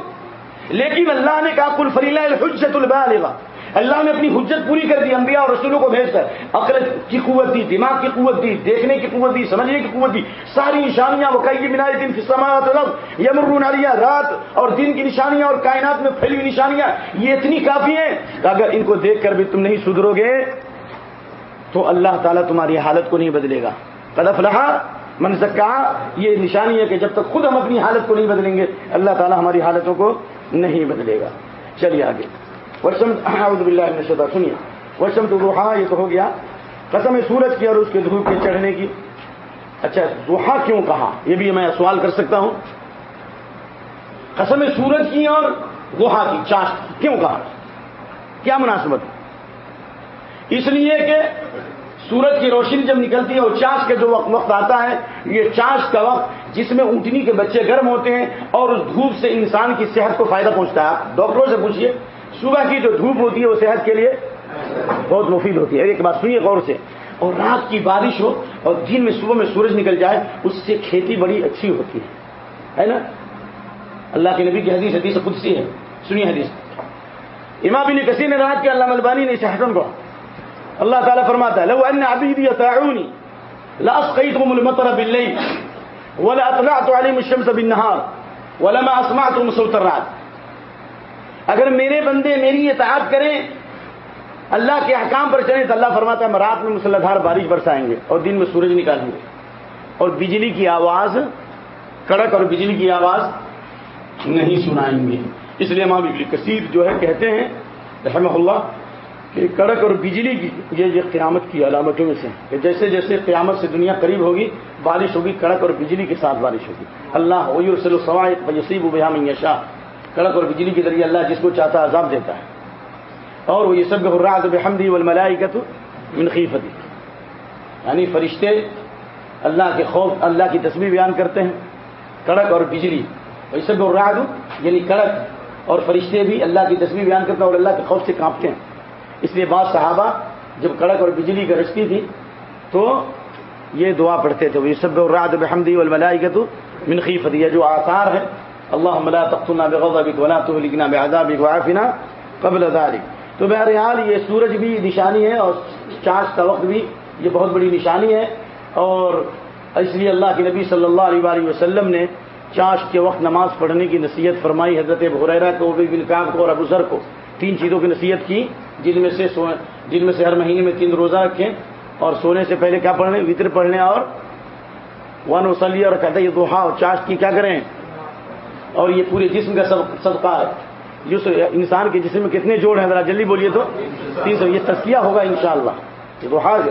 لیکن اللہ نے کہا کل فریلا الحجت البالغ اللہ نے اپنی حجت پوری کر دی، انبیاء اور رسولوں کو بھیج کر۔ عقل کی قوت دی، دماغ کی قوت دی، دیکھنے کی قوت دی، سمجھنے کی قوت دی۔ ساری نشانیاں وہ کئی بنائی دن سماعت یمرون علیہ رات اور دن کی نشانیاں اور کائنات میں پھیلی ہوئی نشانیاں۔ یہ اتنی کافی ہیں۔ کہ اگر ان کو دیکھ کر بھی تم نہیں سدھرو گے، تو اللہ تعالیٰ تمہاری حالت کو نہیں بدلے گا۔ قدف رہا من کہا یہ نشانی ہے کہ جب تک خود ہم اپنی حالت کو نہیں بدلیں گے، اللہ تعالیٰ ہماری حالتوں کو نہیں بدلے گا۔ چلیے آگے۔ ورشم باللہ شدہ سنیے۔ ورشم تو روحا یہ تو ہو گیا۔ قسم سورج کی اور اس کے دھوپ کے چڑھنے کی۔ اچھا روحا کیوں کہا؟ یہ بھی میں سوال کر سکتا ہوں۔ قسم سورج کی اور گوہا کی، چاش کیوں کہا؟ کیا مناسبت؟ اس لیے کہ سورج کی روشنی جب نکلتی ہے اور چانچ کا جو وقت آتا ہے، یہ چانچ کا وقت جس میں اونٹنی کے بچے گرم ہوتے ہیں اور اس دھوپ سے انسان کی صحت کو فائدہ پہنچتا ہے۔ ڈاکٹروں سے پوچھیے صبح کی جو دھوپ ہوتی ہے وہ صحت کے لیے بہت مفید ہوتی ہے۔ ایک بات سنیے غور سے۔ اور رات کی بارش ہو اور دن میں صبح میں سورج نکل جائے، اس سے کھیتی بڑی اچھی ہوتی ہے۔ ہے نا؟ اللہ کے نبی کی حدیث حدیث خود سی ہے۔ سنیے حدیث۔ امام بن کثیر نے رات کے اللہ ملبانی نے اسے حسن کو۔ اللہ تعالیٰ فرماتا ہے، لو ان عبیدی اطاعونی لاسقیتهم المطر باللیل ولا اطلعت عليهم الشمس بالنهار، ولما اسمعتهم صوت الرعد. اگر میرے بندے میری اطاعت کریں، اللہ کے احکام پر چلیں، تو اللہ فرماتا ہے، ہم رات میں مسلح بارش برسائیں گے اور دن میں سورج نکالیں گے۔ اور بجلی کی آواز، کڑک اور بجلی کی آواز نہیں سنائیں گے۔ اس لیے امام ابن کثیر جو ہے کہتے ہیں، رحمہ اللہ کہ کڑک اور بجلی کی یہ یہ قیامت کی علامتوں میں سے کہ جیسے جیسے قیامت سے دنیا قریب ہوگی، بارش ہوگی، کڑک اور بجلی کے ساتھ بارش ہوگی۔ اللہ وسل سوائے یسیب و بیام یشا کڑک اور بجلی کے ذریعے اللہ جس کو چاہتا عذاب دیتا ہے۔ اور وہ یہ سب حرات بحمدی والملائی کا تو منخیفتی یعنی فرشتے اللہ کے خوف اللہ کی تصویر بیان کرتے ہیں۔ کڑک اور بجلی۔ یہ سب حرات یعنی کڑک اور فرشتے بھی اللہ کی تصویر بیان کرتے ہیں اور اللہ کے خوف سے کانپتے ہیں۔ اس لیے بعض صحابہ جب کڑک اور بجلی گرجتی تھی تو یہ دعا پڑھتے تھے وہ سب الرعد بحمدی والملائی کا تو فتح جو آثار ہے اللہ ملا تختنا بغضبک ولا تهلكنا بعذابك وعافنا قبل ذلك۔ تو بہرحال یہ سورج بھی نشانی ہے اور چاند کا وقت بھی یہ بہت بڑی نشانی ہے اور اس لیے اللہ کے نبی صلی اللہ علیہ وآلہ وسلم نے چاش کے وقت نماز پڑھنے کی نصیحت فرمائی، حضرت بحریرہ کو بن کو اور ابو ذر کو۔ تین چیزوں کی نصیحت کی، جن میں سے جن میں سے ہر مہینے میں تین روزہ رکھیں اور سونے سے پہلے کیا پڑھنے؟ وطر پڑھنے اور ون وسلی اور کہتے یہ دوہا اور چاشت کی کیا کریں؟ اور یہ پورے جسم کا صدقہ ہے۔ جس انسان کے جسم میں کتنے جوڑ ہیں؟ ذرا جلدی بولیے تو۔ تین سو، یہ تسکیہ ہوگا انشاءاللہ۔ یہ دوہا ہے۔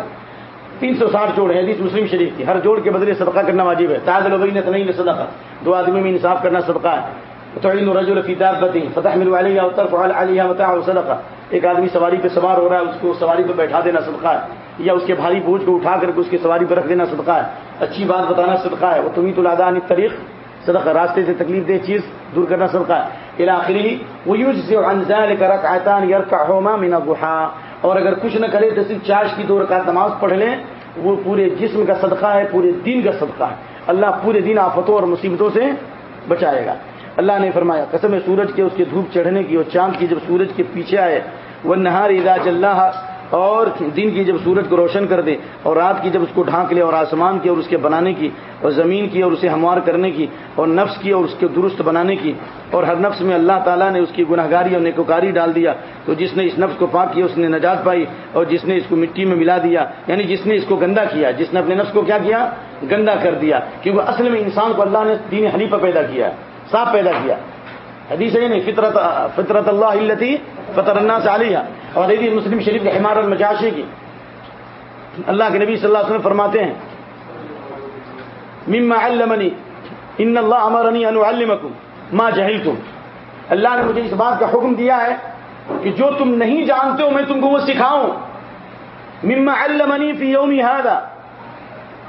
تین سو ساٹھ جوڑ ہیں، حدیث مسلم شریف کی۔ ہر جوڑ کے بدلے صدقہ کرنا واجب ہے۔ تاج لوگ نے نہیں صدقہ دو آدمی میں انصاف کرنا صدقہ ہے۔ تو رجول فی دابتی فتح ملو علیہ اتر فعال علیہ متاع صدقہ ایک آدمی سواری پہ سوار ہو رہا ہے، اس کو سواری پہ بیٹھا دینا صدقہ ہے، یا اس کے بھاری بوجھ کو اٹھا کر کے اس کی سواری پہ رکھ دینا صدقہ ہے۔ اچھی بات بتانا صدقہ ہے وہ تمہیں تو لادا طریق صدقہ، راستے سے تکلیف دہ چیز دور کرنا صدقہ ہے۔ الاخری وہ یوز سے انزال کا رکھ آتان یار گہا اور اگر کچھ نہ کرے تو صرف چارج کی دو رکعت نماز پڑھ لیں، وہ پورے جسم کا صدقہ ہے، پورے دن کا صدقہ ہے۔ اللہ پورے دن آفتوں اور مصیبتوں سے بچائے گا۔ اللہ نے فرمایا، قسم سورج کے اس کے دھوپ چڑھنے کی اور چاند کی جب سورج کے پیچھے آئے وہ نہار ادا چلّہ اور دن کی جب سورج کو روشن کر دے، اور رات کی جب اس کو ڈھانک لے، اور آسمان کی اور اس کے بنانے کی، اور زمین کی اور اسے ہموار کرنے کی، اور نفس کی اور اس کے درست بنانے کی، اور ہر نفس میں اللہ تعالیٰ نے اس کی گناہ گاری اور نیکوکاری ڈال دیا، تو جس نے اس نفس کو پاک کیا، اس نے نجات پائی، اور جس نے اس کو مٹی میں ملا دیا یعنی جس نے اس کو گندا کیا، جس نے اپنے نفس کو کیا کیا؟ گندا کر دیا، کیونکہ اصل میں انسان کو اللہ نے دین حنیفہ پیدا کیا صاف پیدا کیا۔ حدیث ہے نہیں، فطرت فطرت اللہ التی فطر اللہ علیہ اور حدیث مسلم شریف حمار المجاشی کی۔ اللہ کے نبی صلی اللہ علیہ وسلم فرماتے ہیں، مما علمنی، ان اللہ امرنی ان اعلمکم ما جہلتم۔ اللہ نے مجھے اس بات کا حکم دیا ہے کہ جو تم نہیں جانتے ہو، میں تم کو وہ سکھاؤں۔ مما علمنی فی یومی هذا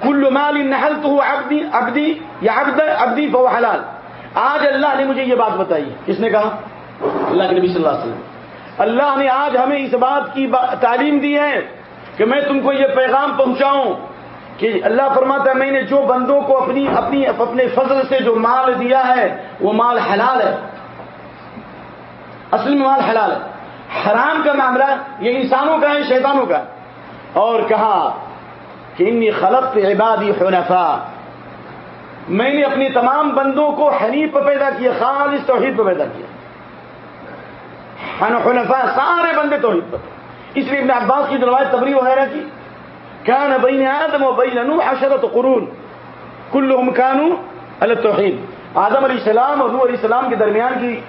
کل مال نحلته عبدی عبدی یا عبد، عبدی فهو حلال۔ آج اللہ نے مجھے یہ بات بتائی۔ کس نے کہا؟ اللہ کے نبی صلی اللہ علیہ وسلم۔ اللہ نے آج ہمیں اس بات کی تعلیم دی ہے کہ میں تم کو یہ پیغام پہنچاؤں کہ اللہ فرماتا ہے، میں نے جو بندوں کو اپنی اپنی اپنے فضل سے جو مال دیا ہے، وہ مال حلال ہے۔ اصل میں مال حلال ہے۔ حرام کا معاملہ یہ انسانوں کا ہے، شیطانوں کا اور کہا کہ انی خلق عبادی حنفا میں نے اپنی تمام بندوں کو حنیف پہ پیدا کیا، خالص توحید پہ پیدا کیا۔ حنفا سارے بندے توحید پر۔ اس لیے ابن عباس کی دروازے تبری وغیرہ کی۔ کیا نہ بین آدم و بین نو حشرت قرون۔ کل کانو التوحید۔ آدم علیہ السلام اور نو علیہ السلام کے درمیان کی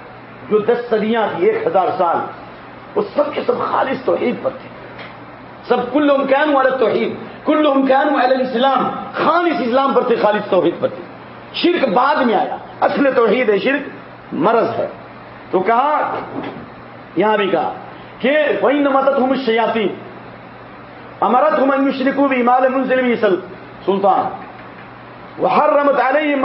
جو دس صدیاں تھی ایک ہزار سال، وہ سب کے سب خالص توحید پر تھے۔ سب کل امکان والے توحید کل امکان والے اسلام خالص اسلام پر تھے، خالص توحید پر تھے۔ شرک بعد میں آیا۔ اصل توحید ہے شرک مرض ہے۔ تو کہا، یہاں بھی کہا کہ وہی نمت ہوں شیاتی امرت ہوں مشرق بھی مال منزل بھی سلطان۔ وہ ہر رمت آ رہی ہے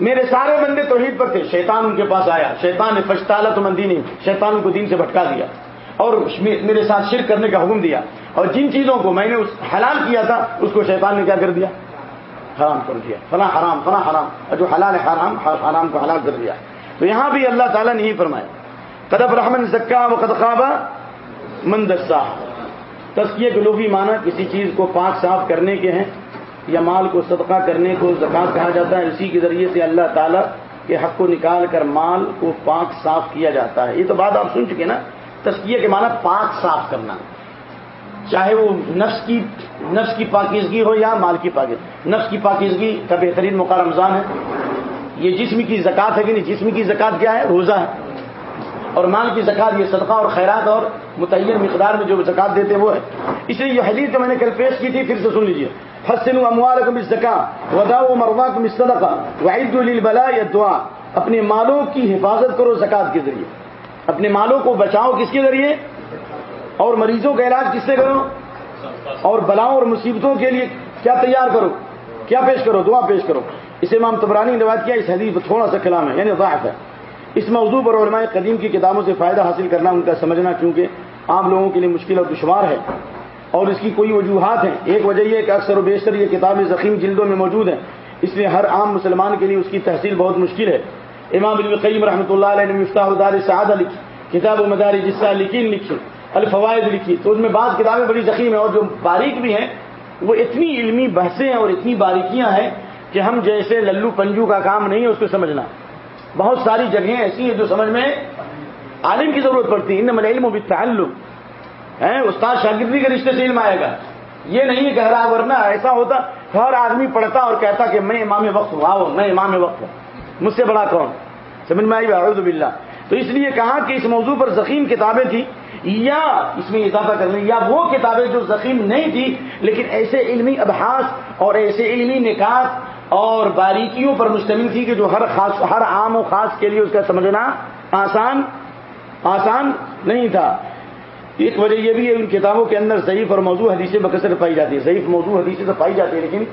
میرے سارے بندے توحید پر تھے۔ شیطان ان کے پاس آیا۔ شیطان نے فشتالت مندی شیطان کو دین سے بھٹکا دیا۔ اور میرے ساتھ شرک کرنے کا حکم دیا۔ اور جن چیزوں کو میں نے حلال کیا تھا، اس کو شیطان نے کیا کر دیا؟ حرام کر دیا۔ فلاں حرام فلاں حرام۔ اور جو حلال ہے حرام حرام کو حلال کر دیا۔ تو یہاں بھی اللہ تعالیٰ نے یہ فرمایا۔ قدب رحمن زکا و قدقابہ مندسا تسکیے کے لوگ ہی مانا کسی چیز کو پاک صاف کرنے کے ہیں یا مال کو صدقہ کرنے کو زکات کہا جاتا ہے۔ اسی کے ذریعے سے اللہ تعالیٰ کے حق کو نکال کر مال کو پاک صاف کیا جاتا ہے۔ یہ تو بات آپ سن چکے نا۔ تسکیے کے معنی پاک صاف کرنا۔ چاہے وہ نفس کی نفس کی پاکیزگی ہو یا مال کی پاکیزگی۔ نفس کی پاکیزگی کا بہترین موقع رمضان ہے۔ یہ جسم کی زکات ہے کہ نہیں؟ جسم کی زکات کیا ہے؟ روزہ ہے۔ اور مال کی زکات یہ صدقہ اور خیرات اور متعین مقدار میں جو زکات دیتے وہ ہے۔ اس لیے یہ حدیث جو میں نے کل پیش کی تھی، پھر سے سن لیجیے حسن اموال کم زکا ودا و مروا کم صدقہ وعید البلا یا دعا اپنے مالوں کی حفاظت کرو زکات کے ذریعے۔ اپنے مالوں کو بچاؤ کس کے ذریعے؟ اور مریضوں کا علاج کس سے کرو؟ اور بلاؤں اور مصیبتوں کے لیے کیا تیار کرو؟ کیا پیش کرو؟ دعا پیش کرو۔ اسے امام تبرانی نے روایت کیا، اس حدیث تھوڑا سا کلام ہے یعنی ضعف ہے۔ اس موضوع پر علماء قدیم کی کتابوں سے فائدہ حاصل کرنا، ان کا سمجھنا، کیونکہ عام لوگوں کے لیے مشکل اور دشوار ہے۔ اور اس کی کوئی وجوہات ہیں؟ ایک وجہ یہ کہ اکثر و بیشتر یہ کتابیں زخیم جلدوں میں موجود ہیں، اس لیے ہر عام مسلمان کے لیے اس کی تحصیل بہت مشکل ہے۔ امام القیم رحمۃ اللہ علیہ نے مفتاح الدار سعادہ لکھی، کتاب و مداری جسا لکین لکھی۔ الفوائد لکھی۔ تو اس میں بعض کتابیں بڑی زخیم ہیں اور جو باریک بھی ہیں، وہ اتنی علمی بحثیں ہیں اور اتنی باریکیاں ہیں کہ ہم جیسے للو پنجو کا کام نہیں ہے اس کو سمجھنا۔ بہت ساری جگہیں ایسی ہیں جو سمجھ میں عالم کی ضرورت پڑتی ہے۔ ان میں علم و تعلق ہے استاد شاگردی کے رشتے سے علم آئے گا۔ یہ نہیں کہہ رہا ورنہ ایسا ہوتا ہر آدمی پڑھتا اور کہتا کہ میں امام وقت ہوں۔ آؤ، میں امام وقت ہوں۔ مجھ سے بڑا کون؟ سمجھ میں آئی؟ اعوذ باللہ۔ تو اس لیے کہا کہ اس موضوع پر زخیم کتابیں تھیں، یا اس میں اضافہ کر لیں، یا وہ کتابیں جو زخیم نہیں تھی لیکن ایسے علمی ابحاس اور ایسے علمی نکات اور باریکیوں پر مشتمل تھی کہ جو ہر خاص، ہر عام و خاص کے لیے اس کا سمجھنا آسان آسان نہیں تھا۔ ایک وجہ یہ بھی ہے، ان کتابوں کے اندر ضعیف اور موضوع حدیثیں بکثر پائی جاتی ہے ضعیف موضوع حدیثیں تو پائی جاتی ہے لیکن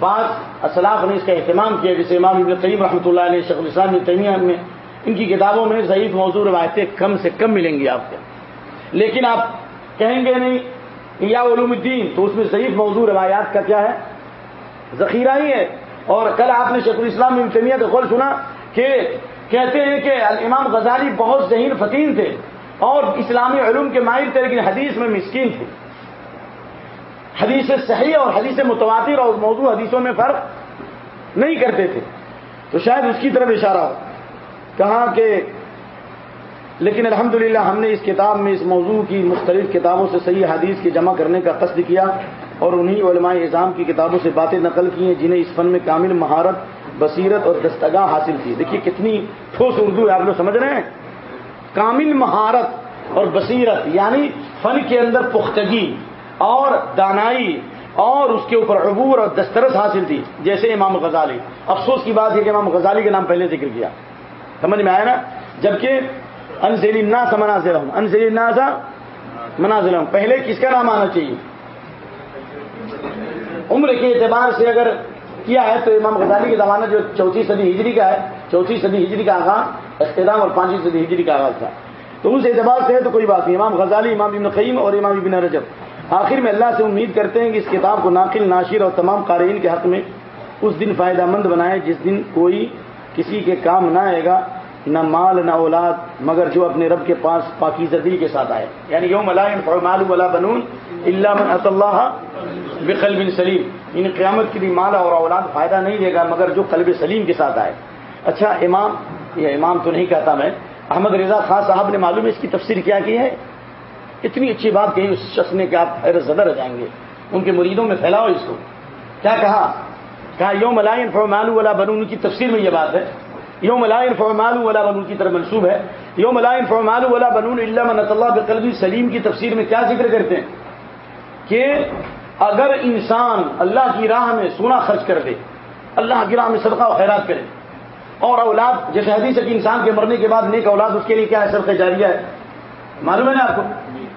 بعض اسلاف نے اس کا اہتمام کیا، جیسے امام ابن قیم رحمۃ اللہ علیہ، شیخ الاسلام تیمیہ میں ان کی کتابوں میں ضعیف موضوع روایتیں کم سے کم ملیں گی آپ کو۔ لیکن آپ کہیں گے نہیں، یا علوم الدین، تو اس میں ضعیف موضوع روایات کا کیا ہے؟ ذخیرہ ہی ہے۔ اور کل آپ نے شیخ الاسلام تیمیہ کا قول سنا کہ کہتے ہیں کہ امام غزالی بہت ذہین فتین تھے اور اسلامی علوم کے ماہر تھے، لیکن حدیث میں مسکین تھے۔ حدیث صحیح اور حدیث متواتر اور موضوع حدیثوں میں فرق نہیں کرتے تھے۔ تو شاید اس کی طرف اشارہ ہو۔ کہا کہ لیکن الحمدللہ ہم نے اس کتاب میں اس موضوع کی مختلف کتابوں سے صحیح حدیث کی جمع کرنے کا قصد کیا اور انہی علماء اظام کی کتابوں سے باتیں نقل کی ہیں جنہیں اس فن میں کامل مہارت، بصیرت اور دستگاہ حاصل کی۔ دیکھیے کتنی ٹھوس اردو ہے، آپ لوگ سمجھ رہے ہیں؟ کامل مہارت اور بصیرت یعنی فن کے اندر پختگی اور دانائی اور اس کے اوپر عبور اور دسترس حاصل تھی، جیسے امام غزالی۔ افسوس کی بات ہے کہ امام غزالی کے نام پہلے ذکر کیا۔ سمجھ میں آیا نا؟ جبکہ انزل الناس منازلهم انزل الناس منازلهم پہلے کس کا نام آنا چاہیے؟ عمر کے اعتبار سے اگر کیا ہے تو امام غزالی کا زمانہ جو چوتھی صدی ہجری کا ہے، چوتھی صدی ہجری کا آغاز، اختتام اور پانچویں صدی ہجری کا آغاز تھا۔ تو اس اعتبار سے ہے تو کوئی بات نہیں۔ امام غزالی، امام ابن قیم اور امام ابن رجب۔ آخر میں اللہ سے امید کرتے ہیں کہ اس کتاب کو ناقل، ناشر اور تمام قارئین کے حق میں اس دن فائدہ مند بنائے، جس دن کوئی کسی کے کام نہ آئے گا، نہ مال، نہ اولاد، مگر جو اپنے رب کے پاس پاکیزگی کے ساتھ آئے۔ یعنی یوم مال ولا بنون اللہ من اللہ بقلب بن سلیم ان یعنی قیامت کے لیے مال اور اولاد فائدہ نہیں دے گا، مگر جو قلب سلیم کے ساتھ آئے۔ اچھا امام، یہ امام تو نہیں کہتا میں، احمد رضا خان صاحب نے معلوم ہے اس کی تفسیر کیا کی ہے؟ اتنی اچھی بات کہی اس شخص نے کہ آپ حیرت زدہ رہ جائیں گے۔ ان کے مریدوں میں پھیلاؤ اس کو۔ کیا کہا؟ کہا، یوم لائن فرمالو والا بنون. کی تفسیر میں یہ بات ہے. یوم لائن فرمالو والا بنون کی طرف منسوب ہے. یوم لائن فرمالو والا بنون اللہ من اللہ بقلبی سلیم کی تفسیر میں کیا ذکر کرتے ہیں؟ کہ اگر انسان اللہ کی راہ میں سونا خرچ کر دے، اللہ کی راہ میں صدقہ و خیرات کرے، اور اولاد، جیسے حدیث ہے کہ انسان کے مرنے کے بعد نیک اولاد اس کے لیے کیا ہے؟ صدقہ جاریہ ہے۔ معلوم ہے نا آپ کو؟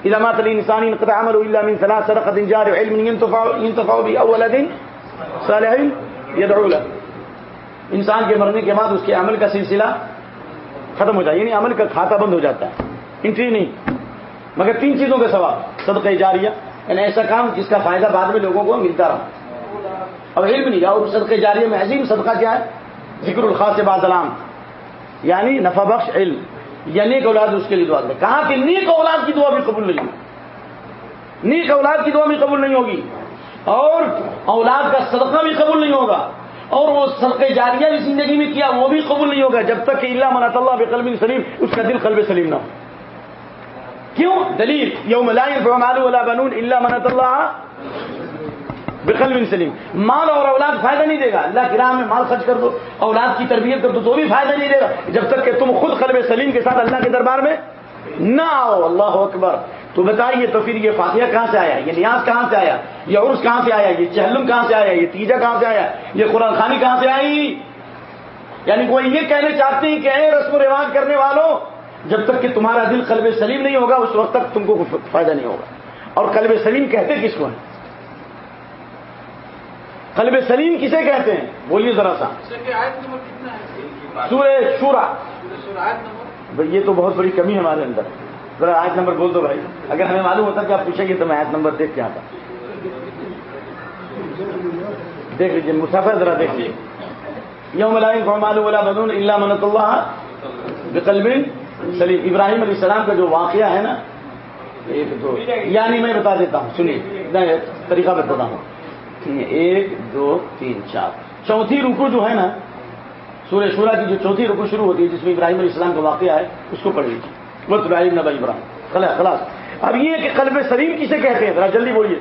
علامات علی انسانی انقطع عمل الا من ثلاث صدقه جار علم ينتفع به اول دين صالح. يدعو له. انسان کے مرنے کے بعد اس کے عمل کا سلسلہ ختم ہو جائے یعنی عمل کا کھاتا بند ہو جاتا ہے، انٹری نہیں۔ مگر تین چیزوں کا سوال صدقہ جاریہ یعنی ایسا کام جس کا فائدہ بعد میں لوگوں کو ملتا رہا۔ اب علم نہیں، اور صدقہ جاریہ میں عظیم صدقہ کیا ہے؟ ذکر الخاص سے بادلام یعنی نفع بخش علم یعنی یا نیک اولاد اس کے لیے دعا کرے۔ کہا کہ نیک اولاد کی دعا بھی قبول نہیں ہوگی۔ نیک اولاد کی دعا بھی قبول نہیں ہوگی۔ اور اولاد کا صدقہ بھی قبول نہیں ہوگا اور وہ صدقہ جاریہ بھی زندگی میں کیا وہ بھی قبول نہیں ہوگا جب تک کہ اللہ منات اللہ بقلب سلیم اس کا دل قلب سلیم نہ ہو۔ کیوں؟ دلیل، یوم لائن فمالو ولا بنون اللہ منت اللہ بقل بن سلیم مال اور اولاد فائدہ نہیں دے گا، اللہ کی راہ میں مال خرچ کر دو، اولاد کی تربیت کر دو، تو بھی فائدہ نہیں دے گا۔ جب تک کہ تم خود قلب سلیم کے ساتھ اللہ کے دربار میں نہ آؤ، اللہ اکبر۔ تو بتائیے تو پھر یہ فاتحہ کہاں سے آیا؟ یہ نیاز کہاں سے آیا؟ یہ عرس کہاں سے آیا؟ یہ چہلم کہاں سے آیا؟ یہ تیجا کہاں سے آیا؟ یہ قرآن خانی کہاں سے آئی؟ یعنی وہ یہ کہنے چاہتے ہیں کہ اے رسم و رواج کرنے والوں جب تک کہ تمہارا دل قلب سلیم نہیں ہوگا اس وقت تک تم کو فائدہ نہیں ہوگا۔ اور قلب سلیم کہتے کس کو ہیں؟ قلب سلیم کسے کہتے ہیں؟ بولیے ذرا سا۔ سورہ شورا۔ یہ تو بہت بڑی کمی ہے ہمارے اندر۔ ذرا آیت نمبر بول دو بھائی۔ اگر ہمیں معلوم ہوتا کہ آپ پوچھیں گے تو میں آیت نمبر دیکھ کے آتا۔ دیکھ لیجیے مسافر ذرا دیکھ لیجیے یوم معلوم اللہ بدون اللہ منت اللہ بقلب سلیم ابراہیم علیہ السلام کا جو واقعہ ہے نا، ایک دو یعنی میں بتا دیتا ہوں، سنیے طریقہ بتاتا ہوں۔ ایک دو تین چار۔ چوتھی رکو جو ہے نا، سورہ شورا کی جو چوتھی رکو شروع ہوتی ہے، جس میں ابراہیم علیہ السلام کا واقعہ ہے، اس کو پڑھ لیجیے ابراہیم نبی ابراہیم خلاص خلاص۔ اب یہ کہ قلب سلیم کسے کہتے ہیں؟ ذرا جلدی بولیے۔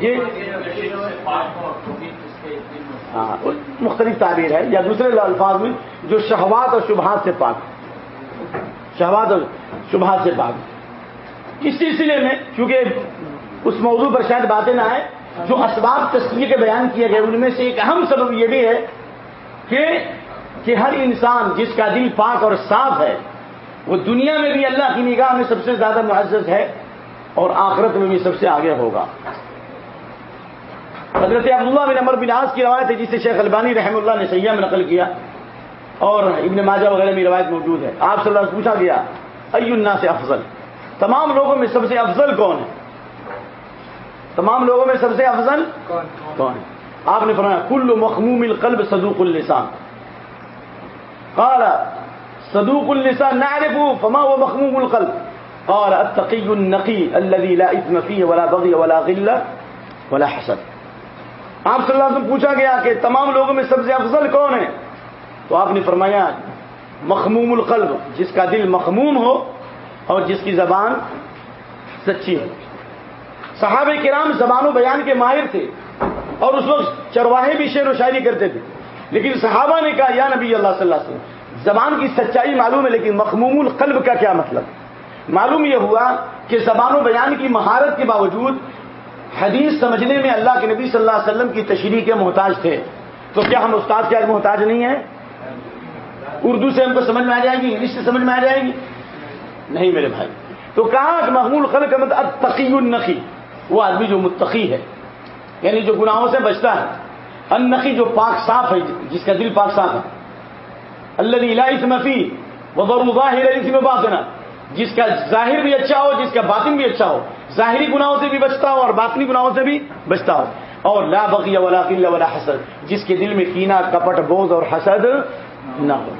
جی ہاں مختلف تعبیر ہے، یا دوسرے الفاظ میں جو شہوات اور شبہات سے پاک۔ شہوات اور شبہات سے پاک۔ اس سلسلے میں کیونکہ اس موضوع پر شاید باتیں نہ آئے جو اسباب تصویر کے بیان کیے گئے، ان میں سے ایک اہم سبب یہ بھی ہے کہ کہ ہر انسان جس کا دل پاک اور صاف ہے وہ دنیا میں بھی اللہ کی نگاہ میں سب سے زیادہ معزز ہے اور آخرت میں بھی سب سے آگے ہوگا۔ حضرت عبداللہ بن نمبر بناز کی روایت ہے جسے شیخ البانی رحم اللہ نے سیاح میں نقل کیا اور ابن ماجہ وغیرہ میں روایت موجود ہے۔ آپ صلی اللہ سے پوچھا گیا اینا سے افضل؟ تمام لوگوں میں سب سے افضل کون ہے؟ تمام لوگوں میں سب سے افضل کون ہے؟ آپ نے فرمایا کل مخموم القلب صدوق اللسان. قال، صدوق اللسان نعرفه، فما هو مخموم القلب. قال، التقي النقي الذي لا اثم فيه ولا بغي ولا غله ولا حسد. آپ صلی اللہ علیہ وسلم پوچھا گیا کہ تمام لوگوں میں سب سے افضل کون ہے؟ تو آپ نے فرمایا، مخموم القلب، جس کا دل مخموم ہو اور جس کی زبان سچی ہو۔ صحابہ کرام زبان و بیان کے ماہر تھے اور اس وقت چرواہے بھی شعر و شاعری کرتے تھے۔ لیکن صحابہ نے کہا، یا نبی اللہ صلی اللہ علیہ وسلم، زبان کی سچائی معلوم ہے، لیکن مخموم القلب کا کیا مطلب؟ معلوم یہ ہوا کہ زبان و بیان کی مہارت کے باوجود حدیث سمجھنے میں اللہ کے نبی صلی اللہ علیہ وسلم کی تشریح کے محتاج تھے۔ تو کیا ہم استاد کے آج محتاج نہیں ہیں؟ اردو سے ہم کو سمجھ میں آ جائے گی، انگلش سے سمجھ میں آ جائے گی؟ نہیں میرے بھائی۔ تو کہا کہ محمول خل کا مطلب تقی النقی، وہ آدمی جو متقی ہے یعنی جو گناہوں سے بچتا ہے۔ النقی جو پاک صاف ہے، جس کا دل پاک صاف ہے۔ اللہ مفی وہ میں بات ہے نا جس کا ظاہر بھی اچھا ہو، جس کا باطن بھی اچھا ہو۔ ظاہری گناہوں سے بھی بچتا ہو اور باطنی گناہوں سے بھی بچتا ہو۔ اور لا بقی ولا قل ولا حسد، جس کے دل میں کینا کپٹ بوز اور حسد نہ ہو۔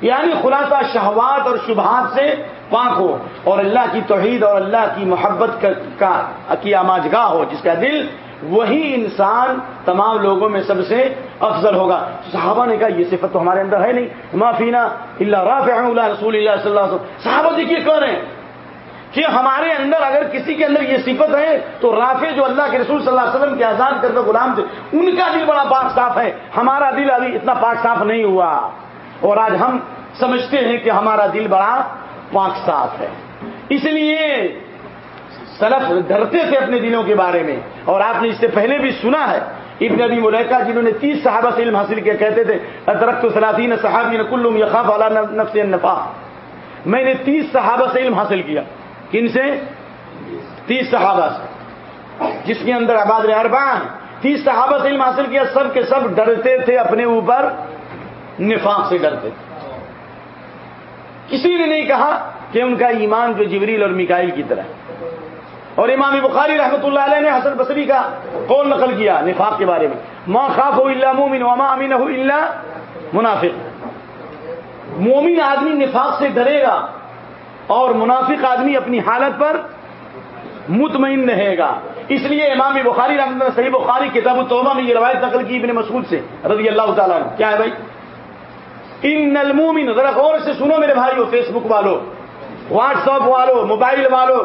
یعنی خلاصہ، شہوات اور شبہات سے پاک ہو۔ اور اللہ کی توحید اور اللہ کی محبت کا کی آماجگاہ ہو، جس کا دل وہی انسان تمام لوگوں میں سب سے افضل ہوگا۔ صحابہ نے کہا، یہ صفت تو ہمارے اندر ہے نہیں۔ معافینا اللہ رافع اللہ رسول اللہ صلی اللہ علیہ وسلم۔ صحابہ دیکھیے کون ہیں؟ کہ ہمارے اندر اگر کسی کے اندر یہ صفت ہے، تو رافع جو اللہ کے رسول صلی اللہ علیہ وسلم کے آزاد کردہ غلام تھے، ان کا دل بڑا پاک صاف ہے۔ ہمارا دل ابھی اتنا پاک صاف نہیں ہوا۔ اور آج ہم سمجھتے ہیں کہ ہمارا دل بڑا پاک صاف ہے۔ اس لیے سلف ڈرتے تھے اپنے دلوں کے بارے میں اور آپ نے اس سے پہلے بھی سنا ہے ابن ابی ملیکا جنہوں نے تیس صحابہ سے علم حاصل کیا، کہتے تھے ادرک سلاطین صحابی کلوم یقاف علا نفس النفا میں نے تیس صحابہ سے علم حاصل کیا۔ کن سے؟ تیس صحابہ سے۔ جس کے اندر آباد اربا تیس صحابہ سے علم حاصل کیا، سب کے سب ڈرتے تھے، اپنے اوپر نفاق سے ڈرتے تھے۔ کسی نے نہیں کہا کہ ان کا ایمان جو جبریل اور مکائل کی طرح اور امام بخاری رحمۃ اللہ علیہ نے حسن بصری کا قول نقل کیا نفاق کے بارے میں. ما خاف ہو اللہ مومن وما امین ہو اللہ منافق. مومن آدمی نفاق سے ڈرے گا اور منافق آدمی اپنی حالت پر مطمئن رہے گا. اس لیے امام بخاری رحمۃ اللہ صحیح بخاری کتاب التوبہ میں یہ روایت نقل کی ابن مسعود سے، رضی اللہ تعالیٰ کیا ہے بھائی؟ ان المومن، ذرا غور سے سنو میرے بھائیو فیس بک والو واٹس ایپ والو موبائل والو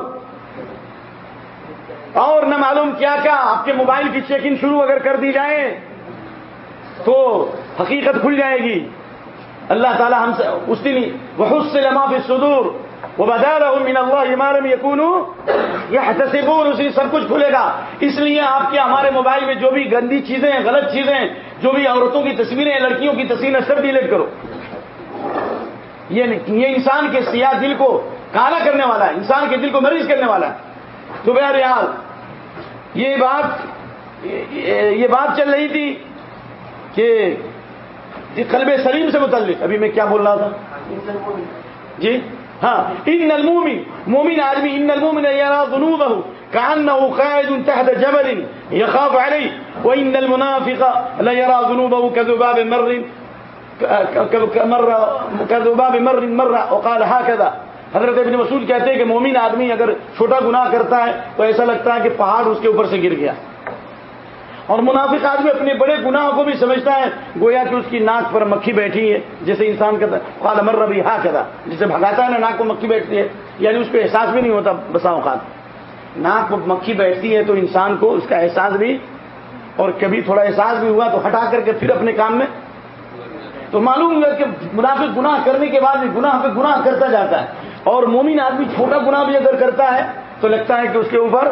اور نہ معلوم کیا کیا، آپ کے موبائل کی چیکنگ شروع اگر کر دی جائے تو حقیقت کھل جائے گی۔ اللہ تعالیٰ ہم سے اس دن بہت سے لمحہ صدور وہ بتا رہا ہوں مینا ہوا ہمارے میں یقون یہ تصبور اسی سب کچھ کھلے گا۔ اس لیے آپ کے ہمارے موبائل میں جو بھی گندی چیزیں غلط چیزیں جو بھی عورتوں کی تصویریں لڑکیوں کی تصویریں سب ڈیلیٹ کرو۔ یہ انسان کے سیاہ دل کو کالا کرنے والا ہے، انسان کے دل کو مریض کرنے والا ہے۔ تو بہرحال یہ بات یہ بات چل رہی تھی کہ جی قلب سلیم سے متعلق۔ ابھی میں کیا بول رہا تھا؟ جی؟ ہاں۔ ان نلمومی مومن آدمی، ان نلمومن یرا ذنوبه كانه قاعد تحت جبل يخاف عليه وان المنافق لا يرى ذنوبه كذباب مر كذباب مر مر وقال هكذا حضرت ابن مسعود کہتے ہیں کہ مومن آدمی اگر چھوٹا گناہ کرتا ہے تو ایسا لگتا ہے کہ پہاڑ اس کے اوپر سے گر گیا۔ اور منافق آدمی اپنے بڑے گناہ کو بھی سمجھتا ہے، گویا کہ اس کی ناک پر مکھی بیٹھی ہے جیسے انسان کہتا ہے مر ربی ہا کہتا جسے بھگاتا ہے نا، ناک کو مکھی بیٹھتی ہے۔ یعنی اس کو احساس بھی نہیں ہوتا بسا اوقات ناک پر مکھی بیٹھتی ہے تو انسان کو اس کا احساس بھی، اور کبھی تھوڑا احساس بھی ہوا تو ہٹا کر کے پھر اپنے کام میں۔ تو معلوم ہے کہ منافق گناہ کرنے کے بعد بھی گناہ پہ گناہ کرتا جاتا ہے۔ اور مومن آدمی چھوٹا گناہ بھی اگر کرتا ہے تو لگتا ہے کہ اس کے اوپر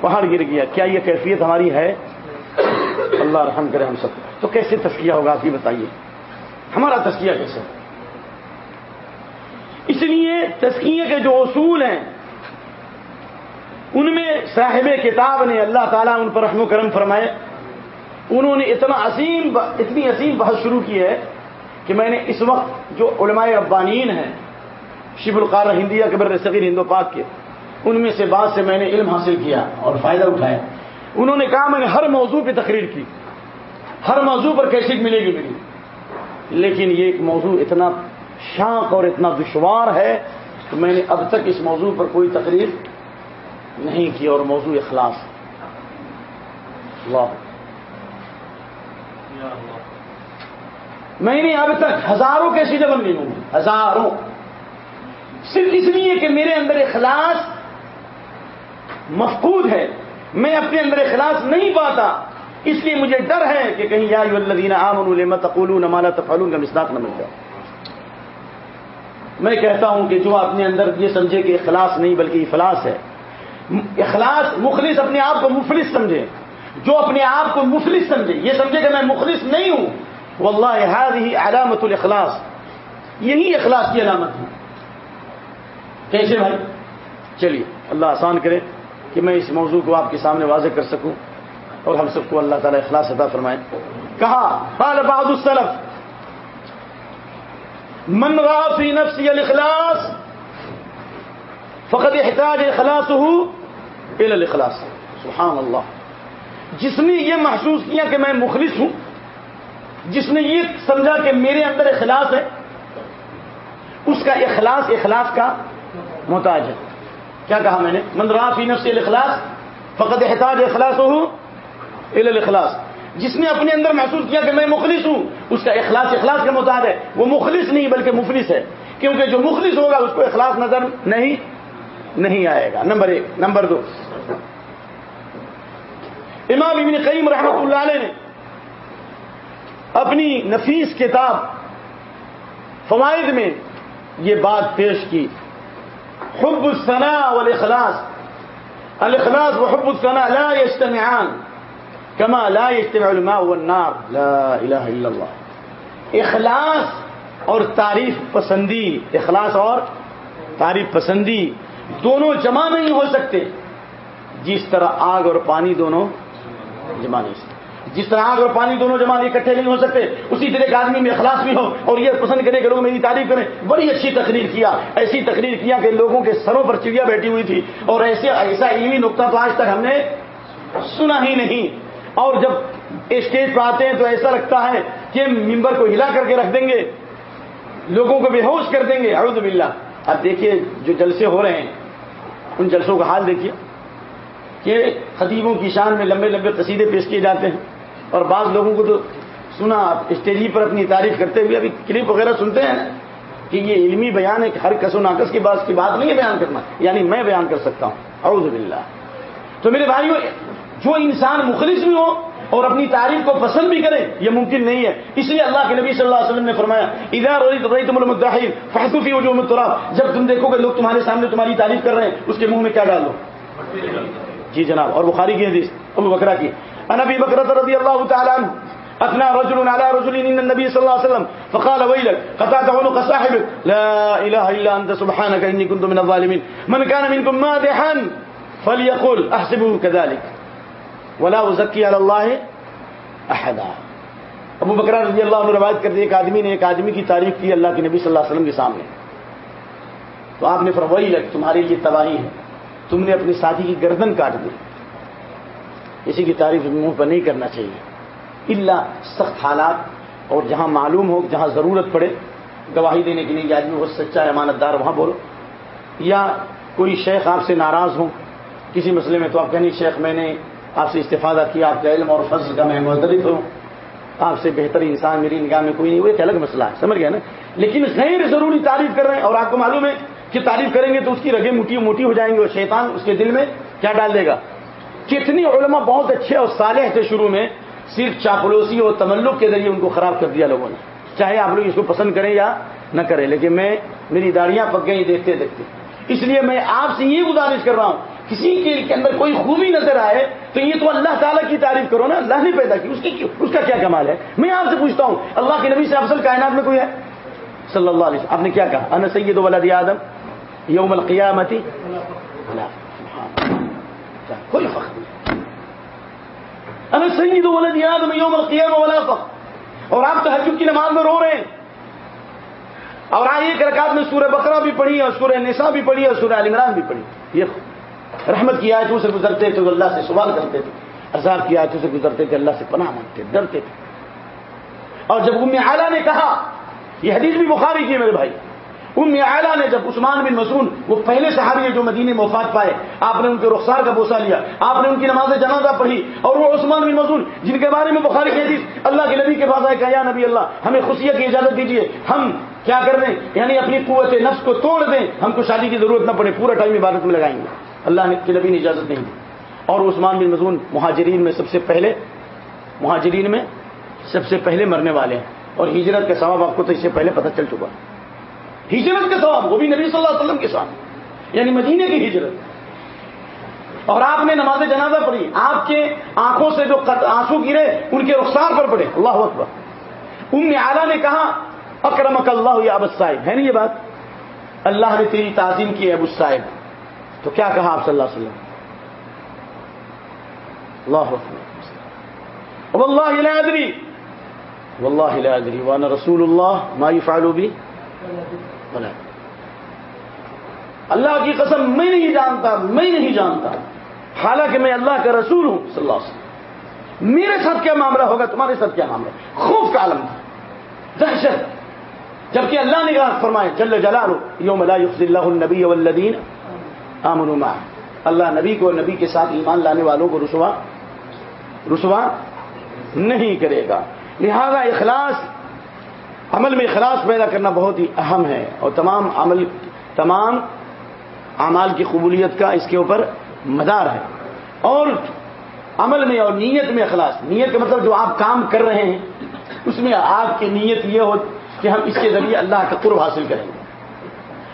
پہاڑ گر گیا۔ کیا یہ کیفیت ہماری ہے؟ اللہ رحم کرے ہم سب۔ تو کیسے تسکیہ ہوگا؟ آپ یہ بتائیے۔ ہمارا تسکیہ کیسے؟ اس لیے تسکیے کے جو اصول ہیں، ان میں صاحب کتاب نے اللہ تعالیٰ ان پر رحم و کرم فرمائے۔ انہوں نے اتنا عظیم، اتنی عظیم بحث شروع کی ہے کہ میں نے اس وقت جو علماء ربانین ہیں شب القار ہندیہ کے بر صغیر ہندو پاک کے۔ ان میں سے بعد سے میں نے علم حاصل کیا اور فائدہ اٹھایا۔ انہوں نے کہا میں نے ہر موضوع پہ تقریر کی۔ ہر موضوع پر کیسی ملے گی میری۔ لیکن یہ ایک موضوع اتنا شاق اور اتنا دشوار ہے کہ میں نے اب تک اس موضوع پر کوئی تقریر نہیں کی اور موضوع اخلاص۔ اللہ۔ میں نے اب تک ہزاروں کیسی جبن لی ہوں ہزاروں۔ صرف اس لیے کہ میرے اندر اخلاص مفقود ہے۔ میں اپنے اندر اخلاص نہیں پاتا۔ اس لیے مجھے ڈر ہے کہ کہیں یا الدین عام تقول نمانا تفعلون کا مسلاق نہ مل جائے۔ میں کہتا ہوں کہ جو اپنے اندر یہ سمجھے کہ اخلاص نہیں بلکہ افلاس ہے۔ اخلاص مخلص اپنے آپ کو مفلس سمجھے۔ جو اپنے آپ کو مفلس سمجھے، یہ سمجھے کہ میں مخلص نہیں ہوں۔ واللہ هذه علامت الاخلاص۔ یہی اخلاص کی علامت ہے۔ کیسے بھائی؟ چلیے، اللہ آسان کرے کہ میں اس موضوع کو آپ کے سامنے واضح کر سکوں اور ہم سب کو اللہ تعالیٰ اخلاص عطا فرمائے۔ کہا، قال بعض السلف، من را فی نفسی الاخلاص فقد احتاج اخلاصه الى الاخلاص سبحان اللہ جس نے یہ محسوس کیا کہ میں مخلص ہوں، جس نے یہ سمجھا کہ میرے اندر اخلاص ہے، اس کا اخلاص اخلاص کا محتاج ہے۔ کیا کہا میں نے؟ مندرا فی نفس الاخلاص فقط احتاج اخلاص ہوں الاخلاص۔ جس نے اپنے اندر محسوس کیا کہ میں مخلص ہوں، اس کا اخلاص اخلاص کا محتاج ہے۔ وہ مخلص نہیں بلکہ مفلس ہے۔ کیونکہ جو مخلص ہوگا، اس کو اخلاص نظر نہیں نہیں آئے گا۔ نمبر ایک، نمبر دو۔ امام ابن قیم رحمۃ اللہ علیہ نے اپنی نفیس کتاب فوائد میں یہ بات پیش کی۔ حب الثناء والاخلاص الاخلاص وحب الثناء لا يجتمعان كما لا يجتمع الماء والنار. لا الہ الا اللہ اخلاص اور تعریف پسندی. اخلاص اور تعریف پسندی. دونوں جمع نہیں ہو سکتے. جس طرح آگ اور پانی دونوں جمع نہیں سکتے. جس طرح آگ اور پانی دونوں جمع اکٹھے نہیں ہو سکتے، اسی طرح ایک آدمی میں اخلاص بھی ہو اور یہ پسند کرے کہ لوگ میری تعریف کریں۔ بڑی اچھی تقریر کیا، ایسی تقریر کیا کہ لوگوں کے سروں پر چڑیا بیٹھی ہوئی تھی۔ اور ایسے ایسا علمی نقطہ تو آج تک ہم نے سنا ہی نہیں۔ اور جب اسٹیج پہ آتے ہیں تو ایسا لگتا ہے کہ ممبر کو ہلا کر کے رکھ دیں گے، لوگوں کو بے ہوش کر دیں گے۔ اعوذ باللہ۔ اب دیکھیے جو جلسے ہو رہے ہیں، ان جلسوں کا حال دیکھیے کہ خطیبوں کی شان میں لمبے لمبے قصیدے پیش کیے جاتے ہیں۔ اور بعض لوگوں کو تو سنا اسٹیج پر اپنی تعریف کرتے ہوئے ابھی کلپ وغیرہ سنتے ہیں کہ یہ علمی بیان ہے کہ ہر کس و ناقص کی بات کی بات نہیں ہے بیان کرنا یعنی میں بیان کر سکتا ہوں۔ اعوذ باللہ۔ تو میرے بھائیوں جو انسان مخلص بھی ہو اور اپنی تعریف کو پسند بھی کرے، یہ ممکن نہیں ہے۔ اس لیے اللہ کے نبی صلی اللہ علیہ وسلم نے فرمایا ادھر فحتفی جب تم دیکھو گے لوگ تمہارے سامنے تمہاری تعریف کر رہے ہیں، اس کے منہ میں کیا ڈال دو؟ جی جناب، اور بخاری کی حدیث، ابو بکرا کی۔ انبی بکرت رضی اللہ تعالیٰ عنہ اثنى رجل على رجل ان النبي صلى الله عليه وسلم فقال ويلك، قطعت عنق صاحبك. لا اله الا انت سبحانك اني كنت من الظالمين. من كان منكم مادحا فليقول احسبه كذلك. ولا ازكي على الله احدا ابو بکر رضی اللہ عنہ روایت کرتے ایک آدمی نے ایک آدمی کی تعریف کی اللہ کے نبی صلی اللہ علیہ وسلم کے سامنے. تو آپ نے فرمائی لگ تمہارے لیے تباہی ہے۔ تم نے اپنی ساتھی کی گردن کاٹ دی۔ کسی کی تعریف منہ پر نہیں کرنا چاہیے۔ اللہ سخت حالات اور جہاں معلوم ہو، جہاں ضرورت پڑے، گواہی دینے کے لیے آدمی بہت سچا ہے امانت دار وہاں بولو۔ یا کوئی شیخ آپ سے ناراض ہو کسی مسئلے میں تو آپ کہیں، شیخ میں نے آپ سے استفادہ کیا، آپ کا علم اور فضل کا میں مدرف ہوں۔ آپ سے بہتر انسان میری نگاہ میں کوئی نہیں، وہ ایک الگ مسئلہ ہے، سمجھ گیا نا؟ لیکن غیر ضروری تعریف کر رہے ہیں اور آپ کو معلوم ہے کہ تعریف کریں گے تو اس کی رگیں موٹی موٹی ہو جائیں گے اور شیطان اس کے دل میں کیا ڈال دے گا؟ کتنی علماء بہت اچھے اور صالح تھے شروع میں، صرف چاپلوسی اور تملک کے ذریعے ان کو خراب کر دیا لوگوں نے۔ چاہے آپ لوگ اس کو پسند کریں یا نہ کریں، لیکن میں، میری داڑیاں پک گئی دیکھتے دیکھتے۔ اس لیے میں آپ سے یہ گزارش کر رہا ہوں، کسی کے اندر کوئی خوبی نظر آئے تو یہ تو اللہ تعالیٰ کی تعریف کرو نا، اللہ نے پیدا کی، اس کی اس کا کیا کمال ہے؟ میں آپ سے پوچھتا ہوں، اللہ کے نبی سے افضل کائنات میں کوئی ہے؟ صلی اللہ علیہ وسلم، آپ نے کیا کہا؟ ان سید ولد آدم یوم القیامتی. کوئی فخر نہیں۔ سید ولد آدم یوم القیامہ ولا فخر، اور آپ تو حجب کی نماز میں رو رہے ہیں۔ اور آج ایک رکعت میں سورہ بقرہ بھی پڑھی اور سورہ نساء بھی پڑھی اور سورہ عمران بھی پڑھی یہ رحمت کی آیتوں سے گزرتے تھے اللہ سے سوال کرتے تھے۔ عذاب کی آیتوں سے گزرتے تھے، اللہ سے پناہ مانگتے ڈرتے تھے۔ اور جب ام اعلیٰ نے کہا، یہ حدیث بھی بخاری کی میرے بھائی ام اعلیٰ نے جب عثمان بن مسون وہ پہلے صحابی ہیں جو مدینے میں وفات پائے، آپ نے ان کے رخسار کا بوسا لیا، آپ نے ان کی نماز جنازہ پڑھی، اور وہ عثمان بن مسون جن کے بارے میں بخاری حدیث، اللہ کے نبی کے پاس آئے کہ یا نبی اللہ، ہمیں خوشیت کی اجازت دیجیے ہم کیا کر دیں؟ یعنی اپنی قوت نفس کو توڑ دیں، ہم کو شادی کی ضرورت نہ پڑے، پورا ٹائم عبادت میں لگائیں گے۔ اللہ کے نبی نے اجازت نہیں دی۔ اور عثمان بن مزون مہاجرین میں سب سے پہلے مہاجرین میں سب سے پہلے مرنے والے ہیں۔ اور ہجرت کے ثواب آپ کو تو اس سے پہلے پتہ چل چکا۔ ہجرت کے ثواب، وہ بھی نبی صلی اللہ علیہ وسلم کے ساتھ یعنی مدینے کی ہجرت۔ اور آپ نے نماز جنازہ پڑھی، آپ کے آنکھوں سے جو آنسو گرے، ان کے رخسار پر پڑے۔ اللہ اکبر۔ ام اعلیٰ نے کہا، اکرمک اللہ یا ابد صاحب ہے نا یہ بات؟ اللہ نے تیری تعظیم کی ابو صاحب تو کیا کہا آپ صلی اللہ علیہ وسلم؟ اللہ واللہ لا ادری۔ واللہ لا ادری، وانا رسول اللہ ما يفعل بی۔ ولا اللہ کی قسم میں نہیں جانتا، میں نہیں جانتا۔ حالانکہ میں اللہ کا رسول ہوں، صلی اللہ علیہ وسلم۔ میرے ساتھ کیا معاملہ ہوگا؟ تمہارے ساتھ کیا معاملہ خوف کا عالم۔ تھا دہشت۔ جبکہ اللہ نے کہا، فرمائے، جل جلالو یوم لا یخزی اللہ النبی والذین آمنوا معه اللہ نبی کو نبی کے ساتھ ایمان لانے والوں کو رسوا رسوا نہیں کرے گا۔ لہذا اخلاص عمل میں اخلاص پیدا کرنا بہت ہی اہم ہے اور تمام عمل، تمام اعمال کی قبولیت کا اس کے اوپر مدار ہے۔ اور عمل میں اور نیت میں اخلاص، نیت کا مطلب جو آپ کام کر رہے ہیں، اس میں آپ کی نیت یہ ہو کہ ہم اس کے ذریعے اللہ کا قرب حاصل کریں۔ گے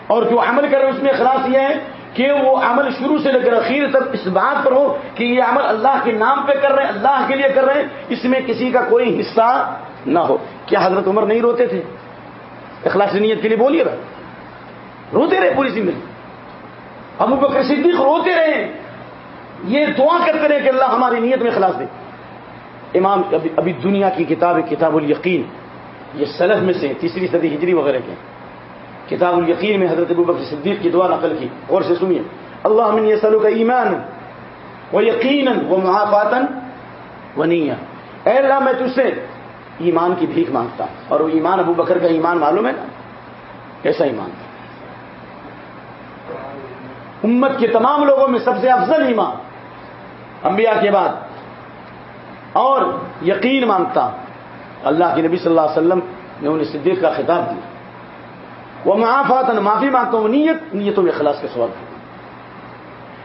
اور جو عمل کر رہے ہیں، اس میں اخلاص یہ ہے کہ وہ عمل شروع سے لے کر اخیر تک اس بات پر ہو کہ یہ عمل اللہ کے نام پہ کر رہے ہیں، اللہ کے لیے کر رہے ہیں۔ اس میں کسی کا کوئی حصہ نہ ہو۔ کیا حضرت عمر نہیں روتے تھے؟ اخلاص نیت کے لیے بولیے گا روتے رہے پوری زندگی۔ ابو بکر صدیق روتے رہے یہ دعا کرتے رہے کہ اللہ ہماری نیت میں اخلاص دے۔ امام ابھی دنیا کی کتاب کتاب الیقین۔ یہ سلف میں سے تیسری صدی ہجری وغیرہ کے کتاب الیقین میں حضرت ابو بکر صدیق کی دعا نقل کی۔ اور سے سنیے۔ اللہ من یہ سلو کا ایمان وہ یقیناً وہ محافاتن و اے اللہ، میں تجھ سے ایمان کی بھیک مانگتا اور وہ ایمان ابو بکر کا ایمان معلوم ہے نا؟ کیسا ایمان۔ تھا امت کے تمام لوگوں میں سب سے افضل ایمان۔ انبیاء کے بعد۔ اور یقین مانگتا۔ اللہ کے نبی صلی اللہ علیہ وسلم نے انہیں صدیق کا خطاب دیا۔ وہ معافات معافی مانگتا ہوں، نیت، نیتوں میں خلاص کے سوال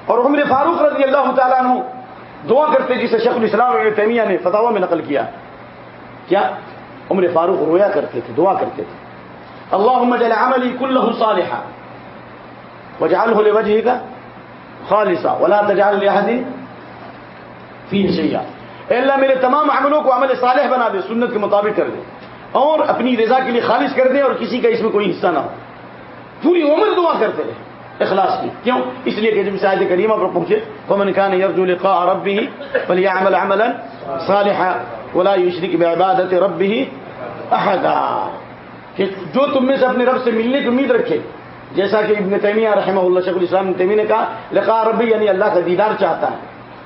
اور عمر فاروق رضی اللہ تعالیٰ عنہ دعا کرتے جسے شیخ الاسلام تیمیہ نے فتوا میں نقل کیا۔ کیا عمر فاروق رویا کرتے تھے، دعا کرتے تھے۔ اللہ جل عملی کلہ صالحا۔ وجعله لوجهك خالصا۔ ولا تجعل لاحد فيه شيئا اے اللہ، میرے تمام عملوں کو عمل صالح بنا دے، سنت کے مطابق کر دے۔ اور اپنی رضا کے لیے خالص کر دے اور کسی کا اس میں کوئی حصہ نہ ہو۔ پوری عمر دعا کرتے رہے، اخلاص کی۔ کیوں؟ اس لیے کہ جب شاید کریمہ پر پہنچے، فمن كان يرجو لقاء ربه فليعمل عملا صالحا۔ ولا يشرك بعبادة ربه احدا کہ جو تم میں سے اپنے رب سے ملنے کی امید رکھے۔ جیسا کہ ابن تیمیہ رحمہ اللہ شیخ الاسلام ابن تیمیہ نے کہا، لقاء ربی یعنی اللہ کا دیدار چاہتا ہے۔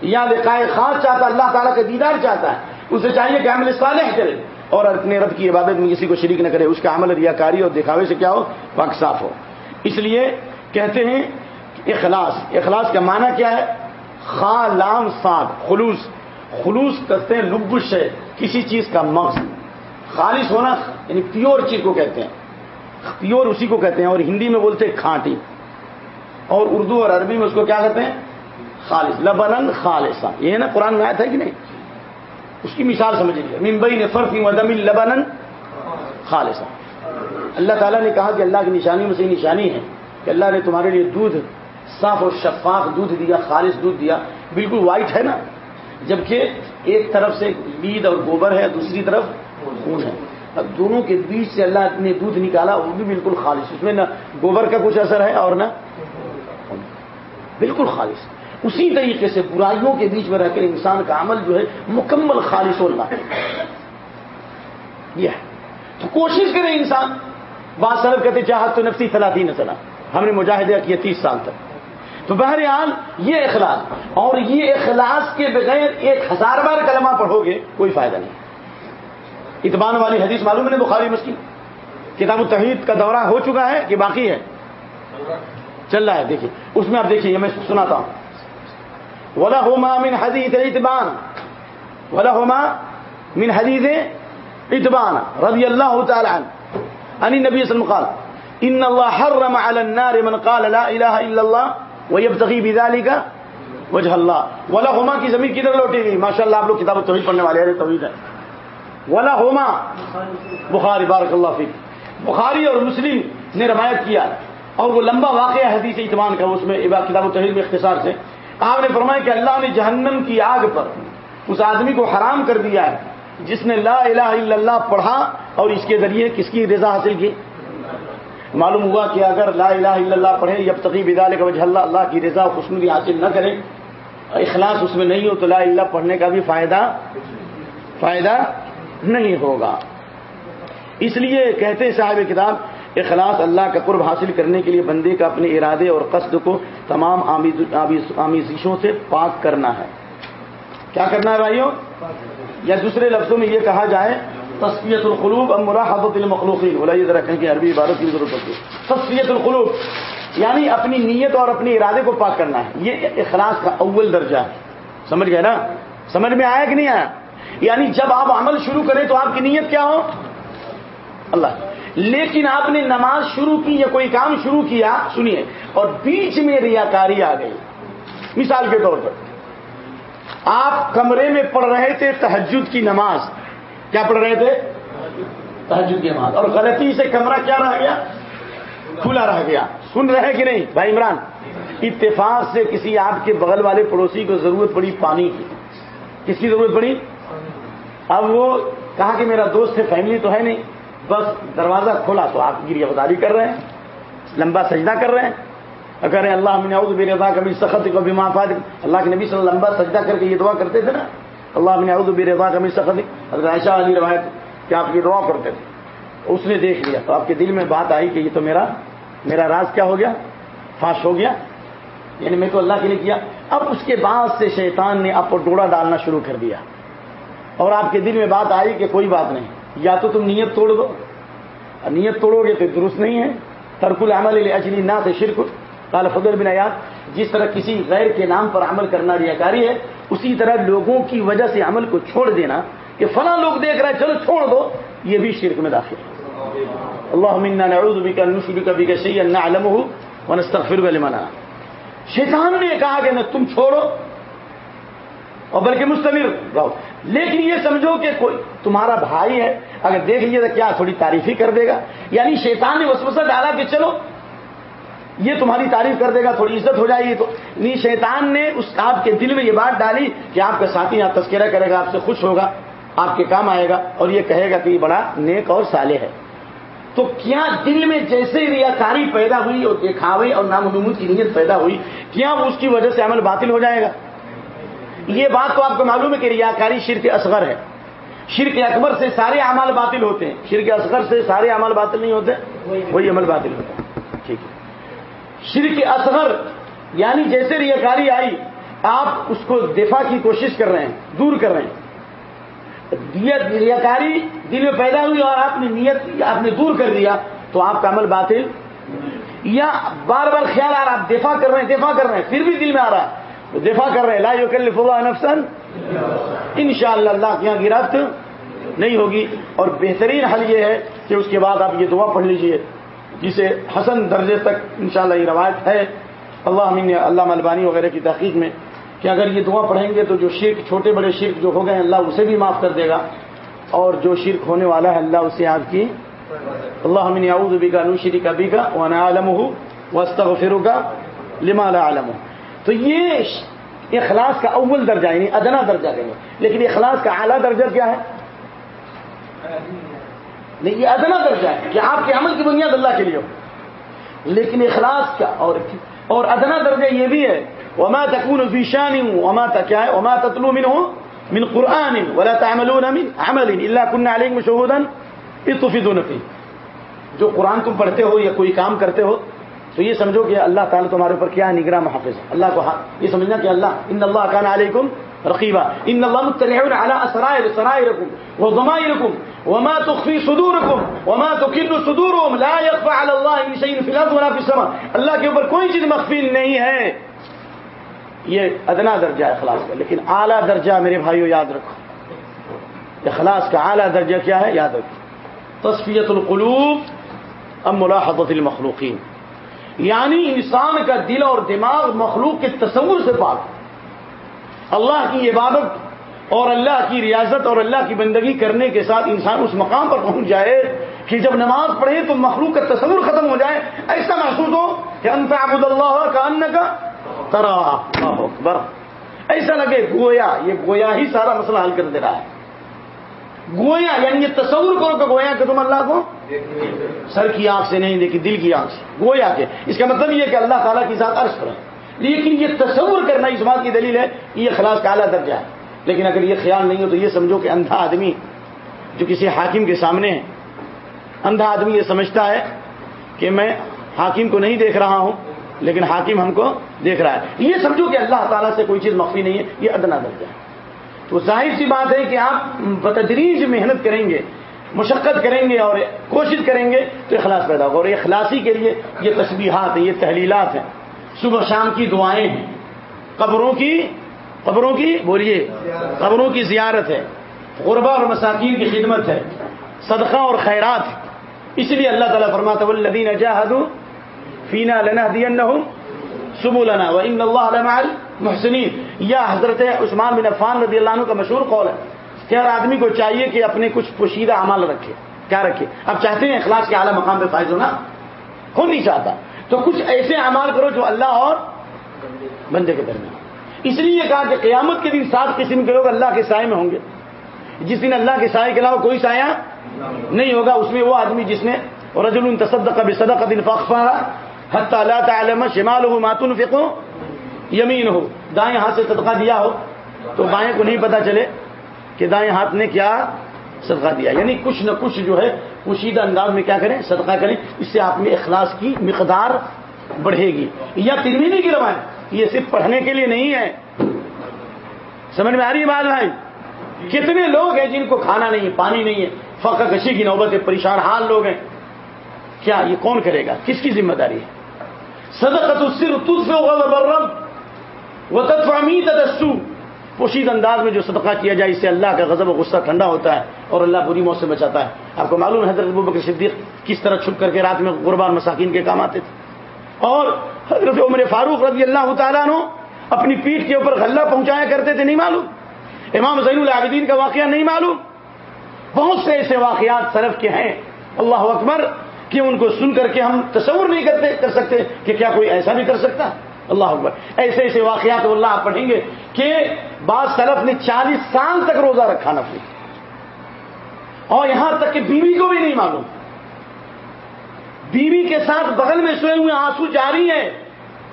یا لقاء خاص چاہتا ہے، اللہ تعالیٰ کا دیدار چاہتا ہے۔ اسے چاہیے کہ عمل صالح کرے۔ اور اپنے رب کی عبادت میں کسی کو شریک نہ کرے، اس کا عمل ریاکاری اور دکھاوے سے کیا ہو؟ پاک صاف ہو۔ اس لیے کہتے ہیں اخلاص اخلاص کا معنی کیا ہے؟ خا لام ساد خلوص۔ خلوص کرتے ہیں لبش ہے کسی چیز کا مقصد خالص ہونا یعنی پیور چیز کو کہتے ہیں۔ پیور اسی کو کہتے ہیں، اور ہندی میں بولتے ہیں کھانٹی۔ اور اردو اور عربی میں اس کو کیا کہتے ہیں؟ خالص۔ لبنن خالصا۔ یہ ہے نا، قرآن میں آیا تھا کہ نہیں؟ اس کی مثال سمجھ لیجیے ممبئی نے فرق ودم لبنن خالصا۔ اللہ تعالیٰ نے کہا کہ اللہ کی نشانی میں سے نشانی ہے کہ اللہ نے تمہارے لیے دودھ صاف اور شفاف دودھ دیا، خالص دودھ دیا۔ بالکل وائٹ ہے نا۔ جبکہ ایک طرف سے بید اور گوبر ہے، دوسری طرف خون ہے۔ اب دونوں کے بیچ سے اللہ نے دودھ نکالا، وہ بھی بالکل خالص۔ اس میں نہ گوبر کا کچھ اثر ہے اور نہ بالکل خالص۔ اسی طریقے سے برائیوں کے بیچ میں رہ کر انسان کا عمل جو ہے مکمل خالص ہو رہا یہ ہے۔ تو کوشش کرے انسان۔ بات صرف کہتے چاہت تو نفسی فلاطی نہ چلا ہم نے مجاہدہ کیا تیس سال تک۔ تو بہرحال یہ اخلاص، اور یہ اخلاص کے بغیر ایک ہزار بار کلمہ پڑھو گے کوئی فائدہ نہیں۔ اتبان والی حدیث معلوم ہے بخاری مسلم؟ کتاب التحید کا دورہ ہو چکا ہے کہ باقی ہے؟ چل رہا ہے، دیکھیے۔ اس میں آپ دیکھیے میں سناتا ہوں۔ ولا ہوما من حدیث اتبان ولا ہوما من حدیث اتبان رضی اللہ تعالی عنہ ان نبی صلی اللہ علیہ وسلم ان اللہ حرم علی النار من قال لا الہ الا اللہ ويبتغي بذلك وجه اللہ ولا ہوما کی زمین کدھر لوٹے گی؟ ماشاءاللہ آپ لوگ کتاب توحید پڑھنے والے ہیں توحید ہے۔ ولا ہوما بخاری بارک اللہ فی بخاری اور مسلم نے روایت کیا اور وہ لمبا واقعہ حدیث اتمان کا اس میں کتاب التحریر میں اختصار سے۔ آپ نے فرمایا کہ اللہ نے جہنم کی آگ پر اس آدمی کو حرام کر دیا ہے، جس نے لا الہ الا اللہ پڑھا اور اس کے ذریعے کس کی رضا حاصل کی؟ معلوم ہوا کہ اگر لا الہ الا اللہ پڑھے یا تقیب ادال کا وجہ اللہ اللہ کی رضا خوشنودی حاصل نہ کرے اخلاص اس میں نہیں ہو تو لا اللہ پڑھنے کا بھی فائدہ فائدہ نہیں ہوگا۔ اس لیے کہتے ہیں صاحب کتاب، اخلاص اللہ کا قرب حاصل کرنے کے لیے بندے کا اپنے ارادے اور قصد کو تمام آمیزشوں سے پاک کرنا ہے۔ کیا کرنا ہے بھائیوں یا دوسرے لفظوں میں یہ کہا جائے تصفیت القلوب اب مراحبت المخلوقی بولا یہ ذرا کہیں کہ عربی عبارت کی ضرورت ہوتی ہے۔ تصفیت القلوب یعنی اپنی نیت اور اپنے ارادے کو پاک کرنا ہے۔ یہ اخلاص کا اول درجہ ہے۔ سمجھ گئے نا؟ سمجھ میں آیا کہ نہیں آیا؟ یعنی جب آپ عمل شروع کریں تو آپ کی نیت کیا ہو؟ اللہ۔ لیکن آپ نے نماز شروع کی یا کوئی کام شروع کیا، سنیے، اور بیچ میں ریاکاری آ گئی۔ مثال کے طور پر، آپ کمرے میں پڑھ رہے تھے تحجد کی نماز۔ کیا پڑھ رہے تھے؟ تحجد کی نماز۔ اور غلطی سے کمرہ کیا رہ گیا؟ کھلا رہ گیا۔ سن رہے کہ نہیں؟ بھائی عمران اتفاق سے کسی آپ کے بغل والے پڑوسی کو ضرورت پڑی پانی کی۔ کس کی ضرورت پڑی؟ اب وہ کہا کہ میرا دوست ہے فیملی تو ہے نہیں۔ بس دروازہ کھولا تو آپ گریا بداری کر رہے ہیں لمبا سجدہ کر رہے ہیں۔ اگر اللہ من اعوذ برضا کبھی سخت کبھی معافات اللہ کے نبی صلی اللہ لمبا سجدہ کر کے یہ دعا کرتے تھے نا۔ اللہ من اعوذ برضا کبھی سخت حضرت عائشہ علی روایت کہ آپ یہ دعا کرتے تھے۔ اس نے دیکھ لیا۔ تو آپ کے دل میں بات آئی کہ یہ تو میرا میرا راز کیا ہو گیا؟ فاش ہو گیا؟ یعنی میں تو اللہ کے لیے کیا؟ اب اس کے بعد سے شیطان نے آپ کو ڈوڑا ڈالنا شروع کر دیا۔ اور آپ کے دل میں بات آئی کہ کوئی بات نہیں۔ یا تو تم نیت توڑ دو۔ نیت توڑو گے تو درست نہیں ہے۔ ترک العمل اجلی نہ سے شرک۔ قال فضل بن آیات جس طرح کسی غیر کے نام پر عمل کرنا ریاکاری ہے اسی طرح لوگوں کی وجہ سے عمل کو چھوڑ دینا کہ فلاں لوگ دیکھ رہے ہیں، چلو چھوڑ دو، یہ بھی شرک میں داخل ہے۔ اللہ منا نعوذ بك ان نشرك بك شيئا نعلمه ونستغفرك شیطان نے کہا کہ نہ تم چھوڑو اور بلکہ مستمر رہو۔ لیکن یہ سمجھو کہ کوئی تمہارا بھائی ہے، اگر دیکھ لیجیے تو کیا تھوڑی تعریف ہی کر دے گا؟ یعنی شیطان نے وسوسہ ڈالا کہ چلو یہ تمہاری تعریف کر دے گا، تھوڑی عزت ہو جائے گی۔ تو نہیں شیطان نے اس آپ کے دل میں یہ بات ڈالی کہ آپ کا ساتھی یہاں تذکرہ کرے گا، آپ سے خوش ہوگا، آپ کے کام آئے گا اور یہ کہے گا کہ یہ بڑا نیک اور سالے ہے۔ تو کیا دل میں جیسے ریاکاری پیدا ہوئی اور دکھاوے اور نامنمود کی نیت پیدا ہوئی، کیا اس کی وجہ سے عمل باطل ہو جائے گا؟ یہ بات تو آپ کو معلوم ہے کہ ریاکاری شرک اصغر ہے۔ شرک اکبر سے سارے اعمال باطل ہوتے ہیں۔ شرک اصغر سے سارے اعمال باطل نہیں ہوتے، وہی عمل باطل ہوتا ہے۔ شرک اصغر یعنی جیسے ریاکاری آئی، آپ اس کو دفاع کی کوشش کر رہے ہیں، دور کر رہے ہیں۔ ریاکاری دل میں پیدا ہوئی اور آپ نے نیت، آپ نے دور کر دیا، تو آپ کا عمل باطل یا بار بار خیال آ رہا آپ دفاع کر رہے ہیں، دفاع کر رہے ہیں، پھر بھی دل میں آ رہا ہے۔ دفاع کر رہے ہیں، لا یکلف اللہ نفسن ان شاء اللہ اللہ کے یہاں گرفت نہیں ہوگی۔ اور بہترین حل یہ ہے کہ اس کے بعد آپ یہ دعا پڑھ لیجیے۔ جسے حسن درجے تک انشاءاللہ یہ روایت ہے۔ اللہ اللہ ملبانی وغیرہ کی تحقیق میں کہ اگر یہ دعا پڑھیں گے تو جو شرک، چھوٹے بڑے شرک جو ہو گئے اللہ اسے بھی معاف کر دے گا۔ اور جو شرک ہونے والا ہے، اللہ اسے آپ کی اللہ من یعوذ بکا نوشری کا بیگا وانا عالم ہوں وسطر کا لما عالم تو یہ اخلاص کا اول درجہ یعنی ادنا درجہ کہیں گے۔ لیکن اخلاص کا اعلیٰ درجہ کیا ہے؟ نہیں، یہ ادنا درجہ ہے کہ آپ کے عمل کی بنیاد اللہ کے لیے ہو۔ لیکن اخلاص کا اور اور ادنا درجہ یہ بھی ہے، وما تكون في شان وما تكا وما تتلو منه من قرآن ولا تعملون من عمل إلا كنا عليكم شهودا اطفدون فيه۔ جو قرآن تم پڑھتے ہو یا کوئی کام کرتے ہو، تو یہ سمجھو کہ اللہ تعالیٰ تمہارے اوپر کیا نگراں محافظ ہے۔ اللہ کو ہاں، یہ سمجھنا کہ اللہ ان اللہ کان علیکم رقیبہ ان اللہ مطلع على اسرائر سرائركم وضمائركم وما تخفي صدوركم وما تكن صدورهم لا يخفى على الله شيء في الارض ولا في السماء. اللہ کے اوپر کوئی چیز مخفی نہیں ہے۔ یہ ادنا درجہ اخلاص کا، لیکن اعلیٰ درجہ میرے بھائیوں یاد رکھو۔ اخلاص کا اعلیٰ درجہ کیا ہے؟ یاد رکھو۔ تصفیت القلوب ام ملاحظت المخلوقین۔ یعنی انسان کا دل اور دماغ مخلوق کے تصور سے پاک۔ اللہ کی عبادت اور اللہ کی ریاضت اور اللہ کی بندگی کرنے کے ساتھ انسان اس مقام پر پہنچ جائے کہ جب نماز پڑھے تو مخلوق کا تصور ختم ہو جائے، ایسا محسوس ہو کہ انت عبد اللہ کا ان کا ترا اکبر۔ ایسا لگے گویا، یہ گویا ہی سارا مسئلہ حل کر دے رہا ہے۔ گویا یعنی یہ تصور کرو کہ گویا کہ تم اللہ کو سر کی آنکھ سے نہیں دیکھی دل کی آنکھ سے۔ گویا کے اس کا مطلب یہ کہ اللہ تعالیٰ کی ذات عرض کریں لیکن یہ تصور کرنا اس بات کی دلیل ہے یہ خلاص کا اعلیٰ درجہ ہے۔ لیکن اگر یہ خیال نہیں ہو تو یہ سمجھو کہ اندھا آدمی جو کسی حاکم کے سامنے ہے، اندھا آدمی یہ سمجھتا ہے کہ میں حاکم کو نہیں دیکھ رہا ہوں، لیکن حاکم ہم کو دیکھ رہا ہے۔ یہ سمجھو کہ اللہ تعالیٰ سے کوئی چیز مخفی نہیں ہے، یہ ادنا درجہ ہے۔ تو ظاہر سی بات ہے کہ آپ بتدریج محنت کریں گے، مشقت کریں گے اور کوشش کریں گے تو اخلاص پیدا ہوگا۔ اور اخلاصی کے لیے یہ تسبیحات ہیں، یہ تحلیلات ہیں۔ صبح شام کی دعائیں ہیں، قبروں کی قبروں کی بولیے، قبروں کی زیارت ہے، غربا اور مساکین کی خدمت ہے، صدقہ اور خیرات اس لیے اللہ تعالیٰ فرماتا الدین اجاہد فینا لنا دین سبو لنا و ان اللہ محسنین یا حضرت عثمان بن عفان رضی اللہ عنہ کا مشہور قول ہے، کہ ہر آدمی کو چاہیے کہ اپنے کچھ پوشیدہ اعمال رکھے۔ کیا رکھے؟ اب چاہتے ہیں اخلاص کے اعلیٰ مقام پہ فائز ہونا؟ ہو نہیں چاہتا۔ تو کچھ ایسے اعمال کرو جو اللہ اور بندے کے درمیان۔ اس لیے کہا کہ قیامت کے دن سات قسم کے لوگ اللہ کے سائے میں ہوں گے۔ جس دن اللہ کے سائے کے علاوہ کوئی سایہ نہیں ہوگا، اس میں وہ آدمی جس نے رجل تصدق بصدق دن فخفا حتی لا تعلم شماله ما تنفق یمین ہو دائیں ہاتھ سے صدقہ دیا ہو تو بائیں کو نہیں پتا چلے کہ دائیں ہاتھ نے کیا صدقہ دیا۔ یعنی کچھ نہ کچھ جو ہے، پوشیدہ انداز میں کیا کریں، صدقہ کریں، اس سے آپ میں اخلاص کی مقدار بڑھے گی۔ یا ترمیمی کی روایت یہ صرف پڑھنے کے لیے نہیں ہے۔ سمجھ میں آ رہی ہے بات بھائی؟ کتنے لوگ ہیں جن کو کھانا نہیں ہے، پانی نہیں ہے فقہ کشی کی نوبت ہے پریشان حال لوگ ہیں۔ کیا یہ کون کرے گا؟ کس کی ذمہ داری ہے؟ صدقت صرف تجھ پوشید انداز میں جو صدقہ کیا جائے، اس سے اللہ کا غضب و غصہ ٹھنڈا ہوتا ہے اور اللہ بری موت سے بچاتا ہے۔ آپ کو معلوم ہے حضرت ابو بکر صدیق کس طرح چھپ کر کے رات میں غربان مساکین کے کام آتے تھے۔ اور حضرت عمر فاروق رضی اللہ تعالیٰ نو اپنی پیٹھ کے اوپر غلہ پہنچایا کرتے تھے، نہیں معلوم۔ امام زین العابدین کا واقعہ نہیں معلوم۔ بہت سے ایسے واقعات سرف کے ہیں، اللہ اکبر، کہ ان کو سن کر کے ہم تصور نہیں کرتے، کر سکتے کہ کیا کوئی ایسا بھی کر سکتا۔ اللہ اکبر۔ ایسے ایسے واقعات اللہ آپ پڑھیں گے کہ بعض سلف نے چالیس سال تک روزہ رکھا نفلی۔ اور یہاں تک کہ بیوی کو بھی نہیں معلوم۔ بیوی کے ساتھ بغل میں سوئے ہوئے آنسو جاری ہیں۔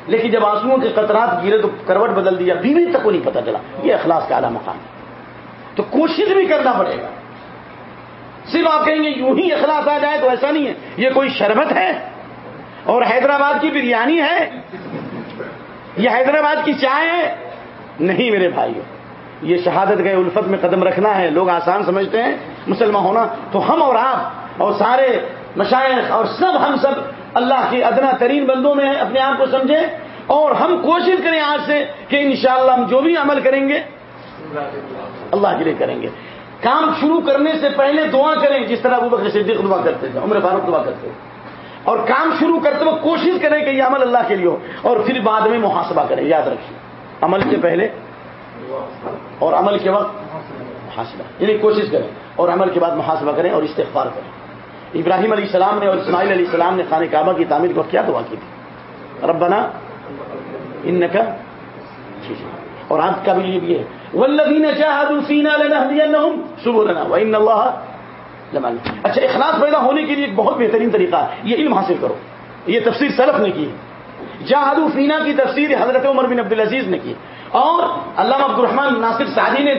لیکن جب آنسو کے قطرات گرے تو کروٹ بدل دیا۔ بیوی تک کو نہیں پتا چلا۔ یہ اخلاص کا اعلیٰ مقام ہے۔ تو کوشش بھی کرنا پڑے گا۔ صرف آپ کہیں گے یوں ہی اخلاص آ جائے تو ایسا نہیں ہے۔ یہ کوئی شربت ہے؟ اور حیدرآباد کی بریانی ہے؟ یہ حیدرآباد کی چائے ہے؟ نہیں میرے بھائی یہ شہادت گئے الفت میں قدم رکھنا ہے۔ لوگ آسان سمجھتے ہیں۔ مسلمان ہونا تو ہم اور آپ اور سارے مشائق اور سب ہم سب اللہ کے ادنا ترین بندوں میں اپنے آپ کو سمجھیں۔ اور ہم کوشش کریں آج سے کہ انشاءاللہ ہم جو بھی عمل کریں گے، اللہ کے لیے کریں گے۔ کام شروع کرنے سے پہلے دعا کریں، جس طرح وہ بکر صدیق دعا کرتے تھے، عمر فاروق دعا کرتے تھے۔ اور کام شروع کرتے وقت کوشش کریں کہ یہ عمل اللہ کے لیے ہو۔ اور پھر بعد میں محاسبہ کریں، یاد رکھیے۔ عمل کے پہلے اور عمل کے وقت محاسبہ یعنی کوشش کریں۔ اور عمل کے بعد محاسبہ کریں اور استغفار کریں۔ ابراہیم علیہ السلام نے اور اسماعیل علیہ السلام نے خانہ کعبہ کی تعمیر کو کیا دعا کی تھی؟ ربنا ان کا جی جی۔ اور آج کا بھی یہ ہے۔ والذین جاہدوا فینا لنہدینہم سبلنا وان اللہ لمن اچھا اخلاص پیدا ہونے کے لیے ایک بہت بہترین طریقہ ہے۔ یہ علم حاصل کرو۔ یہ تفسیر سلف نے کی جاہدوا فینا کی تفسیر حضرت عمر بن عبد العزیز نے کی اور علامہ عبد الرحمان ناصر سعدی نے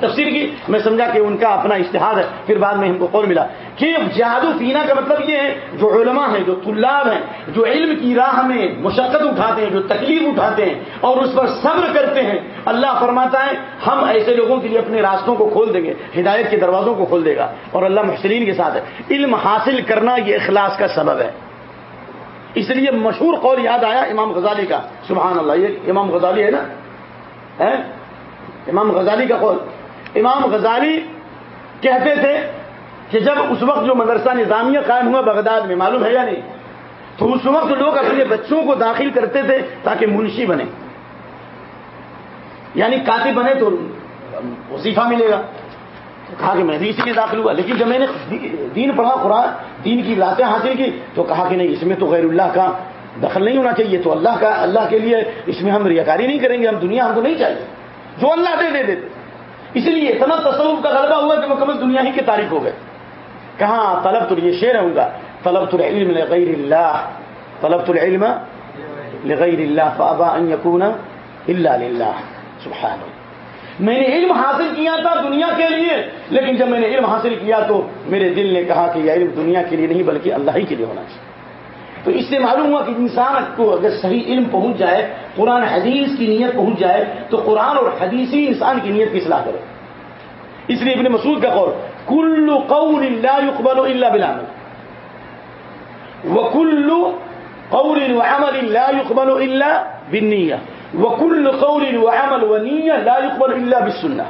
تفسیر کی، میں سمجھا کہ ان کا اپنا اشتہار ہے، پھر بعد میں ہم کو قول ملا۔ کہ جادو فینا کا مطلب یہ ہے، جو علماء ہیں، جو طلاب ہیں، جو علم کی راہ میں مشقت اٹھاتے ہیں، جو تکلیف اٹھاتے ہیں اور اس پر صبر کرتے ہیں، اللہ فرماتا ہے، ہم ایسے لوگوں کے لیے اپنے راستوں کو کھول دیں گے، ہدایت کے دروازوں کو کھول دے گا۔ اور اللہ محسرین کے ساتھ ہے۔ علم حاصل کرنا یہ اخلاص کا سبب ہے۔ اس لیے مشہور قول یاد آیا امام غزالی کا۔ سبحان اللہ، یہ امام غزالی ہے نا؟ امام غزالی کا قول۔ امام غزالی کہتے تھے کہ جب اس وقت جو مدرسہ نظامیہ قائم ہوا بغداد میں، معلوم ہے یا نہیں؟ تو اس وقت لوگ اپنے بچوں کو داخل کرتے تھے تاکہ منشی بنے۔ یعنی کاتب بنے تو وظیفہ ملے گا۔ کہا کہ میں بھی اسی لیے داخل ہوا، لیکن جب میں نے دین پڑھا، قرآن، دین کی باتیں حاصل کی، تو کہا کہ نہیں، اس میں تو غیر اللہ کا دخل نہیں ہونا چاہیے تو اللہ کا، اللہ کے لیے اس میں ہم ریاکاری نہیں کریں گے، ہم دنیا ہم کو نہیں چاہیے۔ جو اللہ دے دے دیتے اس لیے اتنا تصوف کا غلبہ ہوا کہ مکمل دنیا ہی کی تعریف ہو گئے کہاں طلب تو یہ شعر ہوں گا؟ طلب تو العلم لغیر اللہ۔ طلب تو العلم لغیر اللہ فابا ان یکون الا للہ سبحان میں نے علم حاصل کیا تھا دنیا کے لیے، لیکن جب میں نے علم حاصل کیا تو میرے دل نے کہا کہ یہ علم دنیا کے لیے نہیں، بلکہ اللہ ہی کے لیے ہونا چاہیے۔ تو اس سے معلوم ہوا کہ انسان کو اگر صحیح علم پہنچ جائے، قرآن حدیث کی نیت پہنچ جائے، تو قرآن اور حدیث ہی انسان کی نیت کی اصلاح کرے۔ اس لیے ابن مسعود کا قول، کل قول لا يقبل الا بالعمل۔ وكل قول وعمل لا يقبل الا بالنیہ۔ وكل قول وعمل ونیہ لا يقبل الا بالسنہ۔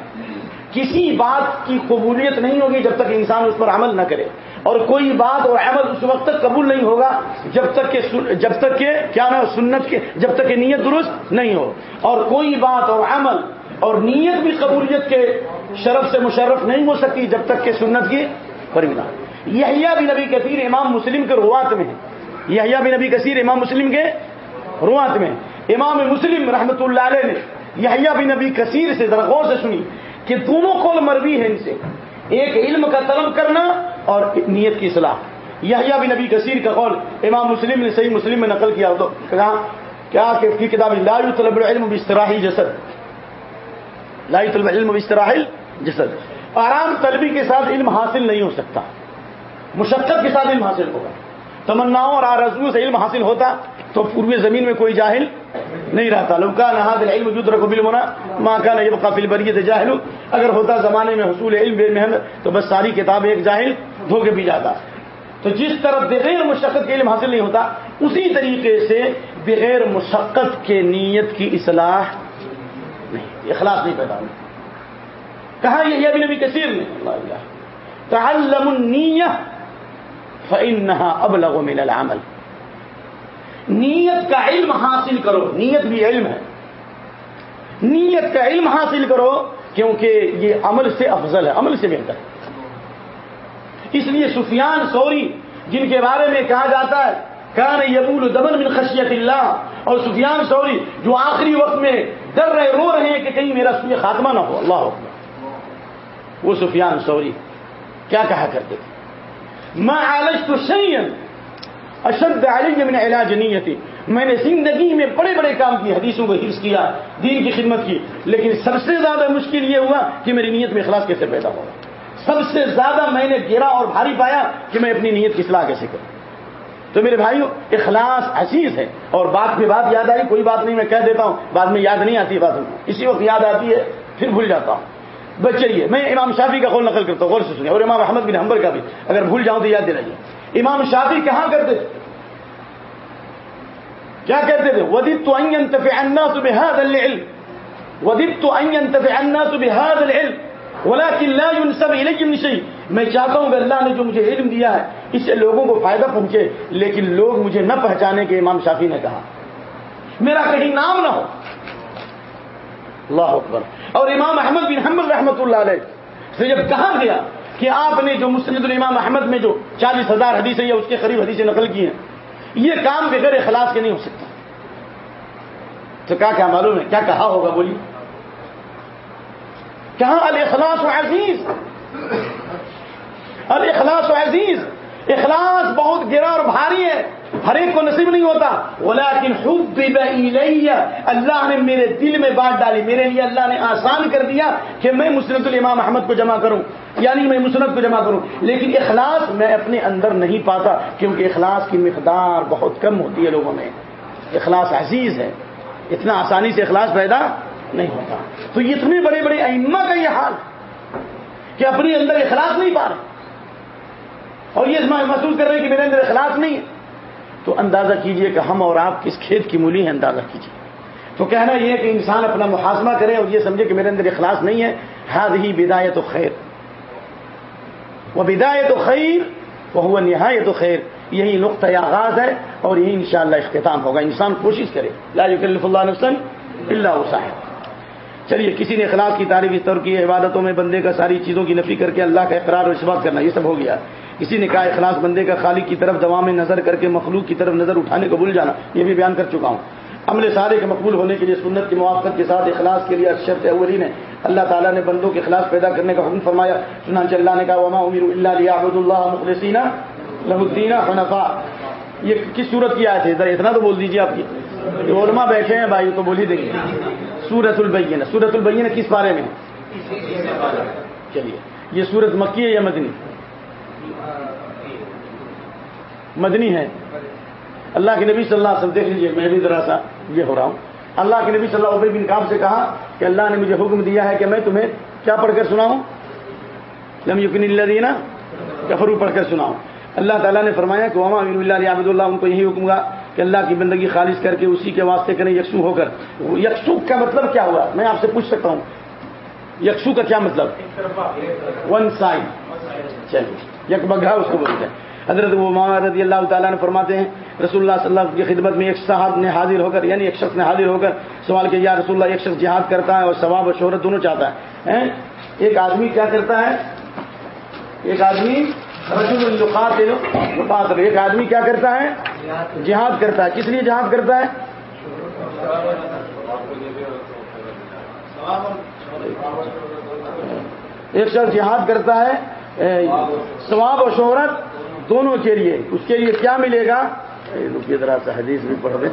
کسی بات کی قبولیت نہیں ہوگی جب تک انسان اس پر عمل نہ کرے۔ اور کوئی بات اور عمل اس وقت تک قبول نہیں ہوگا جب تک کہ جب تک کہ کیا نا سنت کے جب تک کہ نیت درست نہیں ہو۔ اور کوئی بات اور عمل اور نیت بھی قبولیت کے شرف سے مشرف نہیں ہو سکتی جب تک کہ سنت کی پرینا یہ بھی نبی کثیر امام مسلم کے روات میں ہے۔ یہ بھی نبی کثیر امام مسلم کے روات میں امام مسلم رحمت اللہ علیہ نے یہ بھی نبی کثیر سے ذرا غور سے سنی۔ کہ دونوں قول مروی ہیں ان سے۔ ایک علم کا طلب کرنا اور نیت کی اصلاح۔ یہ بھی نبی کثیر کا قول امام مسلم نے صحیح مسلم میں نقل کیا تو کہا، کیا کہ کی کتاب لا طلب العلم بستراحی جسد۔ لا طلب علم بستراحل جسد۔ آرام طلبی کے ساتھ علم حاصل نہیں ہو سکتا۔ مشقت کے ساتھ علم حاصل ہوگا۔ تمناؤں اور آرزو سے علم حاصل ہوتا۔ تو پوروی زمین میں کوئی جاہل نہیں رہتا۔ لوکا نہا علم جد رکھ بل منا ماں کا نہ قافل بریت جاہل۔ اگر ہوتا زمانے میں حصول علم بے محنت تو بس ساری کتاب ایک جاہل دھو کے بھی جاتا۔ تو جس طرح بغیر مشقت کے علم حاصل نہیں ہوتا، اسی طریقے سے بغیر مشقت کے نیت کی اصلاح نہیں اخلاص نہیں پیدا ہوتا۔ کہا یہ ابھی نبی کثیر نے تعلم النیہ فإنها ابلغ من العمل۔ نیت کا علم حاصل کرو۔ نیت بھی علم ہے۔ نیت کا علم حاصل کرو کیونکہ یہ عمل سے افضل ہے، عمل سے بہتر ہے۔ اس لیے سفیان سوری، جن کے بارے میں کہا جاتا ہے، کان یبول دمن من خشیت اللہ۔ اور سفیان سوری جو آخری وقت میں ڈر رہے، رو رہے ہیں کہ کہیں میرا سوئی خاتمہ نہ ہو۔ اللہ حکم وہ سفیان سوری کیا کہا کرتے تھے؟ میں آلش تو سین اشد علی من علاج نیتی۔ میں نے زندگی میں بڑے بڑے کام کیے حدیثوں کو حفظ کیا، دین کی خدمت کی، لیکن سب سے زیادہ مشکل یہ ہوا کہ میری نیت میں اخلاص کیسے پیدا ہوگا سب سے زیادہ میں نے گرا اور بھاری پایا کہ میں اپنی نیت کی اصلاح کیسے کروں۔ تو میرے بھائیو، اخلاص عزیز ہے۔ اور بات پہ بات یاد آئی، کوئی بات نہیں، میں کہہ دیتا ہوں، بعد میں یاد نہیں آتی بات اسی وقت یاد آتی ہے، پھر بھول جاتا ہوں۔ بس چلیے، میں امام شافی کا قول نقل کرتا ہوں، غور سے سنیں اور امام احمد بن حمبر کا بھی۔ اگر بھول جاؤں تو یاد دلائیے۔ امام شافی کہاں کرتے تھے؟ کیا کہتے تھے؟ ودیب تو العلم۔ ودیب تو العلم۔ ولكن لا ينسب اليكم شيء میں چاہتا ہوں کہ اللہ نے جو مجھے علم دیا ہے، اس سے لوگوں کو فائدہ پہنچے، لیکن لوگ مجھے نہ پہچانے کے امام شافی نے کہا۔ میرا کہیں نام نہ ہو۔ اللہ اکبر۔ اور امام احمد بن حمد رحمۃ اللہ علیہ سے جب کہا گیا کہ آپ نے جو مسند الامام احمد میں جو چالیس ہزار حدیثیں یا اس کے قریب حدیثیں نقل کی ہیں، یہ کام بغیر اخلاص کے نہیں ہو سکتا۔ تو کیا کیا ہاں، معلوم ہے، کیا کہا ہوگا بولیے؟ کہاں الاخلاص و عزیز۔ الاخلاص و عزیز۔ اخلاص بہت گرا اور بھاری ہے۔ ہر ایک کو نصیب نہیں ہوتا۔ ولیکن حبب اللہ نے میرے دل میں بات ڈالی۔ میرے لیے اللہ نے آسان کر دیا کہ میں مسنت الامام احمد کو جمع کروں۔ یعنی میں مسنت کو جمع کروں۔ لیکن اخلاص میں اپنے اندر نہیں پاتا، کیونکہ اخلاص کی مقدار بہت کم ہوتی ہے لوگوں میں۔ اخلاص عزیز ہے۔ اتنا آسانی سے اخلاص پیدا نہیں ہوتا۔ تو اتنے بڑے بڑے ائمہ کا یہ حال کہ اپنے اندر اخلاص نہیں پا رہے۔ اور یہ محسوس کر رہے ہیں کہ میرے اندر اخلاص نہیں ہے۔ تو اندازہ کیجیے کہ ہم اور آپ کس کھیت کی مولی ہیں، اندازہ کیجیے۔ تو کہنا یہ ہے کہ انسان اپنا محاسمہ کرے اور یہ سمجھے کہ میرے اندر اخلاص نہیں ہے۔ ہاد ہی بدایت و خیر۔ وہ بدایت و خیر وہ نہایت و خیر یہی نقطۂ آغاز ہے اور یہی انشاءاللہ اختتام ہوگا۔ انسان کوشش کرے۔ لا یکلف اللہ نفسا اللہ وسعہ چلیے، کسی نے اخلاق کی تعریف اس طور کی عبادتوں میں بندے کا ساری چیزوں کی نفی کر کے اللہ کا اقرار اور اس کرنا، یہ سب ہو گیا۔ کسی نے کہا اخلاص بندے کا خالق کی طرف دوا میں نظر کر کے مخلوق کی طرف نظر اٹھانے کو بھول جانا، یہ بھی بیان کر چکا ہوں۔ عمل سارے کے مقبول ہونے کے لیے سنت کی موافقت کے ساتھ اخلاص کے لیے اشرف اولی نے اللہ تعالیٰ نے بندوں کے خلاف پیدا کرنے کا حکم فرمایا، چنانچہ اللہ نے کہا، وما امیر اللہ عبد اللہ مخلصین الدین حنفا یہ کس صورت کی آئے تھے اتنا تو بول دیجیے آپ کی۔ علماء بیٹھے ہیں بھائی، تو بول ہی دیں گے سورت البین سورت البین کس بارے میں؟ چلیے، یہ سورت مکی ہے یا مدنی؟ مدنی ہے۔ اللہ کے نبی صلی اللہ علیہ وسلم، دیکھ لیجیے میں بھی ذرا سا یہ ہو رہا ہوں۔ اللہ کے نبی صلی اللہ علیہ بن کام سے کہا کہ اللہ نے مجھے حکم دیا ہے کہ میں تمہیں کیا پڑھ کر سناؤں؟ لم یقین اللہ دینا کفرو پڑھ کر سناؤں۔ اللہ تعالیٰ نے فرمایا کہ وما اللہ عبد اللہ ان کو یہی حکم گا کہ اللہ کی بندگی خالص کر کے اسی کے واسطے کریں یکسو ہو کر۔ یکسو کا مطلب کیا ہوا؟ میں آپ سے پوچھ سکتا ہوں۔ یکسو کا کیا مطلب؟ ون سائڈ چلیے یک بگھا اس کو بولتے ہیں۔ حضرت رضی اللہ تعالیٰ نے فرماتے ہیں، رسول اللہ صلی اللہ علیہ کی خدمت میں ایک صاحب نے حاضر ہو کر یعنی ایک شخص نے حاضر ہو کر سوال کیا، یا رسول اللہ، ایک شخص جہاد کرتا ہے اور ثواب و شہرت دونوں چاہتا ہے۔ ایک آدمی کیا کرتا ہے؟ ایک آدمی ایک آدمی کیا کرتا ہے؟ جہاد کرتا ہے۔ کس لیے جہاد کرتا ہے؟ ایک شخص جہاد کرتا ہے ثواب و شہرت دونوں کے لیے۔ اس کے لیے کیا ملے گا؟ رکیے ذرا سا حدیث بھی پڑھ دیں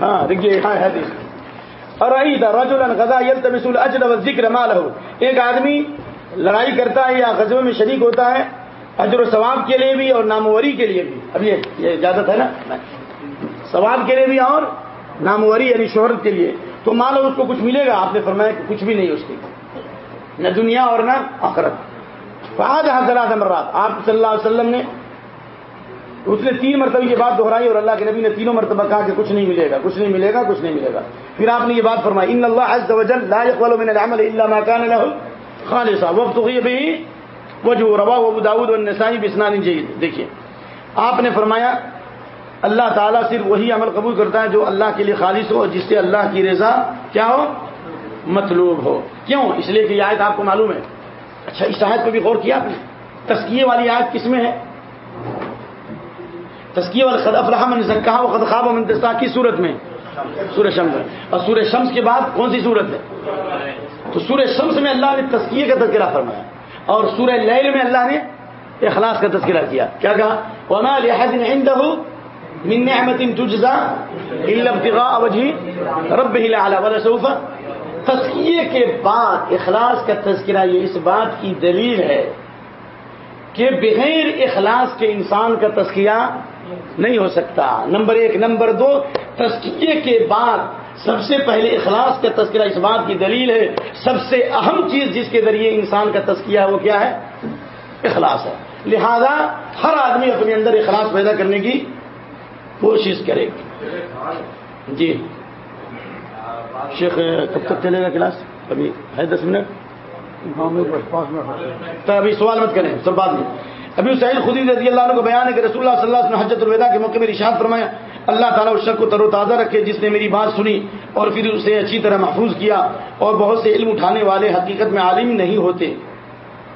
ہاں دیکھیے ہاں حدیث۔ اور غذا اجر و ذکر مال ہو ایک آدمی لڑائی کرتا ہے یا غزبے میں شریک ہوتا ہے، اجر و ثواب کے لیے بھی اور ناموری کے لیے بھی۔ اب یہ اجازت ہے نا؟ ثواب کے لیے بھی اور ناموری یعنی شہرت کے لیے۔ تو مان لو اس کو کچھ ملے گا؟ آپ نے فرمایا کہ کچھ بھی نہیں اس کی نہ دنیا اور نہ آخرت۔ فہد حضرات امرات آپ صلی اللہ علیہ وسلم نے اس نے تین مرتبہ یہ بات دہرائی اور اللہ کے نبی نے تینوں مرتبہ کہا کہ کچھ نہیں ملے گا، کچھ نہیں ملے گا، کچھ نہیں ملے گا۔ پھر آپ نے یہ بات فرمائی، ان اللہ عز وجل لا يقبل من العمل الا ما كان له خالصا. وابتغي به وجه رواه ابو داود والنسائی باسناد جيد دیکھیے، آپ نے فرمایا اللہ تعالیٰ صرف وہی عمل قبول کرتا ہے جو اللہ کے لیے خالص ہو جس سے اللہ کی رضا کیا ہو؟ مطلوب ہو۔ کیوں؟ اس لیے کہ یہ آیت آپ کو معلوم ہے۔ اچھا اس آیت پہ بھی غور کیا آپ نے؟ تسکیے والی آیت کس میں ہے؟ تسکیے والے خد افرحم کہا وہ خدخاب و منتسا کی صورت میں؟ سورہ شمس۔ اور سورہ شمس کے بعد کون سی صورت ہے؟ تو سورہ شمس میں اللہ نے تسکیے کا تذکرہ فرمایا اور سورہ لیل میں اللہ نے اخلاص کا تذکرہ کیا۔ کیا کہا؟ وما لحد عنده من نعمت تجزا الا ابتغاء وجه ربه الاعلى ولا سوف کے بعد، اخلاص کا تذکرہ یہ اس بات کی دلیل ہے کہ بغیر اخلاص کے انسان کا تذکیہ نہیں ہو سکتا۔ نمبر ایک، نمبر دو، تذکیے کے بعد سب سے پہلے اخلاص کا تذکرہ اس بات کی دلیل ہے۔ سب سے اہم چیز جس کے ذریعے انسان کا تذکیہ وہ کیا ہے؟ اخلاص ہے۔ لہذا ہر آدمی اپنے اندر اخلاص پیدا کرنے کی کوشش کرے گی۔ جی۔ شیخ، کب تک چلے گا کلاس؟ ابھی ہے دس منٹ؟ تو ابھی سوال مت کریں، سب بعد میں۔ ابھی سعید خدی رضی اللہ عنہ کو بیان ہے کہ رسول اللہ صلی اللہ علیہ وسلم حجت الوداع کے موقع میں ارشاد فرمایا، اللہ تعالیٰ اس شخص کو تر و تازہ رکھے جس نے میری بات سنی اور پھر اسے اچھی طرح محفوظ کیا اور بہت سے علم اٹھانے والے حقیقت میں عالم نہیں ہوتے۔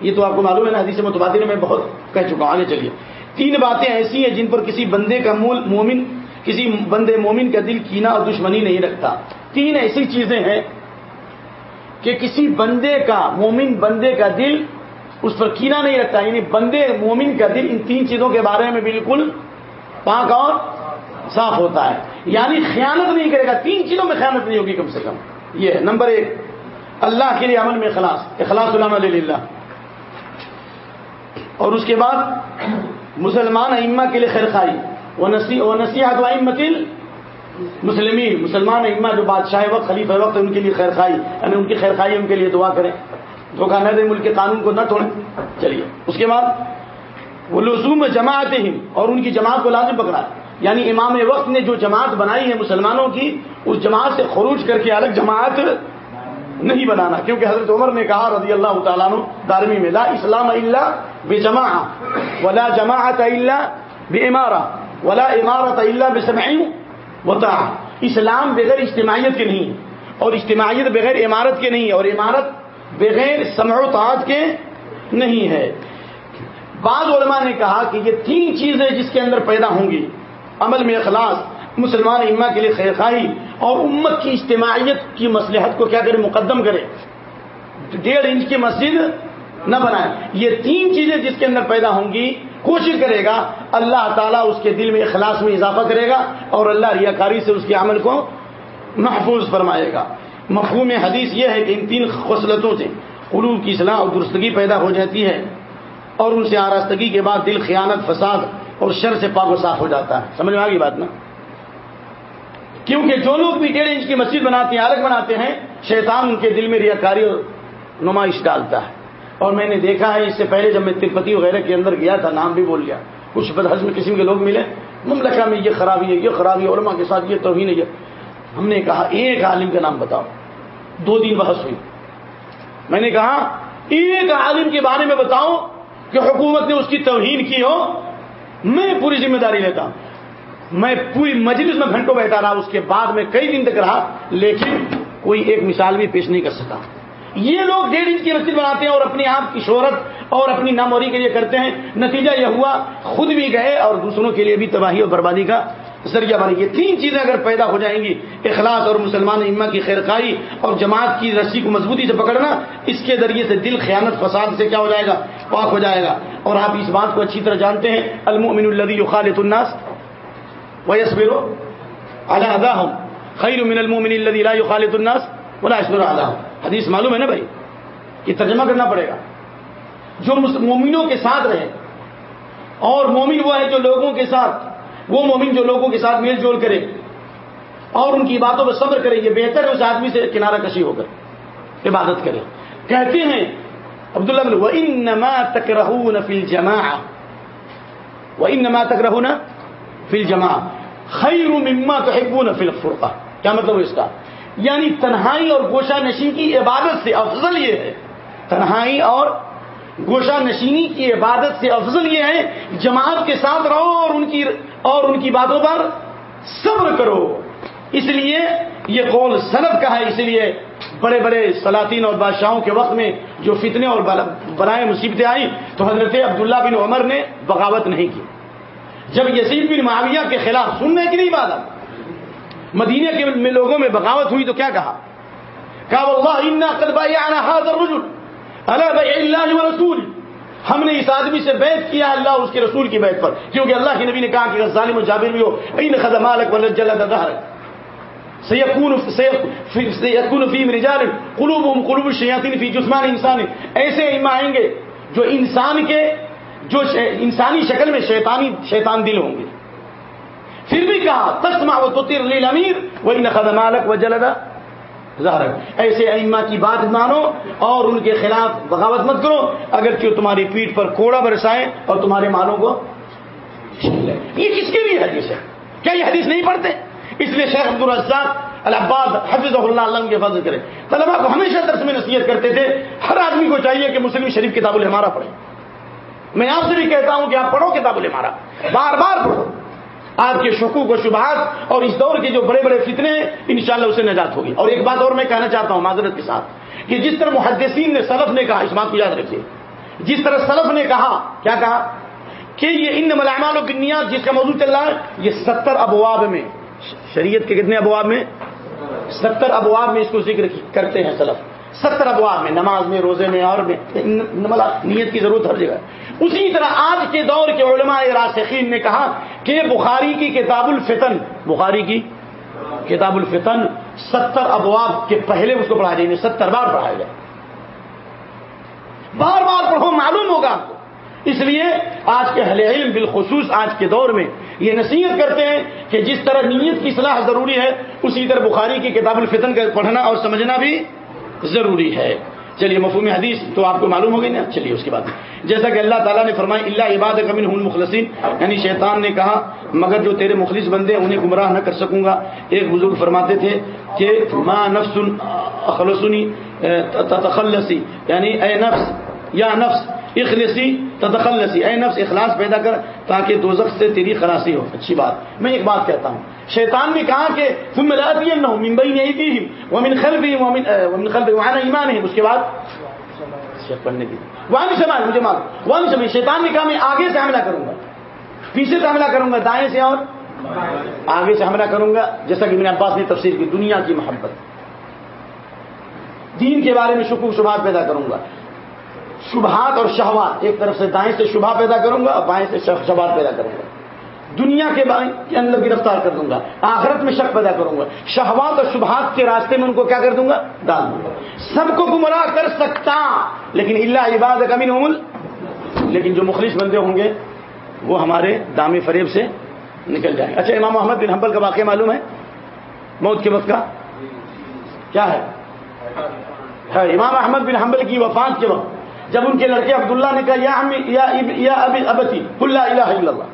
یہ تو آپ کو معلوم ہے نا، حدیث متبادل میں بہت کہہ چکا ہوں، آگے چلیے۔ تین باتیں ایسی ہیں جن پر کسی بندے کا مول مومن کسی بندے مومن کا دل کینا اور دشمنی نہیں رکھتا۔ تین ایسی چیزیں ہیں کہ کسی بندے کا مومن بندے کا دل اس پر کینا نہیں رکھتا۔ یعنی بندے مومن کا دل ان تین چیزوں کے بارے میں بالکل پاک اور صاف ہوتا ہے۔ یعنی خیانت نہیں کرے گا۔ تین چیزوں میں خیانت نہیں ہوگی کم سے کم۔ یہ ہے۔ نمبر ایک، اللہ کے لیے عمل میں اخلاص۔ اخلاص علام اللہ اور اس کے بعد مسلمان ائمہ کے لیے خیر خائی وہ نصیحت و امتل مسلمین مسلمان ائمہ جو بادشاہ وقت خلیف وقت، ان کے لیے خیر خائی یعنی ان کی خیر خائی ان کے لیے دعا کریں۔ دھوکہ نہ دیں، ملک کے قانون کو نہ توڑیں۔ چلیے، اس کے بعد وہ لزوم جماعت ہی اور ان کی جماعت کو لازم پکڑا۔ یعنی امام وقت نے جو جماعت بنائی ہے مسلمانوں کی، اس جماعت سے خروج کر کے الگ جماعت نہیں بنانا۔ کیونکہ حضرت عمر نے کہا رضی اللہ تعالیٰ عنہ دارمی میں، لا اسلام اللہ بے جماع ولا جماعت اللہ بے امارہ ولا عمارت اللہ بے وطا اسلام بغیر اجتماعیت کے نہیں، اور اجتماعیت بغیر عمارت کے نہیں، اور عمارت بغیر سمع و تعات کے نہیں ہے۔ بعض علماء نے کہا کہ یہ تین چیزیں جس کے اندر پیدا ہوں گی، عمل میں اخلاص مسلمان اما کے لیے خیر اور امت کی اجتماعیت کی مصلحت کو کیا کرے؟ مقدم کرے۔ ڈیڑھ انچ کی مسجد نہ بنائے۔ یہ تین چیزیں جس کے اندر پیدا ہوں گی، کوشش کرے گا۔ اللہ تعالیٰ اس کے دل میں اخلاص میں اضافہ کرے گا اور اللہ ریاکاری سے اس کے عمل کو محفوظ فرمائے گا۔ مفہوم حدیث یہ ہے کہ ان تین خصلتوں سے قلوب کی اصلاح اور درستگی پیدا ہو جاتی ہے اور ان سے آراستگی کے بعد دل، خیانت، فساد اور شر سے پاک و صاف ہو جاتا ہے۔ سمجھ میں آ گئی بات نا؟ کیونکہ جو لوگ بھی ڈیڑھ انچ کی مسجد بناتے ہیں الگ بناتے ہیں، شیطان ان کے دل میں ریاکاری اور نمائش ڈالتا ہے۔ اور میں نے دیکھا ہے، اس سے پہلے جب میں ترپتی وغیرہ کے اندر گیا تھا، نام بھی بول گیا۔ کچھ بدہزم قسم کے لوگ ملے۔ مملکہ میں یہ خرابی ہے، یہ خرابی ہے، علماء کے ساتھ یہ توہین ہے۔ ہم نے کہا، ایک عالم کا نام بتاؤ۔ دو دن بحث ہوئی۔ میں نے کہا، ایک عالم کے بارے میں بتاؤ کہ حکومت نے اس کی توہین کی ہو۔ میں پوری ذمہ داری لیتا ہوں۔ میں پوری مجلس میں گھنٹوں بیٹھا رہا، اس کے بعد میں کئی دن تک رہا، لیکن کوئی ایک مثال بھی پیش نہیں کر سکا۔ یہ لوگ ڈیڑھ انچ کی مسجد بناتے ہیں اور اپنی آپ کی شہرت اور اپنی ناموری کے لیے کرتے ہیں۔ نتیجہ یہ ہوا، خود بھی گئے اور دوسروں کے لیے بھی تباہی اور بربادی کا ذریعہ بنے یہ تین چیزیں اگر پیدا ہو جائیں گی، اخلاص اور مسلمان اما کی خیرخائی اور جماعت کی رسی کو مضبوطی سے پکڑنا، اس کے ذریعے سے دل خیانت فساد سے کیا ہو جائے گا؟ پاک ہو جائے گا۔ اور آپ اس بات کو اچھی طرح جانتے ہیں المؤمن الذي يخالط الناس ويصبر على اذاهم خير من المؤمن الذي لا يخالط الناس ولا يصبر عليهم حدیث معلوم ہے نا بھائی؟ یہ ترجمہ کرنا پڑے گا. جو مومنوں کے ساتھ رہے، اور مومن وہ ہے جو لوگوں کے ساتھ، وہ مومن جو لوگوں کے ساتھ میل جول کرے، اور ان کی باتوں پر صبر کرے، یہ بہتر ہے اس آدمی سے کنارہ کشی ہو کر، عبادت کرے۔ کہتے ہیں عبداللہ بن ان تک رہو نفیل جمع وہ ان نما تک رہو نا فل جمع خیر مما تو حکو نہ فل فرقہ کیا مطلب اس کا؟ یعنی تنہائی اور گوشہ نشین کی عبادت سے افضل یہ ہے۔ تنہائی اور گوشہ نشینی کی عبادت سے افضل یہ ہے جماعت کے ساتھ رہو اور ان کی اور ان کی باتوں پر صبر کرو۔ اس لیے یہ قول سلب کا ہے، اس لیے بڑے بڑے سلاطین اور بادشاہوں کے وقت میں جو فتنے اور برائے مصیبتیں آئیں تو حضرت عبداللہ بن عمر نے بغاوت نہیں کی۔ جب یسید بن معاویہ کے خلاف سننے کی نہیں بات مدینہ کے لوگوں میں بغاوت ہوئی تو کیا کہا؟ کہا، واللہ انا قد بیعنا هذا الرجل، الا بیع اللہ رسول ہم نے اس آدمی سے بیت کیا اللہ اس کے رسول کی بیت پر، کیونکہ اللہ کے نبی نے کہا کہ ظالم و جابر بھی ہو این خذ مالک ولجل ظهرك سیقون سیکون فیم رجال قلوب قلوب الشیاطین فی جسمان انسان. ایسے آئیں گے جو انسان کے جو انسانی شکل میں شیطانی شیطان دل ہوں گے۔ پھر بھی کہا تسما و تیر امیر وہی نقد مالک و جلدا ظاہر ایسے ائمہ کی بات مانو اور ان کے خلاف بغاوت مت کرو۔ اگر کیوں تمہاری پیٹ پر کوڑا برسائیں اور تمہارے مالوں کو یہ کس کے لیے حدیث ہے؟ کیا یہ حدیث نہیں پڑھتے؟ اس لیے شیخ عبد الرزاق الحباد حفظ اللہ علم کے فضل کرے۔ طلبا کو ہمیشہ درس میں نصیحت کرتے تھے، ہر آدمی کو چاہیے کہ مسلم شریف کتاب الحمارا پڑھے۔ میں آپ سے بھی کہتا ہوں کہ آپ پڑھو کتاب الحمارا بار بار پڑھو۔ آپ کے شکوک و شبہات اور اس دور کے جو بڑے بڑے فتنے انشاءاللہ اسے نجات ہوگی۔ اور ایک بات اور میں کہنا چاہتا ہوں معذرت کے ساتھ، کہ جس طرح محدثین نے سلف نے کہا، اس بات کو یاد رکھیے۔ جس طرح سلف نے کہا، کیا کہا؟ کہ یہ ان ملامال و بنیاد جس کا موضوع چل رہا ہے، یہ ستر ابواب میں، شریعت کے کتنے ابواب میں؟ ستر ابواب میں اس کو ذکر کرتے ہیں سلف۔ ستر ابواب میں، نماز میں، روزے میں، اور میں نیت کی ضرورت ہر جگہ اسی طرح آج کے دور کے علماء راسخین نے کہا کہ بخاری کی کتاب الفتن، بخاری کی کتاب الفتن ستر ابواب کے پہلے اس کو پڑھا جائے، ستر بار پڑھایا جائے۔ بار بار پڑھو، معلوم ہوگا آپ کو۔ اس لیے آج کے اہل علم بالخصوص آج کے دور میں یہ نصیحت کرتے ہیں کہ جس طرح نیت کی صلاح ضروری ہے، اسی طرح بخاری کی کتاب الفتن کا پڑھنا اور سمجھنا بھی ضروری ہے۔ چلیے، مفہوم حدیث تو آپ کو معلوم ہو گئی نا؟ چلیے، اس کے بعد۔ جیسا کہ اللہ تعالیٰ نے فرمایا اللہ عباد کمن ہن مخلصین یعنی شیطان نے کہا، مگر جو تیرے مخلص بندے انہیں گمراہ نہ کر سکوں گا. ایک بزرگ فرماتے تھے کہ، ما نفس اخلصنی تخلصی یعنی اے نفس، یا نفس اخلصی، تدخلصی، اے نفس، اخلاص پیدا کر تاکہ دوزخ سے تیری خلاصی ہو۔ اچھی بات۔ میں ایک بات کہتا ہوں۔ شیطان نے کہا کہ تم ملاتی ہے نہ ممبئی نہیں تھی وہ من خل بھی ومن خل وہاں ایمان ہے اس کے بعد پڑھنے کی۔ وہاں بھی مجھے مال وہاں بھی سمجھ شیطان نے کہا میں آگے سے حملہ کروں گا۔ پیچھے سے حملہ کروں گا، دائیں سے اور آگے سے حملہ کروں گا۔ جیسا کہ میں نے عباس نے تفسیر کی، دنیا کی محبت۔ دین کے بارے میں شکو شبہات پیدا کروں گا۔ شبہات اور شہوات، ایک طرف سے دائیں سے شبہ پیدا کروں گا اور بائیں سے شبہات پیدا کروں گا۔ دنیا کے کے اندر گرفتار کر دوں گا، آخرت میں شک پیدا کروں گا۔ شہوات اور شبہات کے راستے میں ان کو کیا کر دوں گا؟ ڈال دوں گا۔ سب کو گمراہ کر سکتا، لیکن اللہ عباد کمین عمل لیکن جو مخلص بندے ہوں گے، وہ ہمارے دام فریب سے نکل جائیں۔ اچھا امام محمد بن حنبل کا واقعہ معلوم ہے؟ موت کے وقت کا؟ کیا ہے، امام احمد بن حنبل کی وفات کے وقت۔ جب ان کے لڑکے عبداللہ نے کہا یا یا, یا ابھی ابتی اللہ الہ الا اللہ۔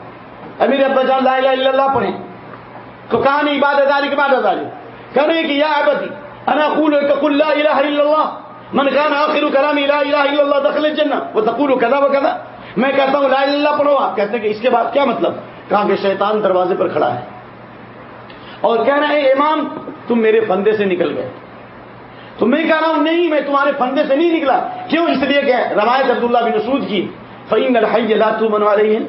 امیر ابا جان لا الہ الا اللہ پڑھیں۔ تو کہاں نہیں عبادت علی کے بعد ازالی کہنے کہ یا عبدی انا اقول تقول لا الہ الا اللہ۔ من كان اخر كلام لا الہ الا اللہ دخل الجنہ وتقول كذا وكذا۔ میں کہتا ہوں لا الہ الا اللہ پڑھو آپ۔ کہتے ہیں کہ اس کے بعد کیا مطلب؟ کہاں کہ شیطان دروازے پر کھڑا ہے۔ اور کہہ رہے ہیں امام تم میرے فندے سے نکل گئے۔ تو میں کہہ رہا ہوں، نہیں، میں تمہارے فندے سے نہیں نکلا۔ کیوں؟ اس لیے کہ روایت عبداللہ بن مسعود کی فعین الحی لا تو منوا رہی ہیں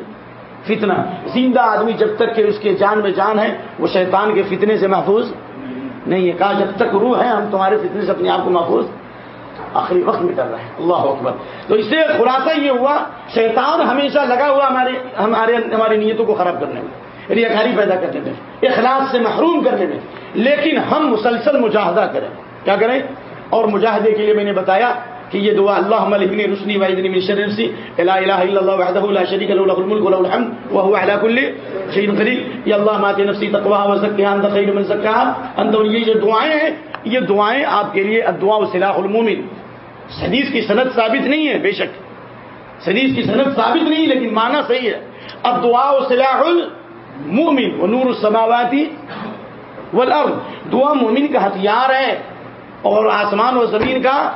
فتنہ زندہ آدمی جب تک کہ اس کے جان میں جان ہے، وہ شیطان کے فتنے سے محفوظ نہیں ہے۔ کہا، جب تک روح ہے، ہم تمہارے فتنے سے اپنے آپ کو محفوظ آخری وقت میں کر رہے ہیں۔ اللہ اکبر۔ تو اس سے خلاصہ یہ ہوا، شیطان ہمیشہ لگا ہوا ہمارے ہمارے، ہماری نیتوں کو خراب کرنے میں۔ یعنی ریاکاری پیدا کرنے میں، اخلاص سے محروم کرنے میں۔ لیکن ہم مسلسل مجاہدہ کریں۔ کیا کریں؟ اور مجاہدے کے لیے میں نے بتایا کہ یہ دعا اللہ ملبنی رسنی واحدنی من شر نفسی لا الہ الا اللہ وحده لا شریک له له الملك وله الحمد، وهو على كل شيء قدیر یا اللہ، ما تی نفسی تقواها وزکیها انت خیر من زکاها انت یہ جو دعائیں ہیں، یہ دعائیں آپ کے لیے الدعاء سلاح المومن. حدیث کی سند ثابت نہیں ہے، بے شک. حدیث کی سند ثابت نہیں، لیکن معنی صحیح ہے. اب دعا و المومن، و نور السماواتی والارض. دعا مومن کا ہتھیار ہے اور آسمان و زمین کا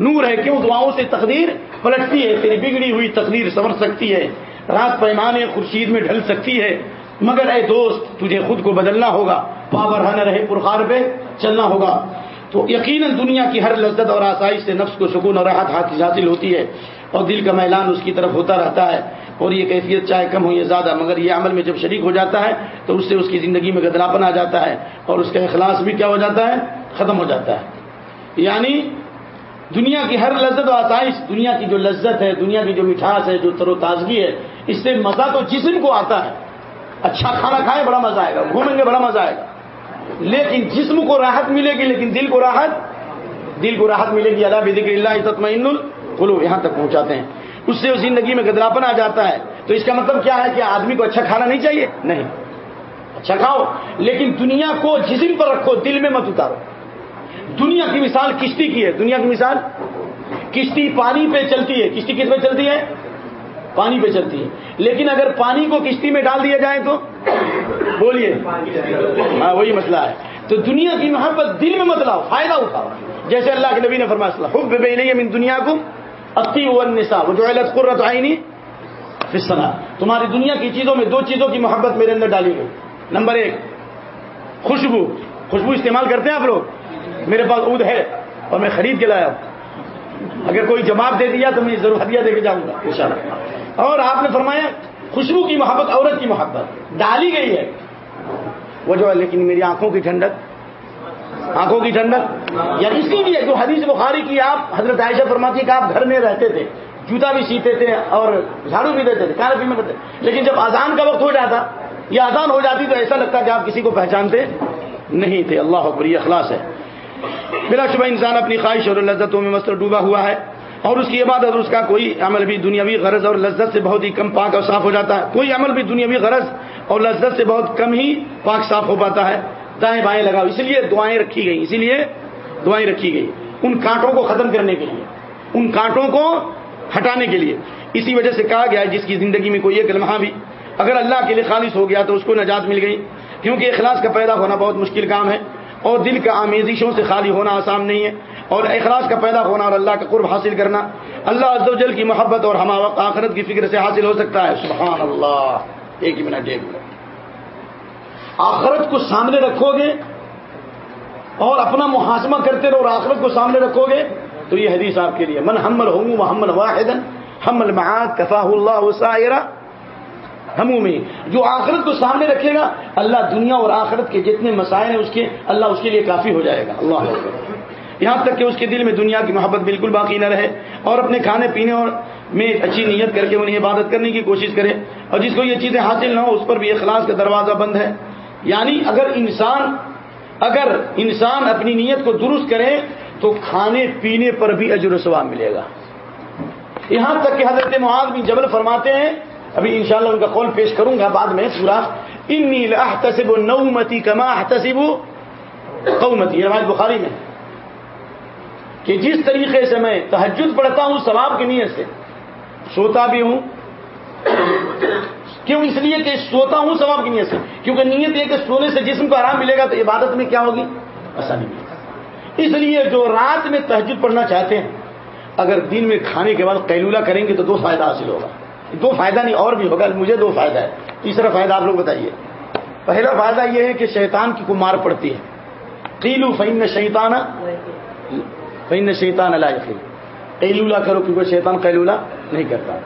نور ہے کیوں؟ دعاؤں سے تقدیر پلٹتی ہے، تیری بگڑی ہوئی تقدیر سمر سکتی ہے، رات پیمانے خورشید میں ڈھل سکتی ہے۔ مگر اے دوست، تجھے خود کو بدلنا ہوگا پاور نہ رہے پرخار پہ چلنا ہوگا۔ تو یقیناً دنیا کی ہر لذت اور آسائش سے نفس کو سکون اور راحت حاصل ہوتی ہے۔ اور دل کا میلان اس کی طرف ہوتا رہتا ہے اور یہ کیفیت چاہے کم ہو یا زیادہ، مگر یہ عمل میں جب شریک ہو جاتا ہے تو اس سے اس کی زندگی میں گدلاپن آ جاتا ہے اور اس کا اخلاص بھی کیا ہو جاتا ہے؟ ختم ہو جاتا ہے۔ یعنی دنیا کی ہر لذت و آسائش، دنیا کی جو لذت ہے، دنیا کی جو مٹھاس ہے، جو تر و تازگی ہے، اس سے مزہ تو جسم کو آتا ہے۔ اچھا کھانا کھائے بڑا مزہ آئے گا گھومیں گے بڑا مزہ آئے گا۔ لیکن جسم کو راحت ملے گی، لیکن دل کو راحت، دل کو راحت ملے گی۔ اللہ بکر اللہ عزت معین یہاں تک پہنچاتے ہیں۔ اس سے زندگی میں گدلاپن آ جاتا ہے۔ تو اس کا مطلب کیا ہے کہ آدمی کو اچھا کھانا نہیں چاہیے؟ نہیں۔ اچھا کھاؤ، لیکن دنیا کو جسم پر رکھو، دل میں مت اتارو۔ دنیا کی مثال کشتی کی ہے۔ دنیا کی مثال کشتی پانی پہ چلتی ہے۔ کشتی کس پہ چلتی ہے؟ پانی پہ چلتی ہے۔ لیکن اگر پانی کو کشتی میں ڈال دیا جائے تو؟ بولیے۔ ہاں وہی مسئلہ ہے۔ تو دنیا کی محبت دل میں مت لاؤ، فائدہ اٹھاؤ۔ جیسے اللہ کے نبی نے فرمایا خوب بے نہیں من دنیا کو اتی وہ جو قرت آئی نہیں فسنا تمہاری دنیا کی چیزوں میں دو چیزوں کی محبت میرے اندر ڈالی گئی۔ نمبر ایک، خوشبو۔ خوشبو استعمال کرتے ہیں آپ لوگ؟ میرے پاس اود ہے اور میں خرید کے لایا ہوں۔ اگر کوئی جواب دے دیا تو میں ضرور ہدیہ دے کے جاؤں گا اور آپ نے فرمایا، خوشبو کی محبت عورت کی محبت ڈالی گئی ہے۔ وہ جو ہے لیکن میری آنکھوں کی ٹھنڈک آنکھوں کی ٹھنڈک۔ یا اسی لیے جو حدیث بخاری کی آپ حضرت عائشہ فرماتی کہ آپ گھر میں رہتے تھے، جوتا بھی سیتے تھے اور جھاڑو بھی دیتے تھے، کھانا پینا کرتے لیکن جب اذان کا وقت ہو جاتا یا اذان ہو جاتی تو ایسا لگتا کہ آپ کسی کو پہچانتے نہیں تھے۔ اللہ اکبر، یہ اخلاص ہے۔ بلا شبہ انسان اپنی خواہش اور لذتوں میں مستر ڈوبا ہوا ہے اور اس کی عبادت اور اس کا کوئی عمل بھی دنیاوی غرض اور لذت سے بہت ہی کم پاک اور صاف ہو جاتا ہے۔ کوئی عمل بھی دنیاوی غرض اور لذت سے بہت کم ہی پاک صاف ہو پاتا ہے۔ دائیں بائیں لگاؤ۔ اسی لیے دعائیں رکھی گئی اسی لیے دعائیں رکھی گئی ان کانٹوں کو ختم کرنے کے لیے۔ ان کانٹوں کو ہٹانے کے لیے۔ اسی وجہ سے کہا گیا ہے جس کی زندگی میں کوئی ایک لمحہ بھی اگر اللہ کے لیے خالص ہو گیا تو اس کو نجات مل گئی۔ کیونکہ اخلاص کا پیدا ہونا بہت مشکل کام ہے اور دل کا آمیزشوں سے خالی ہونا آسان نہیں ہے۔ اور اخلاص کا پیدا ہونا اور اللہ کا قرب حاصل کرنا اللہ عز و جل کی محبت اور ہما وقت آخرت کی فکر سے حاصل ہو سکتا ہے۔ سبحان اللہ۔ ایک منٹ ایک منٹ آخرت کو سامنے رکھو گے اور اپنا محاسمہ کرتے رہو اور آخرت کو سامنے رکھو گے، تو یہ حدیث آپ کے لیے من حمل ہوں محمد واحد حمل معاد کفاح اللہ ہموں میں، جو آخرت کو سامنے رکھے گا، اللہ دنیا اور آخرت کے جتنے مسائل ہیں اس کے، اللہ اس کے لیے کافی ہو جائے گا۔ اللہ یہاں تک کہ اس کے دل میں دنیا کی محبت بالکل باقی نہ رہے اور اپنے کھانے پینے اور میں اچھی نیت کر کے انہیں عبادت کرنے کی کوشش کرے اور جس کو یہ چیزیں حاصل نہ ہو، اس پر بھی اخلاص کا دروازہ بند ہے۔ یعنی اگر انسان اگر انسان اپنی نیت کو درست کرے تو کھانے پینے پر بھی اجر و ثواب ملے گا۔ یہاں تک کہ حضرت معاذ بن جبل فرماتے ہیں، ابھی انشاءاللہ ان کا قول پیش کروں گا بعد میں پورا انی لاحتسب نومتی کما احتسب قومتی روایت بخاری میں کہ جس طریقے سے میں تحجد پڑھتا ہوں، ثواب کی نیت سے، سوتا بھی ہوں کیوں اس لیے کہ سوتا ہوں ثواب کی نیت سے؟ کیونکہ نیت یہ کہ سونے سے جسم کو آرام ملے گا تو عبادت میں کیا ہوگی؟ آسانی ملے اس لیے جو رات میں تحجد پڑھنا چاہتے ہیں، اگر دن میں کھانے کے بعد قیلولہ کریں گے تو دو فائدہ حاصل ہوگا۔ دو فائدہ نہیں، اور بھی ہوگا۔ مجھے دو فائدہ ہے۔ تیسرا فائدہ آپ لوگ بتائیے۔ پہلا فائدہ یہ ہے کہ شیطان کی کو مار پڑتی ہے۔ قیلو فین شیطان فین شیطان اللہ قیلولہ کرو کیونکہ شیطان قیلولہ نہیں کرتا۔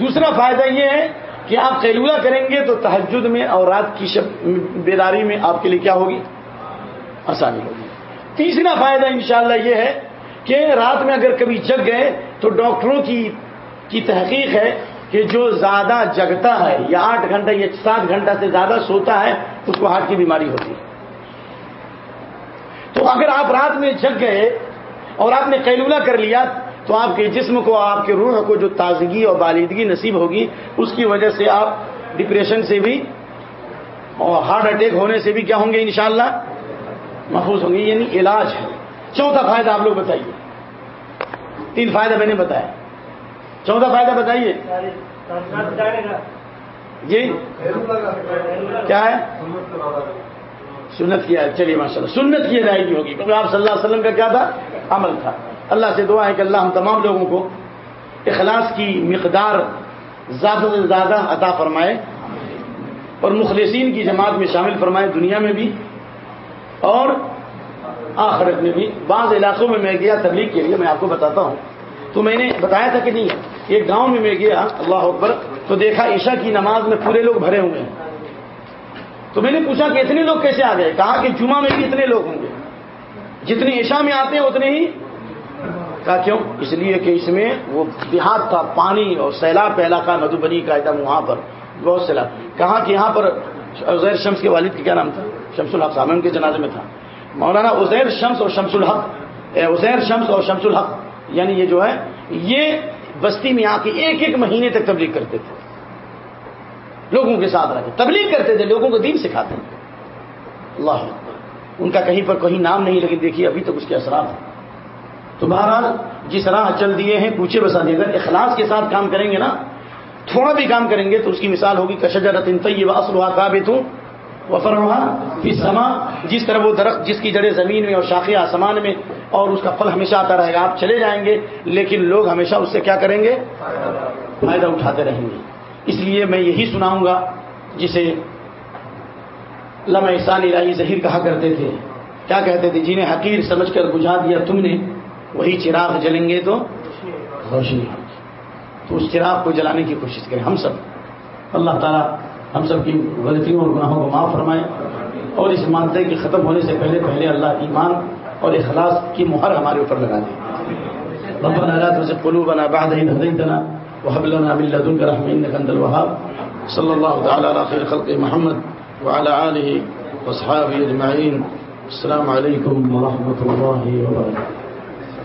دوسرا فائدہ یہ ہے کہ آپ قیلولہ کریں گے تو تحجد میں اور رات کی شب بیداری میں آپ کے لیے کیا ہوگی؟ آسانی ہوگی۔ تیسرا فائدہ انشاءاللہ یہ ہے کہ رات میں اگر کبھی جگ گئے تو ڈاکٹروں کی کی تحقیق ہے کہ جو زیادہ جگتا ہے یا آٹھ گھنٹہ یا سات گھنٹہ سے زیادہ سوتا ہے، اس کو ہارٹ کی بیماری ہوتی ہے۔ تو اگر آپ رات میں جگ گئے اور آپ نے قیلولہ کر لیا تو آپ کے جسم کو، آپ کے روح کو جو تازگی اور بالیدگی نصیب ہوگی، اس کی وجہ سے آپ ڈپریشن سے بھی اور ہارٹ اٹیک ہونے سے بھی کیا ہوں گے انشاءاللہ؟ محفوظ ہوں گے یعنی علاج ہے۔ چوتھا فائدہ آپ لوگ بتائیے۔ تین فائدہ میں نے بتایا۔ چوتھا فائدہ بتائیے۔ جی؟ کیا ہے؟ سنت کی ہے چلیے ماشاء اللہ سنت کی ادائیگی ہوگی، کیونکہ آپ صلی اللہ علیہ وسلم کا کیا تھا؟ عمل تھا۔ اللہ سے دعا ہے کہ اللہ ہم تمام لوگوں کو اخلاص کی مقدار زیادہ سے زیادہ عطا فرمائے اور مخلصین کی جماعت میں شامل فرمائے دنیا میں بھی اور آخرت میں بھی۔ بعض علاقوں میں میں گیا تبلیغ کے لیے، میں آپ کو بتاتا ہوں۔ تو میں نے بتایا تھا کہ نہیں، ایک گاؤں میں میں گیا، اللہ اکبر، تو دیکھا عشاء کی نماز میں پورے لوگ بھرے ہوئے ہیں۔ تو میں نے پوچھا کہ اتنے لوگ کیسے آ گئے؟ کہا کہ جمعہ میں بھی اتنے لوگ ہوں گے۔ جتنے عشاء میں آتے ہیں، اتنے ہی کہا کیوں؟ اس لیے کہ اس میں وہ دیہات کا پانی اور سیلاب پہلا کا مدھوبنی کا ایک دم وہاں پر بہت سیلاب۔ کہا کہ یہاں پر عزیر شمس کے والد کا کیا نام تھا؟ شمس الحق صاحب، ان کے جنازے میں تھا۔ مولانا عزیر شمس اور شمس الحق عزیر شمس اور شمس الحق یعنی یہ جو ہے، یہ بستی میں آ کے ایک ایک مہینے تک تبلیغ کرتے تھے۔ لوگوں کے ساتھ رہتے، تبلیغ کرتے تھے، لوگوں کو دین سکھاتے ہیں اللہ ان کا کہیں پر کہیں نام نہیں، لیکن دیکھیے، ابھی تک اس کے اثرات ہیں۔ تو بہرحال جس راہ چل دیے ہیں، پوچھے بسا دیے۔ اگر اخلاص کے ساتھ کام کریں گے نا، تھوڑا بھی کام کریں گے تو اس کی مثال ہوگی کشجرت طیب اصلها ثابت وفرعها في السماء۔ جس طرح وہ درخت، جس کی جڑیں زمین میں اور شاخیں آسمان میں، اور اس کا پھل ہمیشہ آتا رہے گا۔ آپ چلے جائیں گے، لیکن لوگ ہمیشہ اس سے کیا کریں گے؟ فائدہ اٹھاتے رہیں گے۔ اس لیے میں یہی سناؤں گا، جسے لمحہ احسان الہی ظہیر کہا کرتے تھے۔ کیا کہتے تھے؟ جنہیں حقیر سمجھ کر بجھا دیا تم نے وہی چراغ جلیں گے تو روشنی ہوگی تو اس چراغ کو جلانے کی کوشش کریں ہم سب۔ اللہ تعالیٰ ہم سب کی غلطیوں اور گناہوں کو معاف فرمائے اور اس مانتے کے ختم ہونے سے پہلے پہلے اللہ ایمان اور اخلاص کی مہر ہمارے اوپر لگا دے۔ ربنا لا تزغ قلوبنا بعد إذ هديتنا وهب لنا من لدنك رحمة إنك أنت الوهاب۔ صلى الله تعالى على خير خلق محمد وعلى آله وأصحابه أجمعين۔ السلام عليكم ورحمة الله وبركاته۔